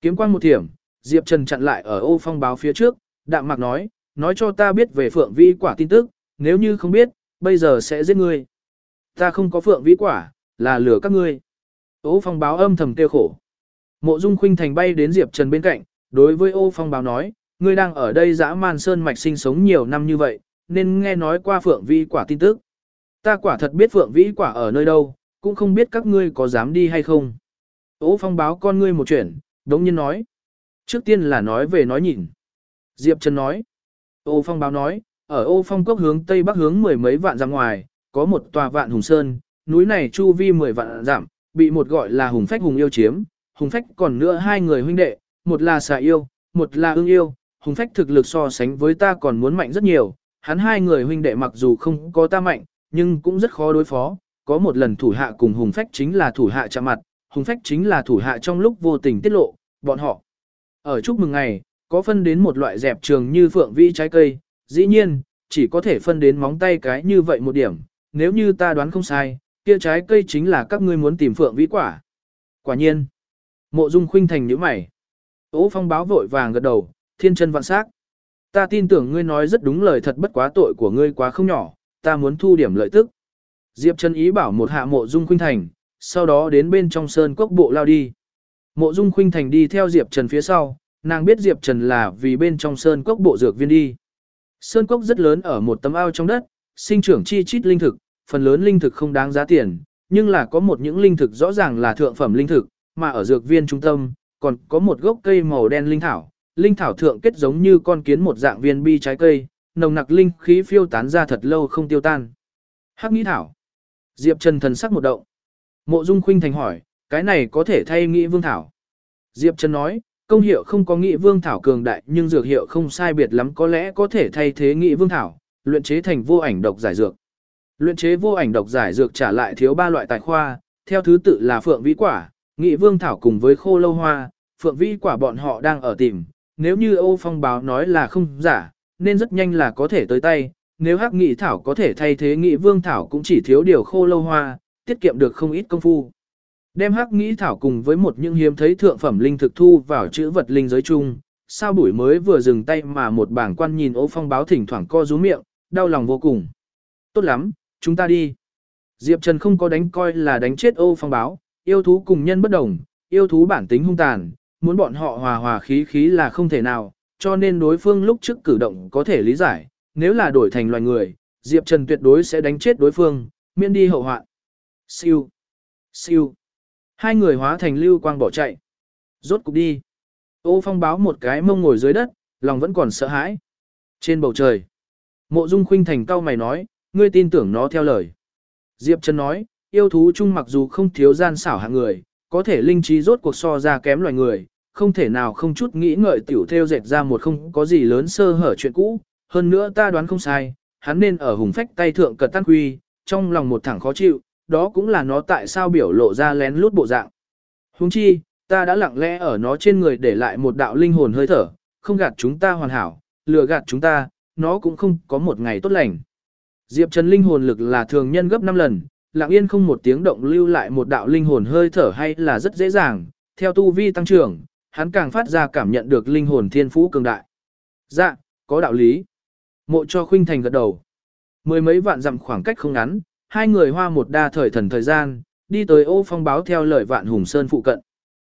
Speaker 1: Kiếm quang một thiểm, Diệp Trần chặn lại ở ô phong báo phía trước, đạm mạc nói, nói cho ta biết về phượng vi quả tin tức, nếu như không biết, bây giờ sẽ giết ngươi. Ta không có phượng vĩ quả, là lừa các ngươi. Ô phong báo âm thầm tiêu khổ. Mộ Dung Khuynh Thành bay đến Diệp Trần bên cạnh, đối với ô phong báo nói, ngươi đang ở đây dã man sơn mạch sinh sống nhiều năm như vậy, nên nghe nói qua phượng vĩ quả tin tức. Ta quả thật biết phượng vĩ quả ở nơi đâu, cũng không biết các ngươi có dám đi hay không. Ô phong báo con ngươi một chuyện, đống nhiên nói. Trước tiên là nói về nói nhìn. Diệp Trần nói. Ô phong báo nói, ở ô phong cốc hướng tây bắc hướng mười mấy vạn ra ngoài, có một tòa vạn hùng sơn, núi này chu vi mười vạn giảm, bị một gọi là hùng phách hùng yêu chiếm. Hùng phách còn nữa hai người huynh đệ, một là xà yêu, một là ương yêu. Hùng phách thực lực so sánh với ta còn muốn mạnh rất nhiều, hắn hai người huynh đệ mặc dù không có ta mạnh, nhưng cũng rất khó đối phó. Có một lần thủ hạ cùng hùng phách chính là thủ hạ chạm mặt, hùng phách chính là thủ hạ trong lúc vô tình tiết lộ, bọn họ. Ở chúc mừng ngày, có phân đến một loại dẹp trường như phượng vĩ trái cây, dĩ nhiên, chỉ có thể phân đến móng tay cái như vậy một điểm, nếu như ta đoán không sai, kia trái cây chính là các ngươi muốn tìm phượng vĩ quả. Quả nhiên, mộ dung khuynh thành như mày. Ô phong báo vội vàng gật đầu, thiên chân vạn sắc. Ta tin tưởng ngươi nói rất đúng lời thật bất quá tội của ngươi quá không nhỏ, ta muốn thu điểm lợi tức. Diệp Trần ý bảo một hạ mộ dung khuynh thành, sau đó đến bên trong sơn cốc bộ lao đi. Mộ dung khuynh thành đi theo Diệp Trần phía sau, nàng biết Diệp Trần là vì bên trong sơn cốc bộ dược viên đi. Sơn cốc rất lớn ở một tấm ao trong đất, sinh trưởng chi chít linh thực, phần lớn linh thực không đáng giá tiền, nhưng là có một những linh thực rõ ràng là thượng phẩm linh thực, mà ở dược viên trung tâm, còn có một gốc cây màu đen linh thảo, linh thảo thượng kết giống như con kiến một dạng viên bi trái cây, nồng nặc linh khí phiêu tán ra thật lâu không tiêu tan. Hắc nghĩ thảo. Diệp Trần thần sắc một động. Mộ Dung Khuynh thành hỏi, cái này có thể thay nghĩ vương thảo. Diệp Trần nói, công hiệu không có nghĩ vương thảo cường đại nhưng dược hiệu không sai biệt lắm có lẽ có thể thay thế nghĩ vương thảo, luyện chế thành vô ảnh độc giải dược. Luyện chế vô ảnh độc giải dược trả lại thiếu ba loại tài khoa, theo thứ tự là phượng vĩ quả, nghị vương thảo cùng với khô lâu hoa, phượng vĩ quả bọn họ đang ở tìm, nếu như Âu Phong báo nói là không giả, nên rất nhanh là có thể tới tay, nếu hắc nghị thảo có thể thay thế nghị vương thảo cũng chỉ thiếu điều khô lâu hoa, tiết kiệm được không ít công phu. Đem hắc nghị thảo cùng với một những hiếm thấy thượng phẩm linh thực thu vào chữ vật linh giới chung, sao buổi mới vừa dừng tay mà một bảng quan nhìn ô phong báo thỉnh thoảng co rú miệng, đau lòng vô cùng. Tốt lắm, chúng ta đi. Diệp Trần không có đánh coi là đánh chết ô phong báo, yêu thú cùng nhân bất đồng, yêu thú bản tính hung tàn, muốn bọn họ hòa hòa khí khí là không thể nào, cho nên đối phương lúc trước cử động có thể lý giải, nếu là đổi thành loài người, Diệp Trần tuyệt đối sẽ đánh chết đối phương, miễn đi hậu hoạn. Siêu, siêu. Hai người hóa thành lưu quang bỏ chạy. Rốt cục đi. Ô phong báo một cái mông ngồi dưới đất, lòng vẫn còn sợ hãi. Trên bầu trời, mộ dung khuynh thành cao mày nói, ngươi tin tưởng nó theo lời. Diệp Trần nói, yêu thú chung mặc dù không thiếu gian xảo hạng người, có thể linh trí rốt cuộc so ra kém loài người, không thể nào không chút nghĩ ngợi tiểu theo dệt ra một không có gì lớn sơ hở chuyện cũ, hơn nữa ta đoán không sai, hắn nên ở hùng phách tay thượng cật tan quy, trong lòng một thẳng khó chịu, đó cũng là nó tại sao biểu lộ ra lén lút bộ dạng. Huống chi, ta đã lặng lẽ ở nó trên người để lại một đạo linh hồn hơi thở, không gạt chúng ta hoàn hảo, lừa gạt chúng ta, nó cũng không có một ngày tốt lành. Diệp Trần linh hồn lực là thường nhân gấp 5 lần, lặng yên không một tiếng động lưu lại một đạo linh hồn hơi thở hay là rất dễ dàng, theo tu vi tăng trưởng, hắn càng phát ra cảm nhận được linh hồn thiên phú cường đại. Dạ, có đạo lý. Mộ cho khuynh thành gật đầu. Mười mấy vạn dặm khoảng cách không ngắn, hai người hoa một đa thời thần thời gian, đi tới ô phong báo theo lời vạn hùng sơn phụ cận.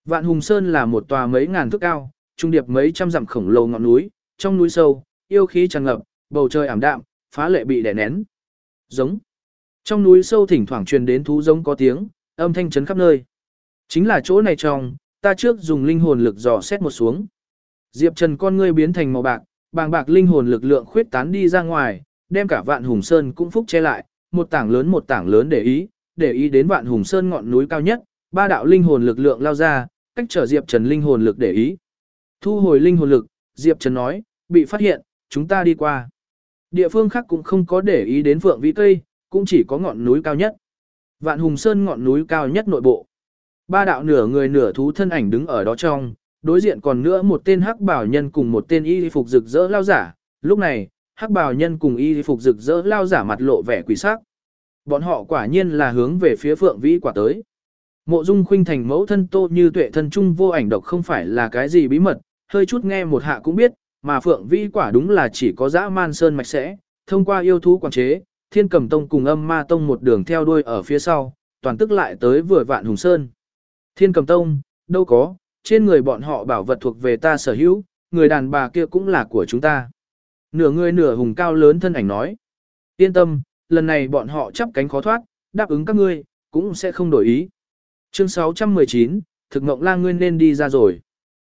Speaker 1: Vạn hùng sơn là một tòa mấy ngàn thước cao, trung điệp mấy trăm dặm khổng lồ ngọn núi, trong núi sâu, yêu khí tràn ngập, bầu trời ảm đạm, phá lệ bị đè nén. Giống. Trong núi sâu thỉnh thoảng truyền đến thú giống có tiếng, âm thanh chấn khắp nơi. Chính là chỗ này trong, ta trước dùng linh hồn lực dò xét một xuống. Diệp Trần con ngươi biến thành màu bạc, bàng bạc linh hồn lực lượng khuyết tán đi ra ngoài, đem cả vạn hùng sơn cũng phúc che lại, một tảng lớn một tảng lớn để ý, để ý đến vạn hùng sơn ngọn núi cao nhất, ba đạo linh hồn lực lượng lao ra, cách trở Diệp Trần linh hồn lực để ý. Thu hồi linh hồn lực, Diệp Trần nói, bị phát hiện, chúng ta đi qua. Địa phương khác cũng không có để ý đến phượng vĩ cây, cũng chỉ có ngọn núi cao nhất. Vạn hùng sơn ngọn núi cao nhất nội bộ. Ba đạo nửa người nửa thú thân ảnh đứng ở đó trong, đối diện còn nữa một tên hắc bảo nhân cùng một tên y phục rực rỡ lao giả. Lúc này, hắc bảo nhân cùng y phục rực rỡ lao giả mặt lộ vẻ quỷ sắc. Bọn họ quả nhiên là hướng về phía phượng vĩ quả tới. Mộ dung khuynh thành mẫu thân tô như tuệ thân trung vô ảnh độc không phải là cái gì bí mật, hơi chút nghe một hạ cũng biết, mà phượng vĩ quả đúng là chỉ có dã man sơn mạch sẽ, thông qua yêu thú quản chế, thiên cầm tông cùng âm ma tông một đường theo đuôi ở phía sau, toàn tức lại tới vừa vạn hùng sơn. Thiên cầm tông, đâu có, trên người bọn họ bảo vật thuộc về ta sở hữu, người đàn bà kia cũng là của chúng ta. Nửa người nửa hùng cao lớn thân ảnh nói. Yên tâm, lần này bọn họ chắp cánh khó thoát, đáp ứng các ngươi, cũng sẽ không đổi ý. Chương 619, thực mộng lang ngươi nên đi ra rồi.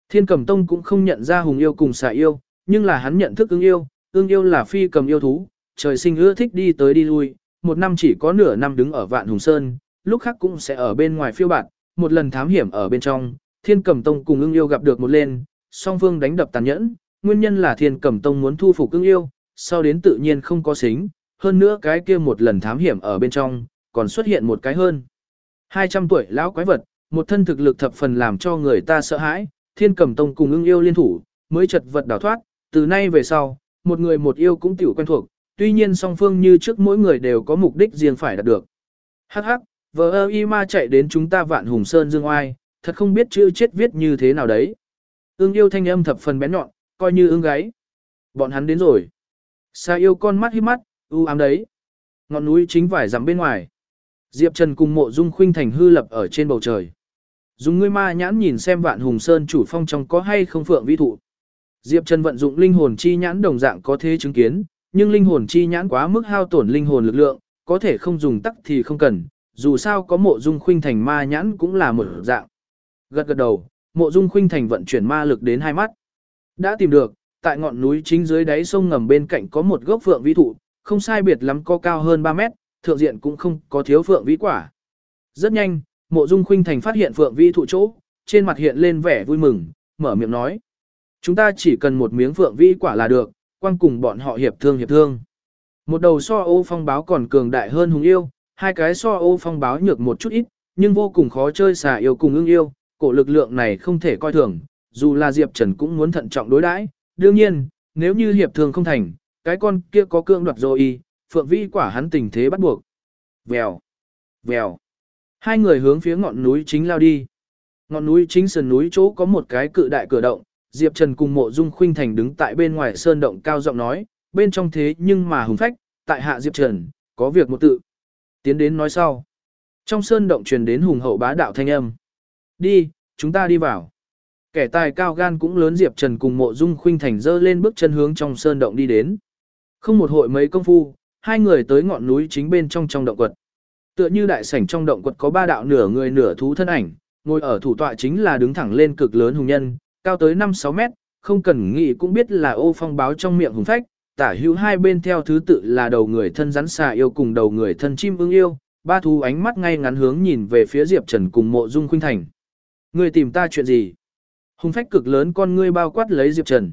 Speaker 1: Thiên cầm tông cũng không nhận ra hùng yêu cùng xà yêu, nhưng là hắn nhận thức ưng yêu, ưng yêu là phi cầm yêu thú, trời sinh ưa thích đi tới đi lui, một năm chỉ có nửa năm đứng ở vạn hùng sơn, lúc khác cũng sẽ ở bên ngoài phiêu bạt, một lần thám hiểm ở bên trong, thiên cầm tông cùng ưng yêu gặp được một lên, song phương đánh đập tàn nhẫn, nguyên nhân là thiên cầm tông muốn thu phục ưng yêu, sau đến tự nhiên không có xính, hơn nữa cái kia một lần thám hiểm ở bên trong, còn xuất hiện một cái hơn. 200 tuổi lão quái vật, một thân thực lực thập phần làm cho người ta sợ hãi, thiên cầm tông cùng ưng yêu liên thủ, mới chật vật đào thoát, từ nay về sau, một người một yêu cũng tiểu quen thuộc, tuy nhiên song phương như trước mỗi người đều có mục đích riêng phải đạt được. Hắc hắc, vợ ơ y ma chạy đến chúng ta vạn hùng sơn dương oai, thật không biết chữ chết viết như thế nào đấy. Ưng yêu thanh âm thập phần bén nhọn, coi như ưng gáy. Bọn hắn đến rồi. Sa yêu con mắt hít mắt, u ám đấy. Ngọn núi chính vải rằm bên ngoài. Diệp Trần cùng mộ dung khuynh thành hư lập ở trên bầu trời. Dùng ngươi ma nhãn nhìn xem vạn hùng sơn chủ phong trong có hay không phượng vi thụ. Diệp Trần vận dụng linh hồn chi nhãn đồng dạng có thế chứng kiến, nhưng linh hồn chi nhãn quá mức hao tổn linh hồn lực lượng, có thể không dùng tắc thì không cần, dù sao có mộ dung khuynh thành ma nhãn cũng là một dạng. Gật gật đầu, mộ dung khuynh thành vận chuyển ma lực đến hai mắt. Đã tìm được, tại ngọn núi chính dưới đáy sông ngầm bên cạnh có một gốc phượng vĩ thụ, không sai biệt lắm có cao hơn 3 mét, thượng diện cũng không có thiếu phượng vĩ quả. Rất nhanh, mộ dung khuynh thành phát hiện phượng vĩ thụ chỗ, trên mặt hiện lên vẻ vui mừng, mở miệng nói. Chúng ta chỉ cần một miếng phượng vĩ quả là được, quan cùng bọn họ hiệp thương hiệp thương. Một đầu so ô phong báo còn cường đại hơn hùng yêu, hai cái so ô phong báo nhược một chút ít, nhưng vô cùng khó chơi xà yêu cùng ưng yêu, cổ lực lượng này không thể coi thường, dù là Diệp Trần cũng muốn thận trọng đối đãi. Đương nhiên, nếu như hiệp thương không thành, cái con kia có cương đoạt rồi phượng vĩ quả hắn tình thế bắt buộc. Vèo, vèo. Hai người hướng phía ngọn núi chính lao đi. Ngọn núi chính sườn núi chỗ có một cái cự đại cửa động, Diệp Trần cùng mộ dung khuynh thành đứng tại bên ngoài sơn động cao giọng nói, bên trong thế nhưng mà hùng phách, tại hạ Diệp Trần, có việc một tự. Tiến đến nói sau. Trong sơn động truyền đến hùng hậu bá đạo thanh âm. Đi, chúng ta đi vào. Kẻ tài cao gan cũng lớn Diệp Trần cùng mộ dung khuynh thành dơ lên bước chân hướng trong sơn động đi đến. Không một hội mấy công phu, hai người tới ngọn núi chính bên trong trong động quật. Tựa như đại sảnh trong động quật có ba đạo nửa người nửa thú thân ảnh, ngồi ở thủ tọa chính là đứng thẳng lên cực lớn hùng nhân, cao tới 5-6 mét, không cần nghĩ cũng biết là ô phong báo trong miệng hùng phách, tả hữu hai bên theo thứ tự là đầu người thân rắn xà yêu cùng đầu người thân chim ưng yêu, ba thú ánh mắt ngay ngắn hướng nhìn về phía Diệp Trần cùng mộ dung khuynh thành. Người tìm ta chuyện gì? Hùng phách cực lớn con ngươi bao quát lấy Diệp Trần.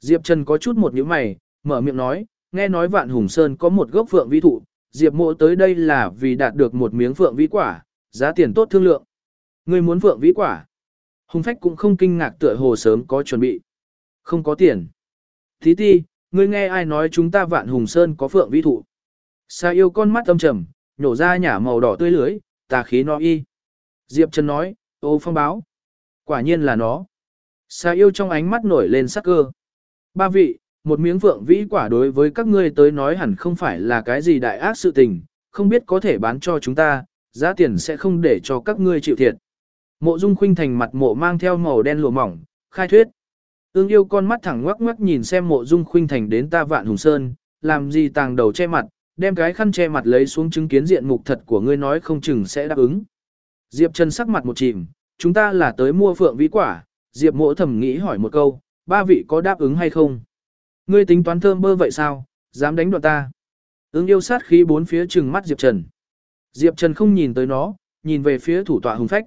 Speaker 1: Diệp Trần có chút một nhíu mày, mở miệng nói, nghe nói vạn hùng sơn có một gốc phượng vi thụ, Diệp mộ tới đây là vì đạt được một miếng phượng vĩ quả, giá tiền tốt thương lượng. Ngươi muốn phượng vĩ quả. Hùng phách cũng không kinh ngạc tựa hồ sớm có chuẩn bị. Không có tiền. Thí ti, ngươi nghe ai nói chúng ta vạn hùng sơn có phượng vĩ thụ. Sa yêu con mắt âm trầm, nhổ ra nhả màu đỏ tươi lưới, tà khí no y. Diệp Trần nói, ô phong báo. Quả nhiên là nó. Sa yêu trong ánh mắt nổi lên sắc cơ. Ba vị, một miếng vượng vĩ quả đối với các ngươi tới nói hẳn không phải là cái gì đại ác sự tình, không biết có thể bán cho chúng ta, giá tiền sẽ không để cho các ngươi chịu thiệt. Mộ Dung Khuynh thành mặt mộ mang theo màu đen lụa mỏng, khai thuyết. Ương yêu con mắt thẳng ngoắc ngoắc nhìn xem Mộ Dung Khuynh thành đến ta Vạn Hùng Sơn, làm gì tàng đầu che mặt, đem cái khăn che mặt lấy xuống chứng kiến diện mục thật của ngươi nói không chừng sẽ đáp ứng. Diệp Trần sắc mặt một chìm, chúng ta là tới mua phượng vĩ quả, Diệp Mộ thầm nghĩ hỏi một câu, ba vị có đáp ứng hay không? Ngươi tính toán thơm bơ vậy sao, dám đánh đoạn ta? Ứng yêu sát khí bốn phía trừng mắt Diệp Trần. Diệp Trần không nhìn tới nó, nhìn về phía thủ tọa hùng phách.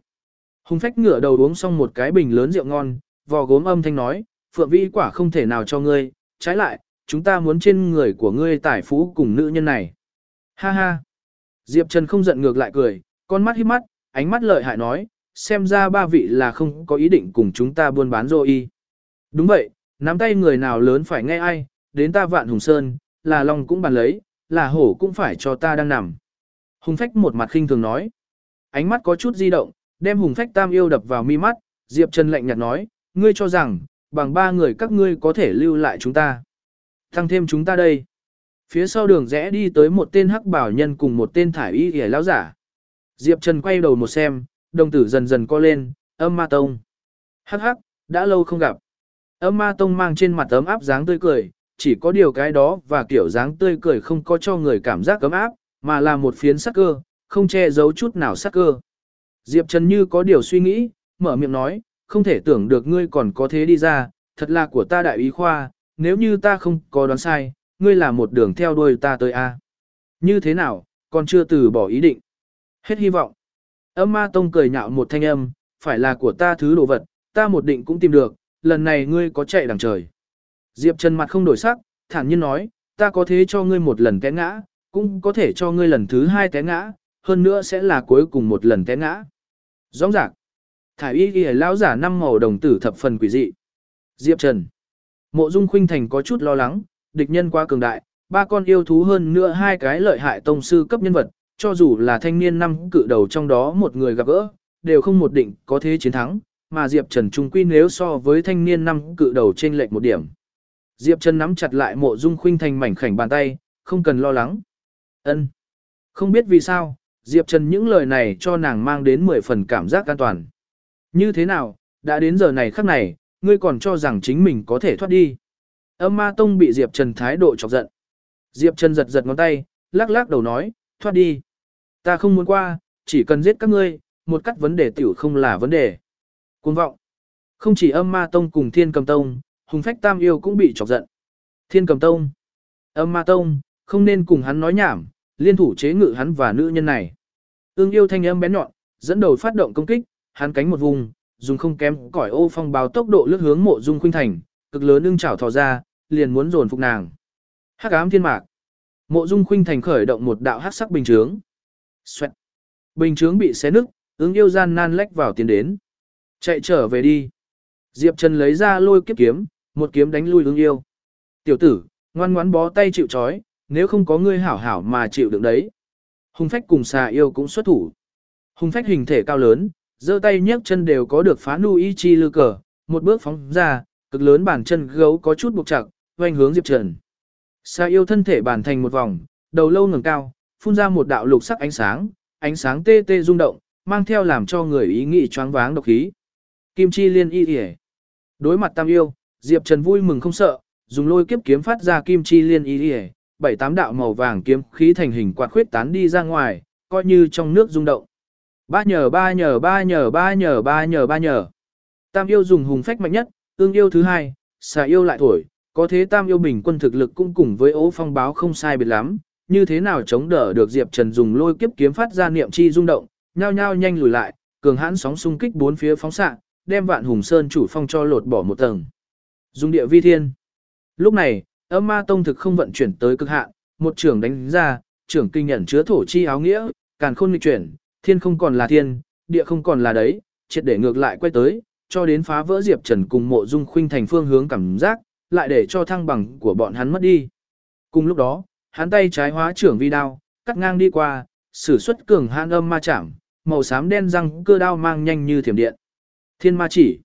Speaker 1: Hùng phách ngửa đầu uống xong một cái bình lớn rượu ngon, vò gốm âm thanh nói, phượng Vi quả không thể nào cho ngươi, trái lại, chúng ta muốn trên người của ngươi tài phú cùng nữ nhân này. Ha ha. Diệp Trần không giận ngược lại cười, con mắt híp mắt, ánh mắt lợi hại nói, xem ra ba vị là không có ý định cùng chúng ta buôn bán rồi y. Đúng vậy, nắm tay người nào lớn phải nghe ai, đến ta vạn hùng sơn, là lòng cũng bàn lấy, là hổ cũng phải cho ta đang nằm. Hùng phách một mặt khinh thường nói. Ánh mắt có chút di động, đem hùng phách tam yêu đập vào mi mắt, Diệp Trần lạnh nhạt nói, ngươi cho rằng, bằng ba người các ngươi có thể lưu lại chúng ta. Thăng thêm chúng ta đây. Phía sau đường rẽ đi tới một tên hắc bảo nhân cùng một tên thải y hề lão giả. Diệp Trần quay đầu một xem, đồng tử dần dần co lên, âm ma tông. Hắc hắc, đã lâu không gặp. Âm ma tông mang trên mặt ấm áp dáng tươi cười, chỉ có điều cái đó và kiểu dáng tươi cười không có cho người cảm giác ấm áp, mà là một phiến sắc cơ, không che giấu chút nào sắc cơ. Diệp Trần như có điều suy nghĩ, mở miệng nói, không thể tưởng được ngươi còn có thế đi ra, thật là của ta đại ý khoa, nếu như ta không có đoán sai, ngươi là một đường theo đuôi ta tới A. Như thế nào, còn chưa từ bỏ ý định. Hết hy vọng. Âm ma tông cười nhạo một thanh âm, phải là của ta thứ đồ vật, ta một định cũng tìm được, lần này ngươi có chạy đằng trời. Diệp Trần mặt không đổi sắc, thản nhiên nói, ta có thế cho ngươi một lần té ngã, cũng có thể cho ngươi lần thứ hai té ngã, hơn nữa sẽ là cuối cùng một lần té ngã. Rõ ràng, thải y ghi lão giả năm màu đồng tử thập phần quỷ dị. Diệp Trần, mộ dung khuynh thành có chút lo lắng, địch nhân quá cường đại, ba con yêu thú hơn nữa hai cái lợi hại tông sư cấp nhân vật, cho dù là thanh niên năm cự đầu trong đó một người gặp gỡ, đều không một định có thế chiến thắng, mà Diệp Trần trung quy nếu so với thanh niên năm cự đầu trên lệch một điểm. Diệp Trần nắm chặt lại mộ dung khuynh thành mảnh khảnh bàn tay, không cần lo lắng. Ân, Không biết vì sao, Diệp Trần những lời này cho nàng mang đến 10 phần cảm giác an toàn. Như thế nào, đã đến giờ này khắc này, ngươi còn cho rằng chính mình có thể thoát đi. Âm ma tông bị Diệp Trần thái độ chọc giận. Diệp Trần giật giật ngón tay, lắc lắc đầu nói, thoát đi. Ta không muốn qua, chỉ cần giết các ngươi, một cắt vấn đề tiểu không là vấn đề. Cuồng vọng. Không chỉ âm ma tông cùng thiên cầm tông, hùng phách tam yêu cũng bị chọc giận. Thiên cầm tông. Âm ma tông, không nên cùng hắn nói nhảm, liên thủ chế ngự hắn và nữ nhân này. Ương yêu thanh âm bén nhọn, dẫn đầu phát động công kích, hắn cánh một vùng, dùng không kém cỏi ô phong báo tốc độ lướt hướng mộ dung khuynh thành, cực lớn ưng chảo thò ra, liền muốn dồn phục nàng. Hắc ám thiên mạc. Mộ dung khuynh thành khởi động một đạo hắc sắc bình chướng. Xoẹt. Bình chướng bị xé nứt, ứng yêu gian nan lách vào tiến đến. Chạy trở về đi. Diệp Trần lấy ra lôi kiếp kiếm, một kiếm đánh lui ưng yêu. Tiểu tử, ngoan ngoãn bó tay chịu trói, nếu không có ngươi hảo hảo mà chịu đựng đấy. Hùng phách cùng xà yêu cũng xuất thủ. Hùng phách hình thể cao lớn, giơ tay nhấc chân đều có được phá nu y chi lư cờ, một bước phóng ra, cực lớn bàn chân gấu có chút buộc chặt, quanh hướng Diệp Trần. Xà yêu thân thể bàn thành một vòng, đầu lâu ngẩng cao, phun ra một đạo lục sắc ánh sáng, ánh sáng tê tê rung động, mang theo làm cho người ý nghĩ choáng váng độc khí. Kim chi liên y ỉa Đối mặt Tam yêu, Diệp Trần vui mừng không sợ, dùng lôi kiếp kiếm phát ra kim chi liên y ỉa bảy tám đạo màu vàng kiếm khí thành hình quạt khuyết tán đi ra ngoài, coi như trong nước rung động. Ba nhờ ba nhờ ba nhờ ba nhờ ba nhờ ba nhờ. Tam yêu dùng hùng phách mạnh nhất, ương yêu thứ hai, xà yêu lại thổi, có thế tam yêu bình quân thực lực cũng cùng với ố phong báo không sai biệt lắm, như thế nào chống đỡ được Diệp Trần dùng lôi kiếp kiếm phát ra niệm chi rung động, nhao nhao nhanh lùi lại, cường hãn sóng xung kích bốn phía phóng xạ, đem vạn hùng sơn chủ phong cho lột bỏ một tầng. Dung địa vi thiên. Lúc này, âm ma tông thực không vận chuyển tới cực hạn, một trưởng đánh ra, trưởng kinh nhận chứa thổ chi áo nghĩa, càn khôn nghịch chuyển, thiên không còn là thiên, địa không còn là đấy, triệt để ngược lại quay tới, cho đến phá vỡ Diệp Trần cùng mộ dung khuynh thành phương hướng cảm giác, lại để cho thăng bằng của bọn hắn mất đi. Cùng lúc đó, hắn tay trái hóa trưởng vi đao, cắt ngang đi qua, sử xuất cường hàn âm ma chạm, màu xám đen răng cơ đao mang nhanh như thiểm điện. Thiên ma chỉ.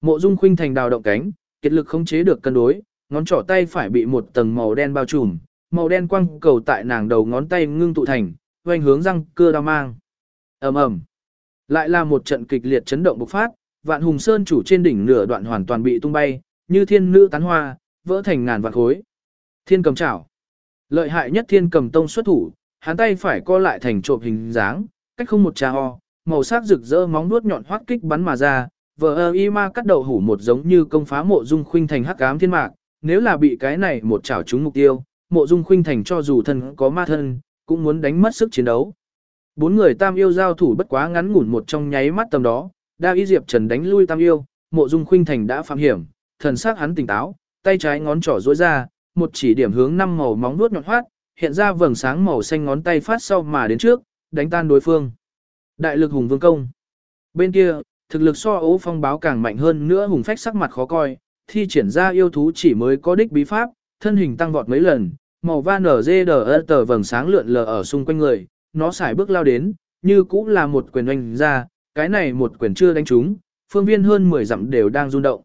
Speaker 1: Mộ Dung Khuynh thành đào động cánh, kết lực khống chế được cân đối, ngón trỏ tay phải bị một tầng màu đen bao trùm, màu đen quang cầu tại nàng đầu ngón tay ngưng tụ thành, quanh hướng răng cưa đao mang. Ầm ầm. Lại là một trận kịch liệt chấn động bộc phát, Vạn Hùng Sơn chủ trên đỉnh nửa đoạn hoàn toàn bị tung bay, như thiên nữ tán hoa, vỡ thành ngàn vạn khối. Thiên cầm chảo. Lợi hại nhất thiên cầm tông xuất thủ, hắn tay phải co lại thành trộm hình dáng, cách không một trà ho, màu sắc rực rỡ móng nuốt nhọn hoắt kích bắn mà ra, vờ ơ y ma cắt đầu hủ một giống như công phá mộ dung khuynh thành hắc ám thiên mạc, nếu là bị cái này một chảo trúng mục tiêu, mộ dung khuynh thành cho dù thân có ma thân, cũng muốn đánh mất sức chiến đấu. Bốn người tam yêu giao thủ bất quá ngắn ngủn một trong nháy mắt tầm đó, đa y diệp trần đánh lui tam yêu, mộ dung khuynh thành đã phạm hiểm, thần sắc hắn tỉnh táo, tay trái ngón trỏ duỗi ra, một chỉ điểm hướng năm màu móng vuốt nhọn hoắt, hiện ra vầng sáng màu xanh ngón tay phát sau mà đến trước, đánh tan đối phương. Đại lực hùng vương công. Bên kia, thực lực so ố phong báo càng mạnh hơn nữa hùng phách sắc mặt khó coi, thi triển ra yêu thú chỉ mới có đích bí pháp, thân hình tăng vọt mấy lần, màu va nở dê đờ tờ vầng sáng lượn lờ ở xung quanh người, nó xài bước lao đến, như cũng là một quyền oanh ra, cái này một quyền chưa đánh trúng, phương viên hơn 10 dặm đều đang rung động.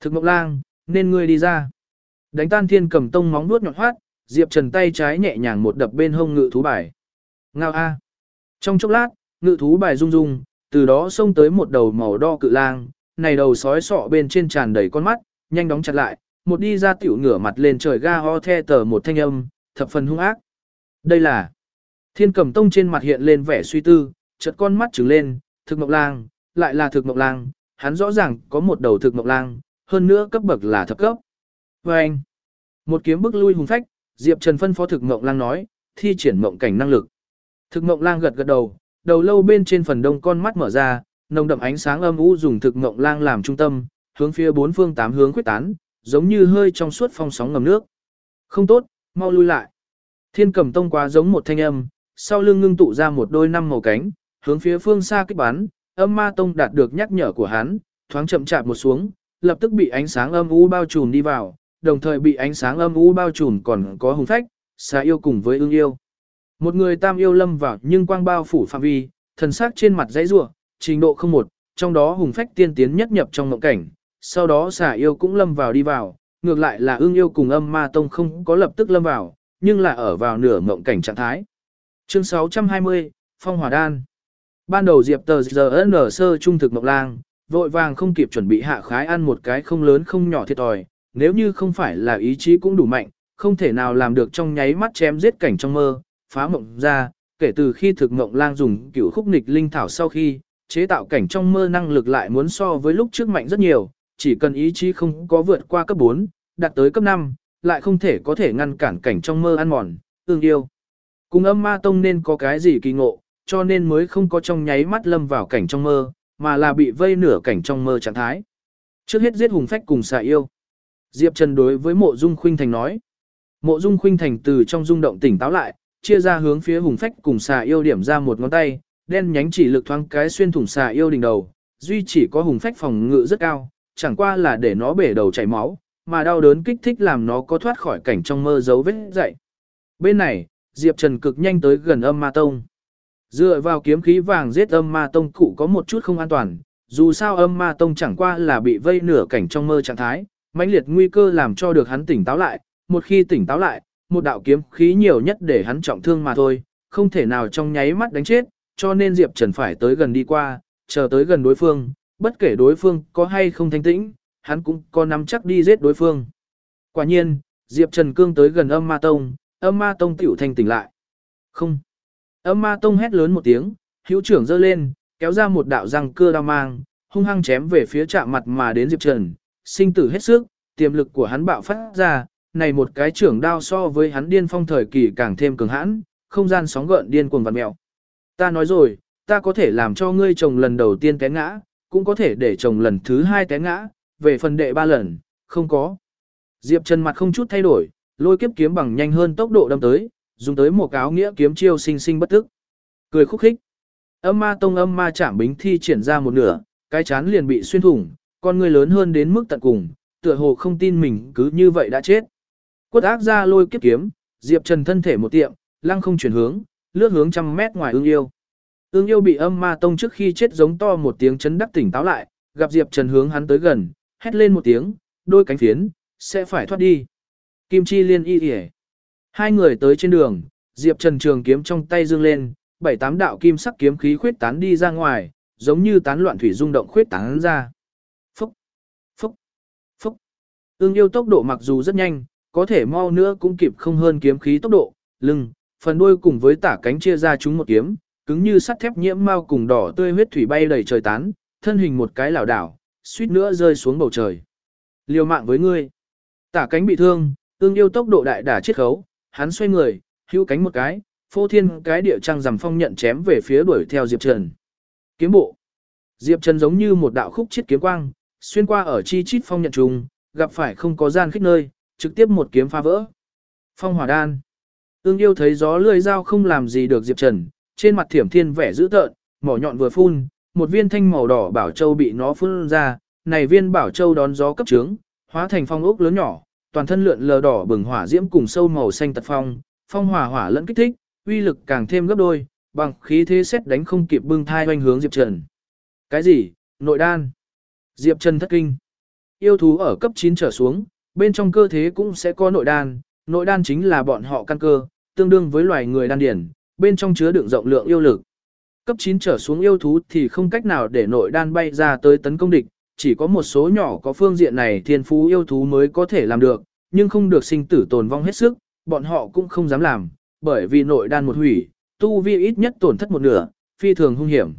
Speaker 1: Thực mộc lang, nên ngươi đi ra. Đánh tan thiên cầm tông móng nuốt nhọn hoát, Diệp Trần tay trái nhẹ nhàng một đập bên hông ngự thú bài. Ngao A. Trong chốc lát, ngự thú bài rung rung, từ đó xông tới một đầu màu đo cự lang, này đầu sói sọ bên trên tràn đầy con mắt, nhanh đóng chặt lại, một đi ra tiểu ngửa mặt lên trời ga ho the tờ một thanh âm, thập phần hung ác. Đây là Thiên Cầm Tông trên mặt hiện lên vẻ suy tư, chợt con mắt trừng lên, thực mộc lang, lại là thực mộc lang, hắn rõ ràng có một đầu thực mộc lang, hơn nữa cấp bậc là thập cấp. Và anh, một kiếm bức lui hùng phách, Diệp Trần phân phó thực mộng lang nói, thi triển mộng cảnh năng lực. Thực mộng lang gật gật đầu, đầu lâu bên trên phần đông con mắt mở ra, nồng đậm ánh sáng âm u dùng thực ngộng lang làm trung tâm, hướng phía bốn phương tám hướng quyết tán, giống như hơi trong suốt phong sóng ngầm nước. Không tốt, mau lui lại. Thiên cầm tông quá giống một thanh âm, sau lưng ngưng tụ ra một đôi năm màu cánh, hướng phía phương xa kích bắn, âm ma tông đạt được nhắc nhở của hắn, thoáng chậm chạp một xuống, lập tức bị ánh sáng âm u bao trùm đi vào, đồng thời bị ánh sáng âm u bao trùm còn có hùng phách, xà yêu cùng với ương yêu. Một người tam yêu lâm vào nhưng quang bao phủ phạm vi, thần sắc trên mặt dãy rủa, trình độ không một, trong đó hùng phách tiên tiến nhất nhập trong mộng cảnh, sau đó xà yêu cũng lâm vào đi vào, ngược lại là ương yêu cùng âm ma tông không có lập tức lâm vào, nhưng là ở vào nửa mộng cảnh trạng thái. Chương 620, Phong Hỏa Đan Ban đầu Diệp tờ giờ nở sơ trung thực mộng lang, vội vàng không kịp chuẩn bị hạ khái ăn một cái không lớn không nhỏ thiệt thòi, nếu như không phải là ý chí cũng đủ mạnh, không thể nào làm được trong nháy mắt chém giết cảnh trong mơ, phá mộng ra, kể từ khi thực mộng lang dùng cửu khúc nịch linh thảo sau khi, chế tạo cảnh trong mơ năng lực lại muốn so với lúc trước mạnh rất nhiều, chỉ cần ý chí không có vượt qua cấp 4, đạt tới cấp 5, lại không thể có thể ngăn cản cảnh trong mơ ăn mòn, tương yêu. Cùng âm ma tông nên có cái gì kỳ ngộ, cho nên mới không có trong nháy mắt lâm vào cảnh trong mơ, mà là bị vây nửa cảnh trong mơ trạng thái. Trước hết giết hùng phách cùng xà yêu. Diệp Trần đối với mộ dung khuynh thành nói. Mộ dung khuynh thành từ trong rung động tỉnh táo lại, chia ra hướng phía hùng phách cùng xà yêu điểm ra một ngón tay, đen nhánh chỉ lực thoáng cái xuyên thủng xà yêu đỉnh đầu, duy chỉ có hùng phách phòng ngự rất cao, chẳng qua là để nó bể đầu chảy máu, mà đau đớn kích thích làm nó có thoát khỏi cảnh trong mơ dấu vết dậy. Bên này, Diệp Trần cực nhanh tới gần âm ma tông. Dựa vào kiếm khí vàng giết âm ma tông cụ có một chút không an toàn, dù sao âm ma tông chẳng qua là bị vây nửa cảnh trong mơ trạng thái, mãnh liệt nguy cơ làm cho được hắn tỉnh táo lại, một khi tỉnh táo lại, một đạo kiếm khí nhiều nhất để hắn trọng thương mà thôi, không thể nào trong nháy mắt đánh chết, cho nên Diệp Trần phải tới gần đi qua, chờ tới gần đối phương, bất kể đối phương có hay không thanh tĩnh, hắn cũng có nắm chắc đi giết đối phương. Quả nhiên, Diệp Trần cương tới gần âm ma tông, âm ma tông tiểu thanh tỉnh lại. Không. Âm ma tông hét lớn một tiếng, hữu trưởng giơ lên, kéo ra một đạo răng cưa đao mang, hung hăng chém về phía chạm mặt mà đến Diệp Trần, sinh tử hết sức, tiềm lực của hắn bạo phát ra, này một cái trưởng đao so với hắn điên phong thời kỳ càng thêm cường hãn, không gian sóng gợn điên cuồng vặn mèo. Ta nói rồi, ta có thể làm cho ngươi chồng lần đầu tiên té ngã, cũng có thể để chồng lần thứ hai té ngã, về phần đệ ba lần, không có. Diệp Trần mặt không chút thay đổi, lôi kiếp kiếm bằng nhanh hơn tốc độ đâm tới, dùng tới một áo nghĩa kiếm chiêu sinh sinh bất tức. Cười khúc khích. Âm ma tông âm ma chạm bính thi triển ra một nửa, cái chán liền bị xuyên thủng, con người lớn hơn đến mức tận cùng, tựa hồ không tin mình cứ như vậy đã chết. Quất ác ra lôi kiếp kiếm, Diệp Trần thân thể một tiệm, lăng không chuyển hướng, lướt hướng trăm mét ngoài ương yêu. Ương yêu bị âm ma tông trước khi chết giống to một tiếng chấn đắc tỉnh táo lại, gặp Diệp Trần hướng hắn tới gần, hét lên một tiếng, đôi cánh phiến, sẽ phải thoát đi. Kim Chi liên y hề. Hai người tới trên đường, Diệp Trần trường kiếm trong tay dương lên, bảy tám đạo kim sắc kiếm khí khuyết tán đi ra ngoài, giống như tán loạn thủy rung động khuyết tán ra. Phúc, phúc, phúc. Ương yêu tốc độ mặc dù rất nhanh, có thể mau nữa cũng kịp không hơn kiếm khí tốc độ, lưng, phần đuôi cùng với tả cánh chia ra chúng một kiếm, cứng như sắt thép nhiễm mau cùng đỏ tươi huyết thủy bay đầy trời tán, thân hình một cái lảo đảo, suýt nữa rơi xuống bầu trời. Liều mạng với ngươi. Tả cánh bị thương, ương yêu tốc độ đại đả chết khấu, hắn xoay người, hữu cánh một cái, phô thiên cái địa trăng rằm phong nhận chém về phía đuổi theo Diệp Trần. Kiếm bộ. Diệp Trần giống như một đạo khúc chiết kiếm quang, xuyên qua ở chi chít phong nhận trùng, gặp phải không có gian khích nơi, trực tiếp một kiếm phá vỡ. Phong hỏa đan. Ưng yêu thấy gió lươi dao không làm gì được Diệp Trần, trên mặt thiểm thiên vẻ dữ tợn, mỏ nhọn vừa phun, một viên thanh màu đỏ bảo châu bị nó phun ra, này viên bảo châu đón gió cấp trướng, hóa thành phong ốc lớn nhỏ, toàn thân lượn lờ đỏ bừng hỏa diễm cùng sâu màu xanh tật phong, phong hỏa hỏa lẫn kích thích, uy lực càng thêm gấp đôi, bằng khí thế xét đánh không kịp bưng thai hoành hướng Diệp Trần. Cái gì? Nội đan. Diệp Trần thất kinh. Yêu thú ở cấp 9 trở xuống, bên trong cơ thế cũng sẽ có nội đan, nội đan chính là bọn họ căn cơ, tương đương với loài người đan điển, bên trong chứa đựng rộng lượng yêu lực. Cấp 9 trở xuống yêu thú thì không cách nào để nội đan bay ra tới tấn công địch, chỉ có một số nhỏ có phương diện này thiên phú yêu thú mới có thể làm được, nhưng không được sinh tử tồn vong hết sức, bọn họ cũng không dám làm, bởi vì nội đan một hủy, tu vi ít nhất tổn thất một nửa, phi thường hung hiểm.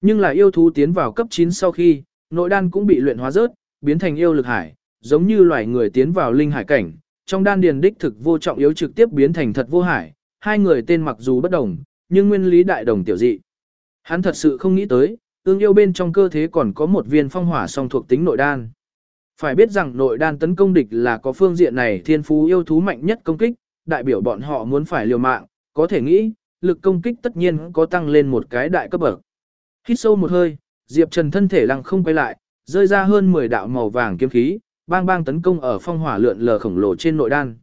Speaker 1: Nhưng là yêu thú tiến vào cấp 9 sau khi, nội đan cũng bị luyện hóa rớt, biến thành yêu lực hải, giống như loài người tiến vào linh hải cảnh, trong đan điền đích thực vô trọng yếu trực tiếp biến thành thật vô hải, hai người tên mặc dù bất đồng, nhưng nguyên lý đại đồng tiểu dị. Hắn thật sự không nghĩ tới, ương yêu bên trong cơ thế còn có một viên phong hỏa song thuộc tính nội đan. Phải biết rằng nội đan tấn công địch là có phương diện này thiên phú yêu thú mạnh nhất công kích, đại biểu bọn họ muốn phải liều mạng, có thể nghĩ, lực công kích tất nhiên có tăng lên một cái đại cấp bậc. Hít sâu một hơi, Diệp Trần thân thể lăng không quay lại, rơi ra hơn 10 đạo màu vàng kiếm khí, bang bang tấn công ở phong hỏa lượn lờ khổng lồ trên nội đan.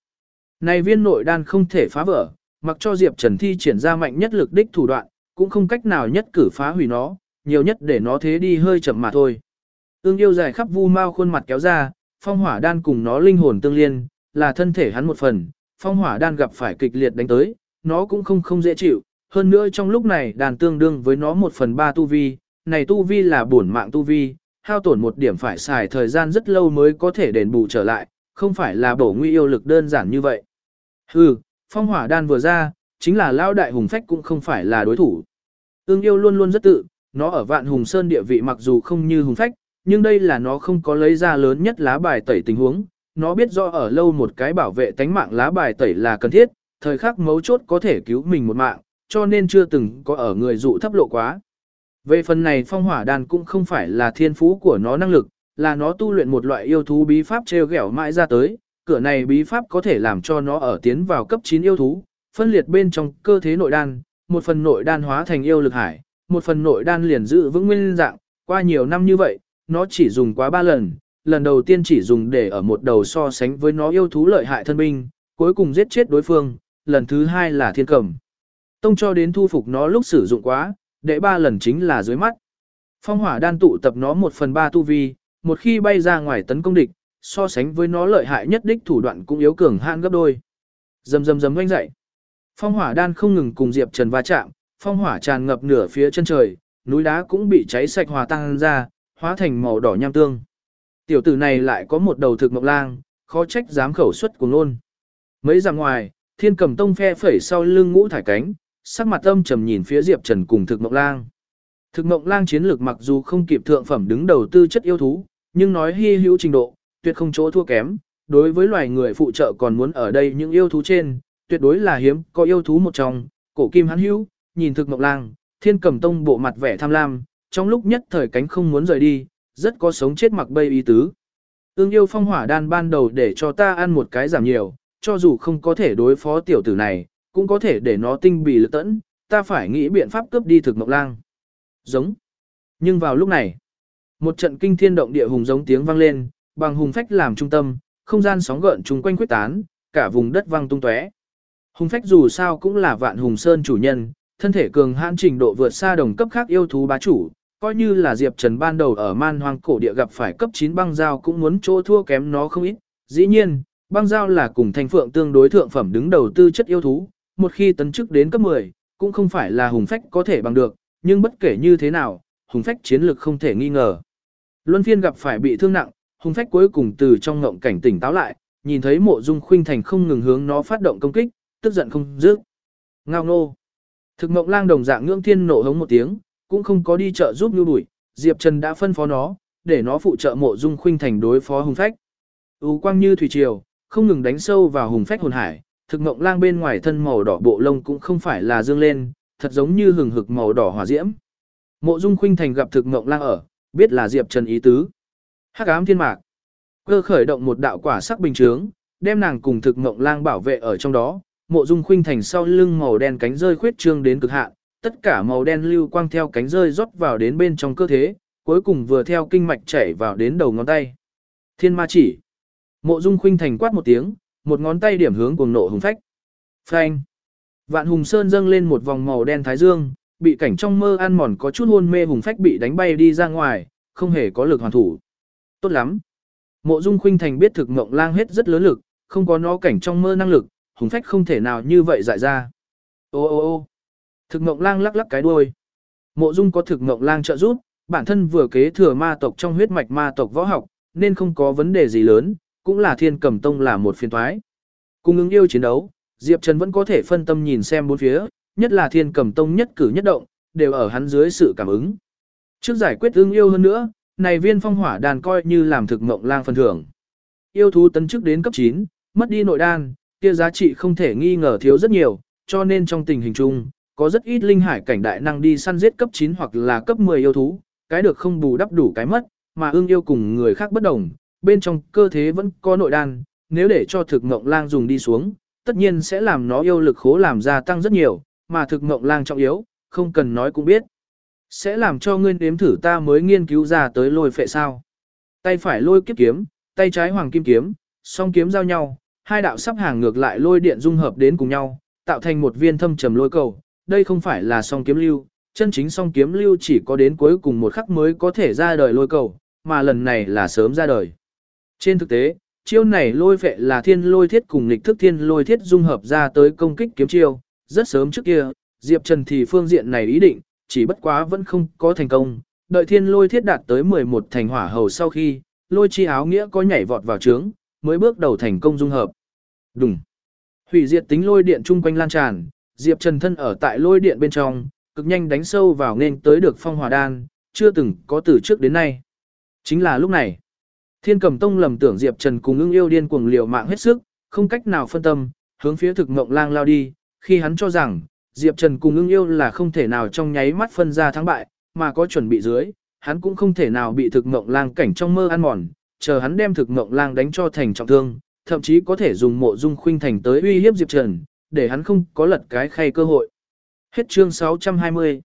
Speaker 1: Này viên nội đan không thể phá vỡ, mặc cho Diệp Trần thi triển ra mạnh nhất lực đích thủ đoạn, cũng không cách nào nhất cử phá hủy nó, nhiều nhất để nó thế đi hơi chậm mà thôi. Ương yêu dài khắp vu mau khuôn mặt kéo ra, phong hỏa đan cùng nó linh hồn tương liên, là thân thể hắn một phần, phong hỏa đan gặp phải kịch liệt đánh tới, nó cũng không không dễ chịu, hơn nữa trong lúc này đàn tương đương với nó một phần ba tu vi, này tu vi là bổn mạng tu vi, hao tổn một điểm phải xài thời gian rất lâu mới có thể đền bù trở lại, không phải là bổ nguy yêu lực đơn giản như vậy. Hừ, phong hỏa đan vừa ra, chính là lao đại hùng phách cũng không phải là đối thủ. Ưng yêu luôn luôn rất tự, nó ở vạn hùng sơn địa vị mặc dù không như hùng phách, nhưng đây là nó không có lấy ra lớn nhất lá bài tẩy tình huống. Nó biết do ở lâu một cái bảo vệ tánh mạng lá bài tẩy là cần thiết, thời khắc mấu chốt có thể cứu mình một mạng, cho nên chưa từng có ở người dụ thấp lộ quá. Về phần này phong hỏa đan cũng không phải là thiên phú của nó năng lực, là nó tu luyện một loại yêu thú bí pháp treo gẻo mãi ra tới, cửa này bí pháp có thể làm cho nó ở tiến vào cấp 9 yêu thú, phân liệt bên trong cơ thế nội đan, một phần nội đan hóa thành yêu lực hải, một phần nội đan liền giữ vững nguyên dạng, qua nhiều năm như vậy, nó chỉ dùng quá 3 lần, lần đầu tiên chỉ dùng để ở một đầu so sánh với nó yêu thú lợi hại thân binh, cuối cùng giết chết đối phương, lần thứ hai là thiên cầm. Tông cho đến thu phục nó lúc sử dụng quá, đệ ba lần chính là dưới mắt. Phong hỏa đan tụ tập nó một phần ba tu vi, một khi bay ra ngoài tấn công địch, so sánh với nó lợi hại nhất đích thủ đoạn cũng yếu cường hạn gấp đôi. Dầm dầm dầm oanh dậy. Phong hỏa đan không ngừng cùng Diệp Trần va chạm, phong hỏa tràn ngập nửa phía chân trời, núi đá cũng bị cháy sạch hòa tan ra, hóa thành màu đỏ nham tương. Tiểu tử này lại có một đầu thực mộng lang, khó trách dám khẩu xuất của luôn. Mấy ra ngoài, thiên cầm tông phe phẩy sau lưng ngũ thải cánh, sắc mặt âm trầm nhìn phía Diệp Trần cùng thực mộng lang. Thực mộng lang chiến lược mặc dù không kịp thượng phẩm đứng đầu tư chất yêu thú, nhưng nói hi hữu trình độ, tuyệt không chỗ thua kém. Đối với loài người phụ trợ còn muốn ở đây những yêu thú trên, tuyệt đối là hiếm có yêu thú một trong, cổ kim hắn hữu, nhìn thực mộng lang, thiên cầm tông bộ mặt vẻ tham lam, trong lúc nhất thời cánh không muốn rời đi, rất có sống chết mặc bay ý tứ. Ưng yêu phong hỏa đan ban đầu để cho ta ăn một cái giảm nhiều, cho dù không có thể đối phó tiểu tử này, cũng có thể để nó tinh bì lực tẫn, ta phải nghĩ biện pháp cướp đi thực mộng lang. Giống. Nhưng vào lúc này, một trận kinh thiên động địa hùng giống tiếng vang lên, bằng hùng phách làm trung tâm, không gian sóng gợn chung quanh quyết tán, cả vùng đất vang tung tóe. Hùng phách dù sao cũng là vạn hùng sơn chủ nhân, thân thể cường hãn trình độ vượt xa đồng cấp khác yêu thú bá chủ, coi như là Diệp Trần ban đầu ở man hoang cổ địa gặp phải cấp 9 băng giao cũng muốn chỗ thua kém nó không ít. Dĩ nhiên, băng giao là cùng thanh phượng tương đối thượng phẩm đứng đầu tư chất yêu thú, một khi tấn chức đến cấp 10, cũng không phải là hùng phách có thể bằng được, nhưng bất kể như thế nào, hùng phách chiến lực không thể nghi ngờ. Luân phiên gặp phải bị thương nặng, hùng phách cuối cùng từ trong ngộng cảnh tỉnh táo lại, nhìn thấy mộ dung khuynh thành không ngừng hướng nó phát động công kích, tức giận không dứt. Ngao nô. Thực mộng lang đồng dạng ngưỡng thiên nộ hống một tiếng, cũng không có đi chợ giúp như bụi, Diệp Trần đã phân phó nó, để nó phụ trợ mộ dung khuynh thành đối phó hùng phách. U quang như thủy triều, không ngừng đánh sâu vào hùng phách hồn hải, thực mộng lang bên ngoài thân màu đỏ bộ lông cũng không phải là dương lên, thật giống như hừng hực màu đỏ hỏa diễm. Mộ dung khuynh thành gặp thực mộng lang ở, biết là Diệp Trần ý tứ. Hắc ám thiên mạc. Cơ khởi động một đạo quả sắc bình chướng, đem nàng cùng thực mộng lang bảo vệ ở trong đó, mộ dung khuynh thành sau lưng màu đen cánh rơi khuyết trương đến cực hạn, tất cả màu đen lưu quang theo cánh rơi rót vào đến bên trong cơ thể, cuối cùng vừa theo kinh mạch chảy vào đến đầu ngón tay. Thiên ma chỉ. Mộ dung khuynh thành quát một tiếng, một ngón tay điểm hướng cuồng nộ hùng phách. Phanh. Vạn hùng sơn dâng lên một vòng màu đen thái dương, bị cảnh trong mơ ăn mòn có chút hôn mê hùng phách bị đánh bay đi ra ngoài, không hề có lực hoàn thủ. Tốt lắm. Mộ dung khuynh thành biết thực ngộng lang hết rất lớn lực, không có nó cảnh trong mơ năng lực, hùng phách không thể nào như vậy dại ra. Ô ô ô thực ngộng lang lắc lắc cái đuôi. Mộ dung có thực ngộng lang trợ giúp, bản thân vừa kế thừa ma tộc trong huyết mạch ma tộc võ học, nên không có vấn đề gì lớn, cũng là thiên cầm tông là một phiên thoái. Cùng ứng yêu chiến đấu, Diệp Trần vẫn có thể phân tâm nhìn xem bốn phía, nhất là thiên cầm tông nhất cử nhất động, đều ở hắn dưới sự cảm ứng. Trước giải quyết ưng yêu hơn nữa, này viên phong hỏa đàn coi như làm thực mộng lang phần thưởng. Yêu thú tấn chức đến cấp 9, mất đi nội đan, kia giá trị không thể nghi ngờ thiếu rất nhiều, cho nên trong tình hình chung, có rất ít linh hải cảnh đại năng đi săn giết cấp 9 hoặc là cấp 10 yêu thú, cái được không bù đắp đủ cái mất, mà ương yêu cùng người khác bất đồng, bên trong cơ thế vẫn có nội đan, nếu để cho thực ngộng lang dùng đi xuống, tất nhiên sẽ làm nó yêu lực khố làm gia tăng rất nhiều, mà thực ngộng lang trọng yếu, không cần nói cũng biết. Sẽ làm cho ngươi nếm thử ta mới nghiên cứu ra tới lôi phệ sao. Tay phải lôi kiếp kiếm, tay trái hoàng kim kiếm, song kiếm giao nhau, hai đạo sắp hàng ngược lại lôi điện dung hợp đến cùng nhau, tạo thành một viên thâm trầm lôi cầu. Đây không phải là song kiếm lưu, chân chính song kiếm lưu chỉ có đến cuối cùng một khắc mới có thể ra đời lôi cầu, mà lần này là sớm ra đời. Trên thực tế, chiêu này lôi vệ là thiên lôi thiết cùng lịch thức thiên lôi thiết dung hợp ra tới công kích kiếm chiêu, rất sớm trước kia, Diệp Trần thì phương diện này ý định, chỉ bất quá vẫn không có thành công, đợi thiên lôi thiết đạt tới 11 thành hỏa hầu sau khi, lôi chi áo nghĩa có nhảy vọt vào trướng, mới bước đầu thành công dung hợp. Đùng. Hủy diệt tính lôi điện chung quanh lan tràn, Diệp Trần thân ở tại lôi điện bên trong, cực nhanh đánh sâu vào nên tới được phong hỏa đan, chưa từng có từ trước đến nay. Chính là lúc này, Thiên Cầm Tông lầm tưởng Diệp Trần cùng ưng yêu điên cuồng liều mạng hết sức, không cách nào phân tâm, hướng phía thực Mộng lang lao đi, khi hắn cho rằng, Diệp Trần cùng ưng yêu là không thể nào trong nháy mắt phân ra thắng bại, mà có chuẩn bị dưới, hắn cũng không thể nào bị thực Mộng lang cảnh trong mơ ăn mòn, chờ hắn đem thực Mộng lang đánh cho thành trọng thương, thậm chí có thể dùng mộ dung khuynh thành tới uy hiếp Diệp Trần, để hắn không có lật cái khay cơ hội. Hết chương 620